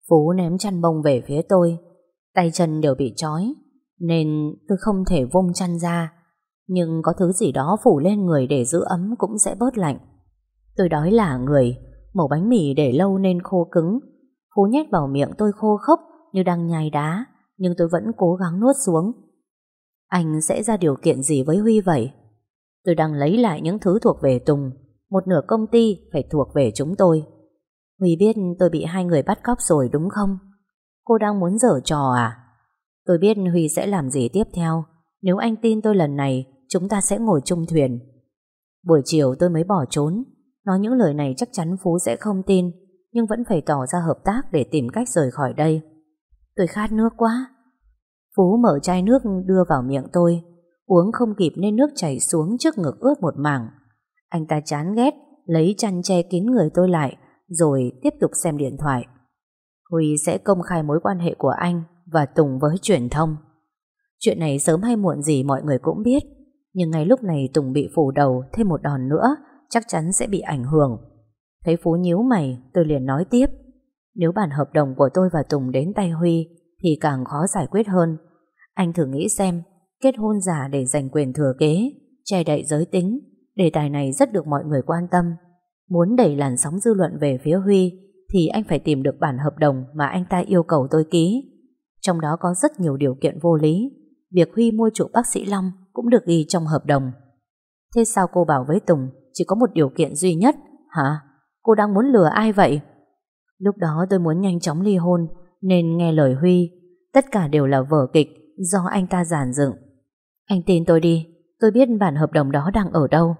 A: Phú ném chăn bông về phía tôi, tay chân đều bị trói, nên tôi không thể vung chăn ra. Nhưng có thứ gì đó phủ lên người để giữ ấm cũng sẽ bớt lạnh. Tôi đói là người, mẩu bánh mì để lâu nên khô cứng. Phú nhét vào miệng tôi khô khốc như đang nhai đá, nhưng tôi vẫn cố gắng nuốt xuống. Anh sẽ ra điều kiện gì với Huy vậy? Tôi đang lấy lại những thứ thuộc về Tùng, một nửa công ty phải thuộc về chúng tôi. Huy biết tôi bị hai người bắt cóc rồi đúng không? Cô đang muốn dở trò à? Tôi biết Huy sẽ làm gì tiếp theo. Nếu anh tin tôi lần này, chúng ta sẽ ngồi chung thuyền. Buổi chiều tôi mới bỏ trốn. Nói những lời này chắc chắn Phú sẽ không tin, nhưng vẫn phải tỏ ra hợp tác để tìm cách rời khỏi đây. Tôi khát nước quá. Phú mở chai nước đưa vào miệng tôi. Uống không kịp nên nước chảy xuống trước ngực ướt một mảng. Anh ta chán ghét, lấy chăn che kín người tôi lại, rồi tiếp tục xem điện thoại. Huy sẽ công khai mối quan hệ của anh và Tùng với truyền thông. Chuyện này sớm hay muộn gì mọi người cũng biết, nhưng ngay lúc này Tùng bị phủ đầu thêm một đòn nữa, chắc chắn sẽ bị ảnh hưởng. Thấy Phú nhíu mày, tôi liền nói tiếp. Nếu bản hợp đồng của tôi và Tùng đến tay Huy, thì càng khó giải quyết hơn. Anh thử nghĩ xem, kết hôn giả để giành quyền thừa kế, che đậy giới tính, đề tài này rất được mọi người quan tâm. Muốn đẩy làn sóng dư luận về phía Huy, thì anh phải tìm được bản hợp đồng mà anh ta yêu cầu tôi ký. Trong đó có rất nhiều điều kiện vô lý. Việc Huy mua chuộc bác sĩ Long cũng được ghi trong hợp đồng. Thế sao cô bảo với Tùng chỉ có một điều kiện duy nhất, hả? Cô đang muốn lừa ai vậy? Lúc đó tôi muốn nhanh chóng ly hôn, nên nghe lời Huy. Tất cả đều là vở kịch do anh ta giàn dựng. Anh tin tôi đi, tôi biết bản hợp đồng đó đang ở đâu.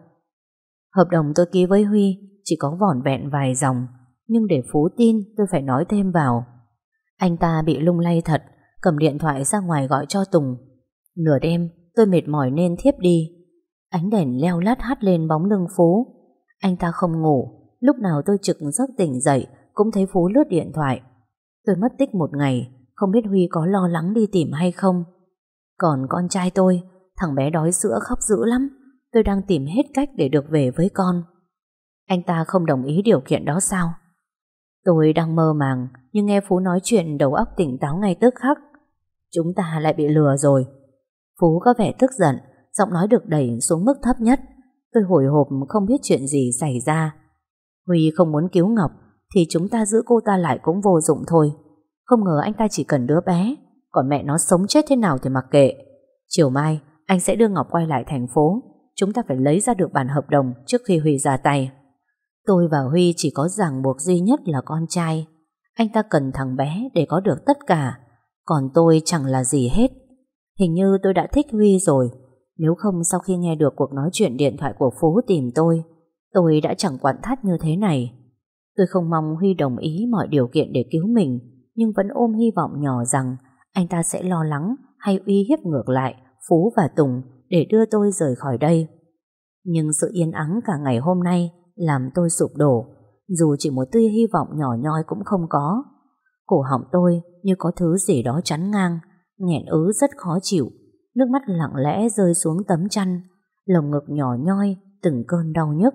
A: Hợp đồng tôi ký với Huy chỉ có vỏn vẹn vài dòng, nhưng để Phú tin tôi phải nói thêm vào. Anh ta bị lung lay thật, cầm điện thoại ra ngoài gọi cho Tùng. Nửa đêm, tôi mệt mỏi nên thiếp đi. Ánh đèn leo lát hắt lên bóng lưng Phú. Anh ta không ngủ, lúc nào tôi trực giấc tỉnh dậy cũng thấy Phú lướt điện thoại. Tôi mất tích một ngày, không biết Huy có lo lắng đi tìm hay không. Còn con trai tôi, thằng bé đói sữa khóc dữ lắm. Tôi đang tìm hết cách để được về với con. Anh ta không đồng ý điều kiện đó sao? Tôi đang mơ màng, nhưng nghe Phú nói chuyện đầu óc tỉnh táo ngay tức khắc. Chúng ta lại bị lừa rồi. Phú có vẻ tức giận, giọng nói được đẩy xuống mức thấp nhất. Tôi hồi hộp không biết chuyện gì xảy ra. Huy không muốn cứu Ngọc, thì chúng ta giữ cô ta lại cũng vô dụng thôi. Không ngờ anh ta chỉ cần đứa bé, còn mẹ nó sống chết thế nào thì mặc kệ. Chiều mai, anh sẽ đưa Ngọc quay lại thành phố. Chúng ta phải lấy ra được bản hợp đồng trước khi Huy ra tay. Tôi và Huy chỉ có ràng buộc duy nhất là con trai. Anh ta cần thằng bé để có được tất cả, còn tôi chẳng là gì hết. Hình như tôi đã thích Huy rồi, nếu không sau khi nghe được cuộc nói chuyện điện thoại của Phú tìm tôi, tôi đã chẳng quản thắt như thế này. Tôi không mong Huy đồng ý mọi điều kiện để cứu mình, nhưng vẫn ôm hy vọng nhỏ rằng anh ta sẽ lo lắng hay uy hiếp ngược lại Phú và Tùng để đưa tôi rời khỏi đây. Nhưng sự yên ắng cả ngày hôm nay làm tôi sụp đổ, dù chỉ một tia hy vọng nhỏ nhoi cũng không có. Cổ họng tôi như có thứ gì đó chắn ngang, nghẹn ứ rất khó chịu, nước mắt lặng lẽ rơi xuống tấm chăn, lồng ngực nhỏ nhoi từng cơn đau nhức.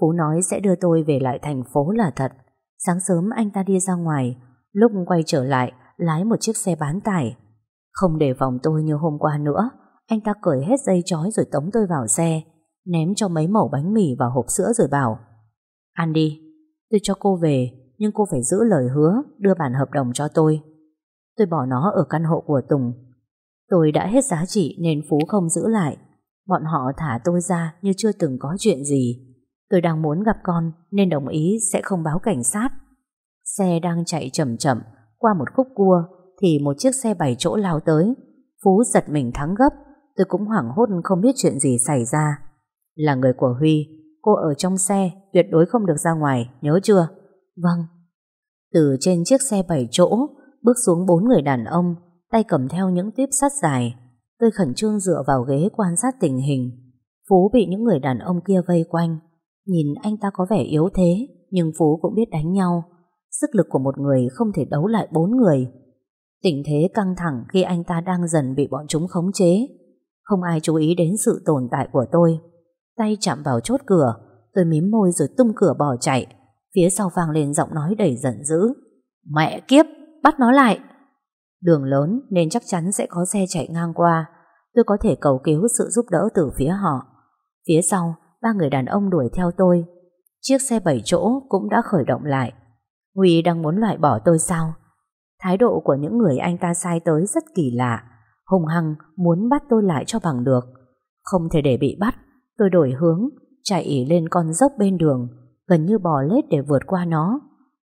A: Phú nói sẽ đưa tôi về lại thành phố là thật. Sáng sớm anh ta đi ra ngoài, lúc quay trở lại lái một chiếc xe bán tải. Không để vòng tôi như hôm qua nữa, anh ta cởi hết dây chói rồi tống tôi vào xe, ném cho mấy mẩu bánh mì và hộp sữa rồi bảo Ăn đi, tôi cho cô về, nhưng cô phải giữ lời hứa đưa bản hợp đồng cho tôi. Tôi bỏ nó ở căn hộ của Tùng. Tôi đã hết giá trị nên Phú không giữ lại. Bọn họ thả tôi ra như chưa từng có chuyện gì. Tôi đang muốn gặp con nên đồng ý sẽ không báo cảnh sát. Xe đang chạy chậm chậm qua một khúc cua thì một chiếc xe bảy chỗ lao tới. Phú giật mình thắng gấp. Tôi cũng hoảng hốt không biết chuyện gì xảy ra. Là người của Huy, cô ở trong xe tuyệt đối không được ra ngoài, nhớ chưa? Vâng. Từ trên chiếc xe bảy chỗ bước xuống bốn người đàn ông tay cầm theo những tuyếp sắt dài. Tôi khẩn trương dựa vào ghế quan sát tình hình. Phú bị những người đàn ông kia vây quanh. Nhìn anh ta có vẻ yếu thế, nhưng Phú cũng biết đánh nhau. Sức lực của một người không thể đấu lại bốn người. Tình thế căng thẳng khi anh ta đang dần bị bọn chúng khống chế. Không ai chú ý đến sự tồn tại của tôi. Tay chạm vào chốt cửa, tôi mím môi rồi tung cửa bỏ chạy. Phía sau vang lên giọng nói đầy giận dữ. Mẹ kiếp, bắt nó lại. Đường lớn nên chắc chắn sẽ có xe chạy ngang qua. Tôi có thể cầu cứu sự giúp đỡ từ phía họ. Phía sau, ba người đàn ông đuổi theo tôi. Chiếc xe bảy chỗ cũng đã khởi động lại. Huy đang muốn loại bỏ tôi sao? Thái độ của những người anh ta sai tới rất kỳ lạ. Hùng hăng muốn bắt tôi lại cho bằng được. Không thể để bị bắt. Tôi đổi hướng, chạy lên con dốc bên đường, gần như bò lết để vượt qua nó.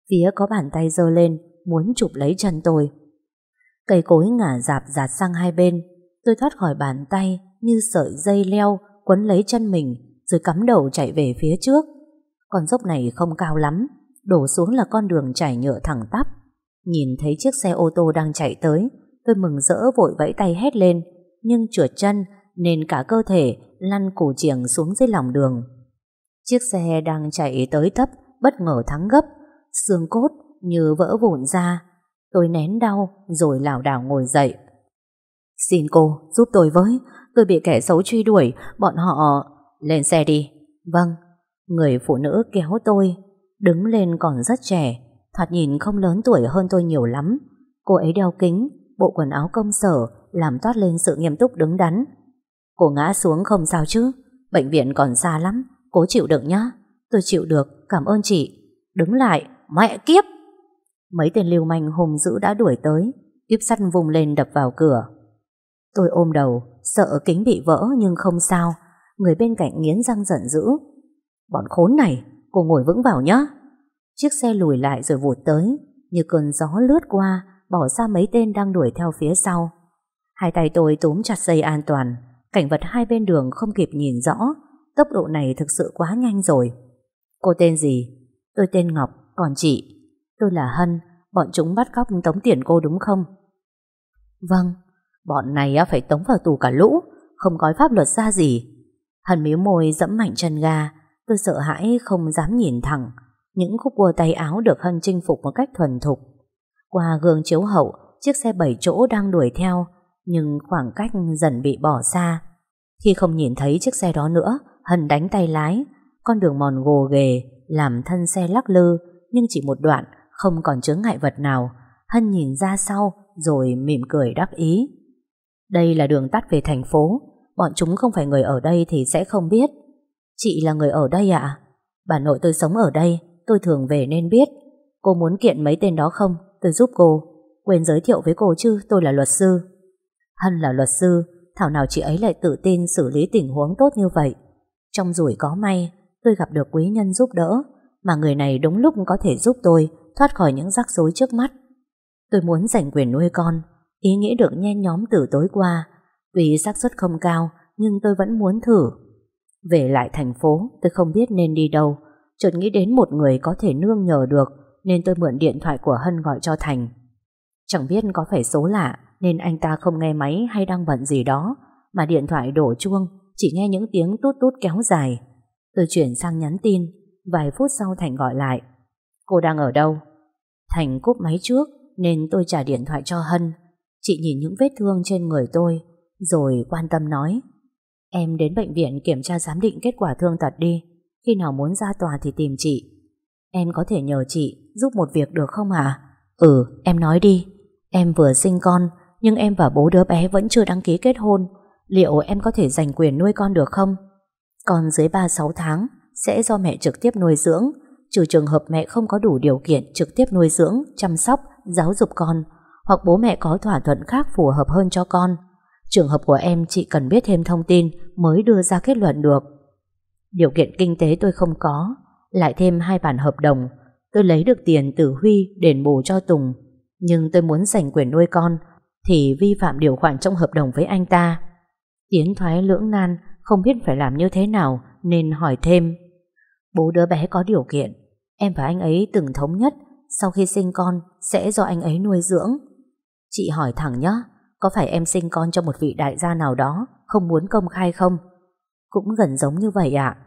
A: Phía có bàn tay giơ lên, muốn chụp lấy chân tôi. Cây cối ngả dạp dạt sang hai bên, tôi thoát khỏi bàn tay như sợi dây leo quấn lấy chân mình rồi cắm đầu chạy về phía trước. Con dốc này không cao lắm, đổ xuống là con đường trải nhựa thẳng tắp. Nhìn thấy chiếc xe ô tô đang chạy tới, tôi mừng rỡ vội vẫy tay hét lên, nhưng trượt chân nên cả cơ thể lăn củ chiềng xuống dưới lòng đường. Chiếc xe đang chạy tới tấp, bất ngờ thắng gấp, xương cốt như vỡ vụn ra. Tôi nén đau rồi lảo đảo ngồi dậy. Xin cô giúp tôi với, tôi bị kẻ xấu truy đuổi, bọn họ... Lên xe đi. Vâng. Người phụ nữ kéo tôi, đứng lên còn rất trẻ, thoạt nhìn không lớn tuổi hơn tôi nhiều lắm. Cô ấy đeo kính, bộ quần áo công sở, làm toát lên sự nghiêm túc đứng đắn. Cô ngã xuống không sao chứ, bệnh viện còn xa lắm, cố chịu đựng nhá. Tôi chịu được, cảm ơn chị. Đứng lại, mẹ kiếp! Mấy tên lưu manh hùng dữ đã đuổi tới, tiếp sắt vùng lên đập vào cửa. Tôi ôm đầu, sợ kính bị vỡ nhưng không sao. Người bên cạnh nghiến răng giận dữ. Bọn khốn này, cô ngồi vững vào nhá. Chiếc xe lùi lại rồi vụt tới, như cơn gió lướt qua, bỏ ra mấy tên đang đuổi theo phía sau. Hai tay tôi túm chặt dây an toàn, cảnh vật hai bên đường không kịp nhìn rõ, tốc độ này thực sự quá nhanh rồi. Cô tên gì? Tôi tên Ngọc, còn chị? Tôi là Hân, bọn chúng bắt cóc tống tiền cô đúng không? Vâng, bọn này phải tống vào tù cả lũ, không có pháp luật ra gì. Hân miếu môi dẫm mạnh chân ga, tôi sợ hãi không dám nhìn thẳng. Những khúc cua tay áo được Hân chinh phục một cách thuần thục. Qua gương chiếu hậu, chiếc xe bảy chỗ đang đuổi theo, nhưng khoảng cách dần bị bỏ xa. Khi không nhìn thấy chiếc xe đó nữa, Hân đánh tay lái, con đường mòn gồ ghề, làm thân xe lắc lư, nhưng chỉ một đoạn, không còn chướng ngại vật nào. Hân nhìn ra sau, rồi mỉm cười đắc ý. Đây là đường tắt về thành phố, bọn chúng không phải người ở đây thì sẽ không biết. Chị là người ở đây ạ? À? Bà nội tôi sống ở đây, tôi thường về nên biết. Cô muốn kiện mấy tên đó không? Tôi giúp cô. Quên giới thiệu với cô chứ, tôi là luật sư. Hân là luật sư, thảo nào chị ấy lại tự tin xử lý tình huống tốt như vậy. Trong rủi có may, tôi gặp được quý nhân giúp đỡ, mà người này đúng lúc có thể giúp tôi thoát khỏi những rắc rối trước mắt. Tôi muốn giành quyền nuôi con, ý nghĩa được nhen nhóm từ tối qua. tuy xác suất không cao, nhưng tôi vẫn muốn thử. Về lại thành phố, tôi không biết nên đi đâu, chợt nghĩ đến một người có thể nương nhờ được, nên tôi mượn điện thoại của Hân gọi cho Thành. Chẳng biết có phải số lạ, nên anh ta không nghe máy hay đang bận gì đó, mà điện thoại đổ chuông, chỉ nghe những tiếng tút tút kéo dài. Tôi chuyển sang nhắn tin, vài phút sau Thành gọi lại. Cô đang ở đâu? Thành cúp máy trước, nên tôi trả điện thoại cho Hân. Chị nhìn những vết thương trên người tôi, rồi quan tâm nói. Em đến bệnh viện kiểm tra giám định kết quả thương tật đi. Khi nào muốn ra tòa thì tìm chị. Em có thể nhờ chị giúp một việc được không hả? Ừ, em nói đi. Em vừa sinh con, nhưng em và bố đứa bé vẫn chưa đăng ký kết hôn. Liệu em có thể giành quyền nuôi con được không? Con dưới 36 tháng sẽ do mẹ trực tiếp nuôi dưỡng, trừ trường hợp mẹ không có đủ điều kiện trực tiếp nuôi dưỡng, chăm sóc, giáo dục con, hoặc bố mẹ có thỏa thuận khác phù hợp hơn cho con. Trường hợp của em chị cần biết thêm thông tin mới đưa ra kết luận được. Điều kiện kinh tế tôi không có, lại thêm hai bản hợp đồng. Tôi lấy được tiền từ Huy đền bù cho Tùng, nhưng tôi muốn giành quyền nuôi con thì vi phạm điều khoản trong hợp đồng với anh ta. Tiến thoái lưỡng nan, không biết phải làm như thế nào nên hỏi thêm. Bố đứa bé có điều kiện, em và anh ấy từng thống nhất sau khi sinh con sẽ do anh ấy nuôi dưỡng. Chị hỏi thẳng nhé, có phải em sinh con cho một vị đại gia nào đó không muốn công khai không? Cũng gần giống như vậy ạ.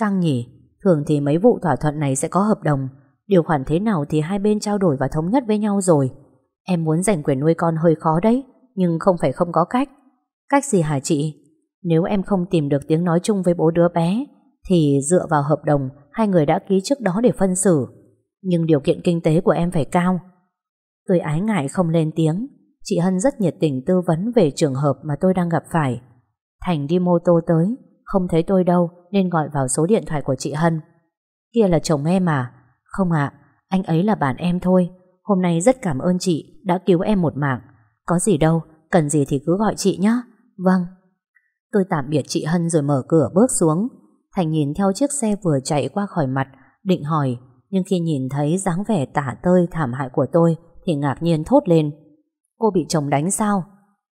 A: Căng nhỉ, thường thì mấy vụ thỏa thuận này sẽ có hợp đồng. Điều khoản thế nào thì hai bên trao đổi và thống nhất với nhau rồi. Em muốn giành quyền nuôi con hơi khó đấy, nhưng không phải không có cách. Cách gì hả chị? Nếu em không tìm được tiếng nói chung với bố đứa bé, thì dựa vào hợp đồng hai người đã ký trước đó để phân xử. Nhưng điều kiện kinh tế của em phải cao. Tôi ái ngại không lên tiếng, Chị Hân rất nhiệt tình tư vấn về trường hợp mà tôi đang gặp phải. Thành đi mô tô tới, không thấy tôi đâu nên gọi vào số điện thoại của chị Hân. Kia là chồng em à? Không ạ, anh ấy là bạn em thôi. Hôm nay rất cảm ơn chị đã cứu em một mạng. Có gì đâu, cần gì thì cứ gọi chị nhé. Vâng. Tôi tạm biệt chị Hân rồi mở cửa bước xuống. Thành nhìn theo chiếc xe vừa chạy qua khỏi mặt, định hỏi, nhưng khi nhìn thấy dáng vẻ tả tơi thảm hại của tôi thì ngạc nhiên thốt lên. Cô bị chồng đánh sao?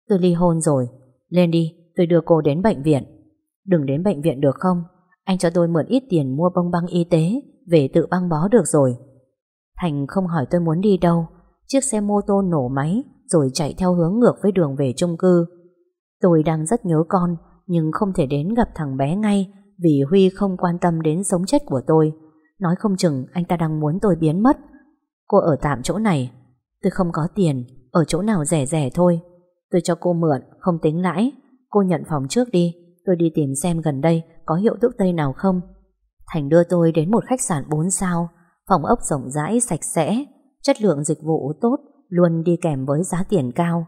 A: Tôi ly hôn rồi. Lên đi, tôi đưa cô đến bệnh viện. Đừng đến bệnh viện được không? Anh cho tôi mượn ít tiền mua bông băng y tế, về tự băng bó được rồi. Thành không hỏi tôi muốn đi đâu. Chiếc xe mô tô nổ máy, rồi chạy theo hướng ngược với đường về chung cư. Tôi đang rất nhớ con, nhưng không thể đến gặp thằng bé ngay vì Huy không quan tâm đến sống chết của tôi. Nói không chừng anh ta đang muốn tôi biến mất. Cô ở tạm chỗ này. Tôi không có tiền, ở chỗ nào rẻ rẻ thôi Tôi cho cô mượn Không tính lãi Cô nhận phòng trước đi Tôi đi tìm xem gần đây có hiệu thuốc tây nào không? Thành đưa tôi đến một khách sạn 4 sao Phòng ốc rộng rãi sạch sẽ Chất lượng dịch vụ tốt Luôn đi kèm với giá tiền cao.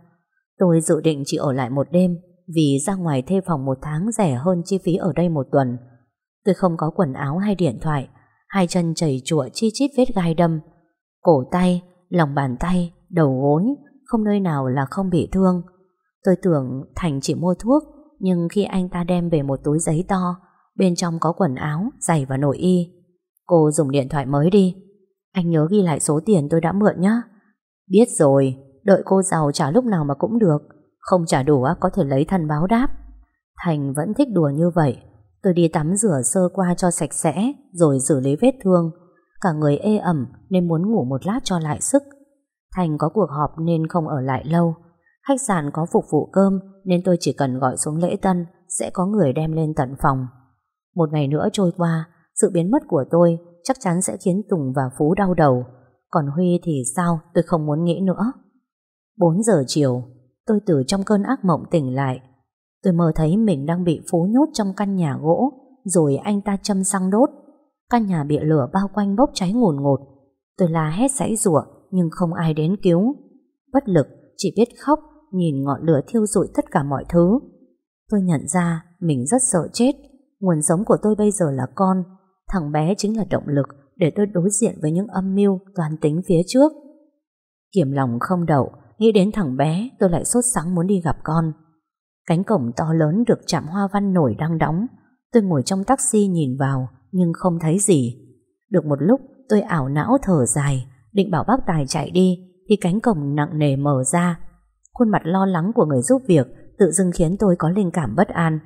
A: Tôi dự định chỉ ở lại một đêm Vì ra ngoài thuê phòng một tháng rẻ hơn chi phí ở đây một tuần. Tôi không có quần áo hay điện thoại Hai chân chảy chụa chi chít vết gai đâm. Cổ tay, lòng bàn tay, đầu gối không nơi nào là không bị thương. Tôi tưởng Thành chỉ mua thuốc, nhưng khi anh ta đem về một túi giấy to, bên trong có quần áo, giày và nội y. Cô dùng điện thoại mới đi. Anh nhớ ghi lại số tiền tôi đã mượn nhé. Biết rồi, đợi cô giàu trả lúc nào mà cũng được. Không trả đủ có thể lấy thân báo đáp. Thành vẫn thích đùa như vậy. Tôi đi tắm rửa sơ qua cho sạch sẽ, rồi xử lý vết thương. Cả người ê ẩm nên muốn ngủ một lát cho lại sức. Thành có cuộc họp nên không ở lại lâu. Khách sạn có phục vụ cơm nên tôi chỉ cần gọi xuống lễ tân sẽ có người đem lên tận phòng. Một ngày nữa trôi qua, sự biến mất của tôi chắc chắn sẽ khiến Tùng và Phú đau đầu. Còn Huy thì sao tôi không muốn nghĩ nữa. 4 giờ chiều, tôi từ trong cơn ác mộng tỉnh lại. Tôi mơ thấy mình đang bị Phú nhốt trong căn nhà gỗ, rồi anh ta châm xăng đốt. Căn nhà bị lửa bao quanh bốc cháy ngùn ngột. Tôi la hét sảy rủa nhưng không ai đến cứu. Bất lực, chỉ biết khóc, nhìn ngọn lửa thiêu rụi tất cả mọi thứ. Tôi nhận ra mình rất sợ chết. Nguồn sống của tôi bây giờ là con. Thằng bé chính là động lực để tôi đối diện với những âm mưu toàn tính phía trước. Kiểm lòng không đậu, nghĩ đến thằng bé tôi lại sốt sắng muốn đi gặp con. Cánh cổng to lớn được chạm hoa văn nổi đang đóng. Tôi ngồi trong taxi nhìn vào, Nhưng không thấy gì Được một lúc tôi ảo não thở dài Định bảo bác Tài chạy đi Thì cánh cổng nặng nề mở ra Khuôn mặt lo lắng của người giúp việc Tự dưng khiến tôi có linh cảm bất an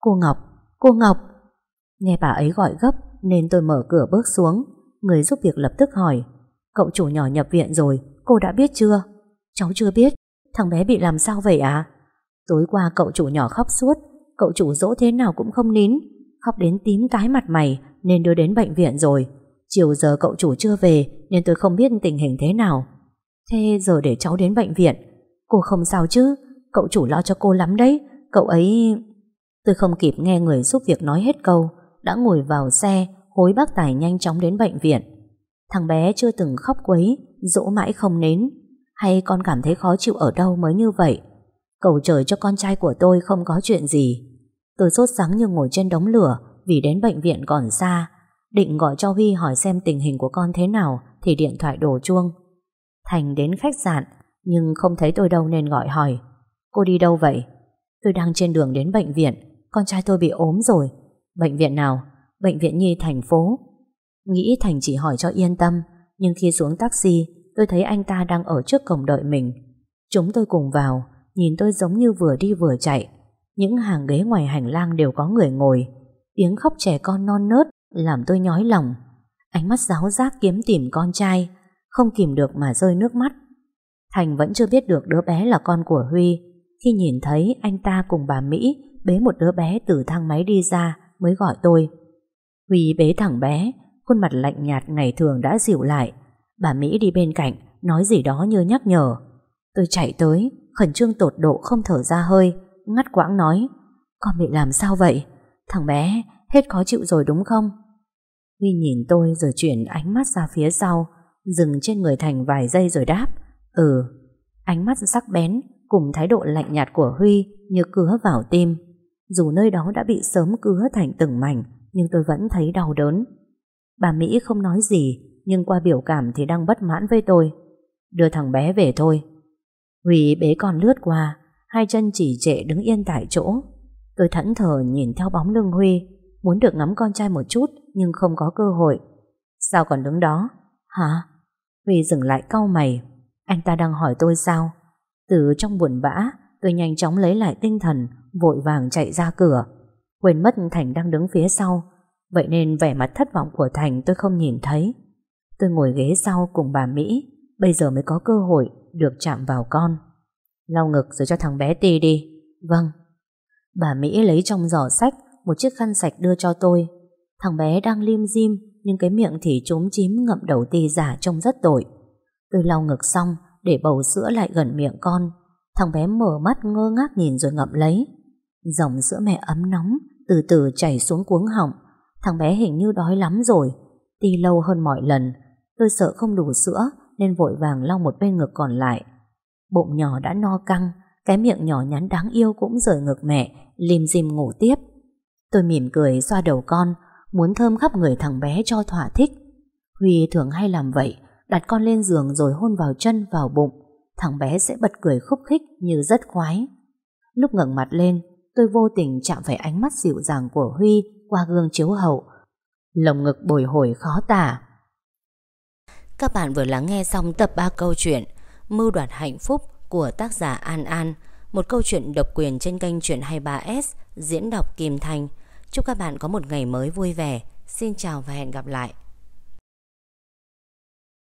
A: Cô Ngọc, cô Ngọc Nghe bà ấy gọi gấp Nên tôi mở cửa bước xuống Người giúp việc lập tức hỏi Cậu chủ nhỏ nhập viện rồi, cô đã biết chưa? Cháu chưa biết, thằng bé bị làm sao vậy à? Tối qua cậu chủ nhỏ khóc suốt, cậu chủ dỗ thế nào cũng không nín, khóc đến tím tái mặt mày nên đưa đến bệnh viện rồi. Chiều giờ cậu chủ chưa về nên tôi không biết tình hình thế nào. Thế giờ để cháu đến bệnh viện, cô không sao chứ, cậu chủ lo cho cô lắm đấy, cậu ấy... Tôi không kịp nghe người giúp việc nói hết câu, đã ngồi vào xe, hối bác Tài nhanh chóng đến bệnh viện. Thằng bé chưa từng khóc quấy, dỗ mãi không nến. Hay con cảm thấy khó chịu ở đâu mới như vậy? Cầu trời cho con trai của tôi không có chuyện gì. Tôi sốt sắng như ngồi trên đống lửa vì đến bệnh viện còn xa. Định gọi cho Huy hỏi xem tình hình của con thế nào thì điện thoại đổ chuông. Thành đến khách sạn nhưng không thấy tôi đâu nên gọi hỏi. Cô đi đâu vậy? Tôi đang trên đường đến bệnh viện. Con trai tôi bị ốm rồi. Bệnh viện nào? Bệnh viện Nhi thành phố. Nghĩ Thành chỉ hỏi cho yên tâm, Nhưng khi xuống taxi, Tôi thấy anh ta đang ở trước cổng đợi mình Chúng tôi cùng vào, Nhìn tôi giống như vừa đi vừa chạy Những hàng ghế ngoài hành lang đều có người ngồi Tiếng khóc trẻ con non nớt Làm tôi nhói lòng Ánh mắt giáo giác kiếm tìm con trai, Không kìm được mà rơi nước mắt Thành vẫn chưa biết được đứa bé là con của Huy Khi nhìn thấy anh ta cùng bà Mỹ Bế một đứa bé từ thang máy đi ra Mới gọi tôi. Huy bế thẳng bé, Khuôn mặt lạnh nhạt ngày thường đã dịu lại. Bà Mỹ đi bên cạnh, Nói gì đó như nhắc nhở. Tôi chạy tới, Khẩn trương tột độ không thở ra hơi, Ngắt quãng nói, Con bị làm sao vậy? Thằng bé, hết khó chịu rồi đúng không? Huy nhìn tôi rồi chuyển ánh mắt ra phía sau, Dừng trên người Thành vài giây rồi đáp Ừ. Ánh mắt sắc bén Cùng thái độ lạnh nhạt của Huy Như cứa vào tim. Dù nơi đó đã bị sớm cứa thành từng mảnh, Nhưng tôi vẫn thấy đau đớn. Bà Mỹ không nói gì, Nhưng qua biểu cảm thì đang bất mãn với tôi. Đưa thằng bé về thôi. Huy bế con lướt qua, Hai chân chỉ trệ đứng yên tại chỗ. Tôi thẫn thờ nhìn theo bóng lưng Huy, Muốn được ngắm con trai một chút, Nhưng không có cơ hội. Sao còn đứng đó? Hả? Huy dừng lại cau mày. Anh ta đang hỏi tôi sao? Từ trong buồn bã, Tôi nhanh chóng lấy lại tinh thần Vội vàng chạy ra cửa Quên mất Thành đang đứng phía sau Vậy nên vẻ mặt thất vọng của Thành tôi không nhìn thấy. Tôi ngồi ghế sau cùng bà Mỹ, bây giờ mới có cơ hội được chạm vào con. Lau ngực rồi cho thằng bé ti đi. Vâng. Bà Mỹ lấy trong giỏ sách một chiếc khăn sạch đưa cho tôi. Thằng bé đang lim dim nhưng cái miệng thì trốn chím ngậm đầu ti giả trông rất tội. Tôi lau ngực xong để bầu sữa lại gần miệng con. Thằng bé mở mắt ngơ ngác nhìn rồi ngậm lấy. Dòng sữa mẹ ấm nóng, từ từ chảy xuống cuống họng. Thằng bé hình như đói lắm rồi. Đi lâu hơn mọi lần, Tôi sợ không đủ sữa, Nên vội vàng lau một bên ngực còn lại. Bụng nhỏ đã no căng, Cái miệng nhỏ nhắn đáng yêu cũng rời ngực mẹ, Lim dim ngủ tiếp. Tôi mỉm cười xoa đầu con, Muốn thơm khắp người thằng bé cho thỏa thích. Huy thường hay làm vậy, Đặt con lên giường rồi hôn vào chân, vào bụng. Thằng bé sẽ bật cười khúc khích Như rất khoái. Lúc ngẩng mặt lên Tôi vô tình chạm phải ánh mắt dịu dàng của Huy qua gương chiếu hậu. Lồng ngực bồi hồi khó tả. Các bạn vừa lắng nghe xong tập 3 câu chuyện Mưu đoạt hạnh phúc của tác giả An An, một câu chuyện độc quyền trên kênh Chuyện 23S diễn đọc Kim Thanh. Chúc các bạn có một ngày mới vui vẻ. Xin chào và hẹn gặp lại.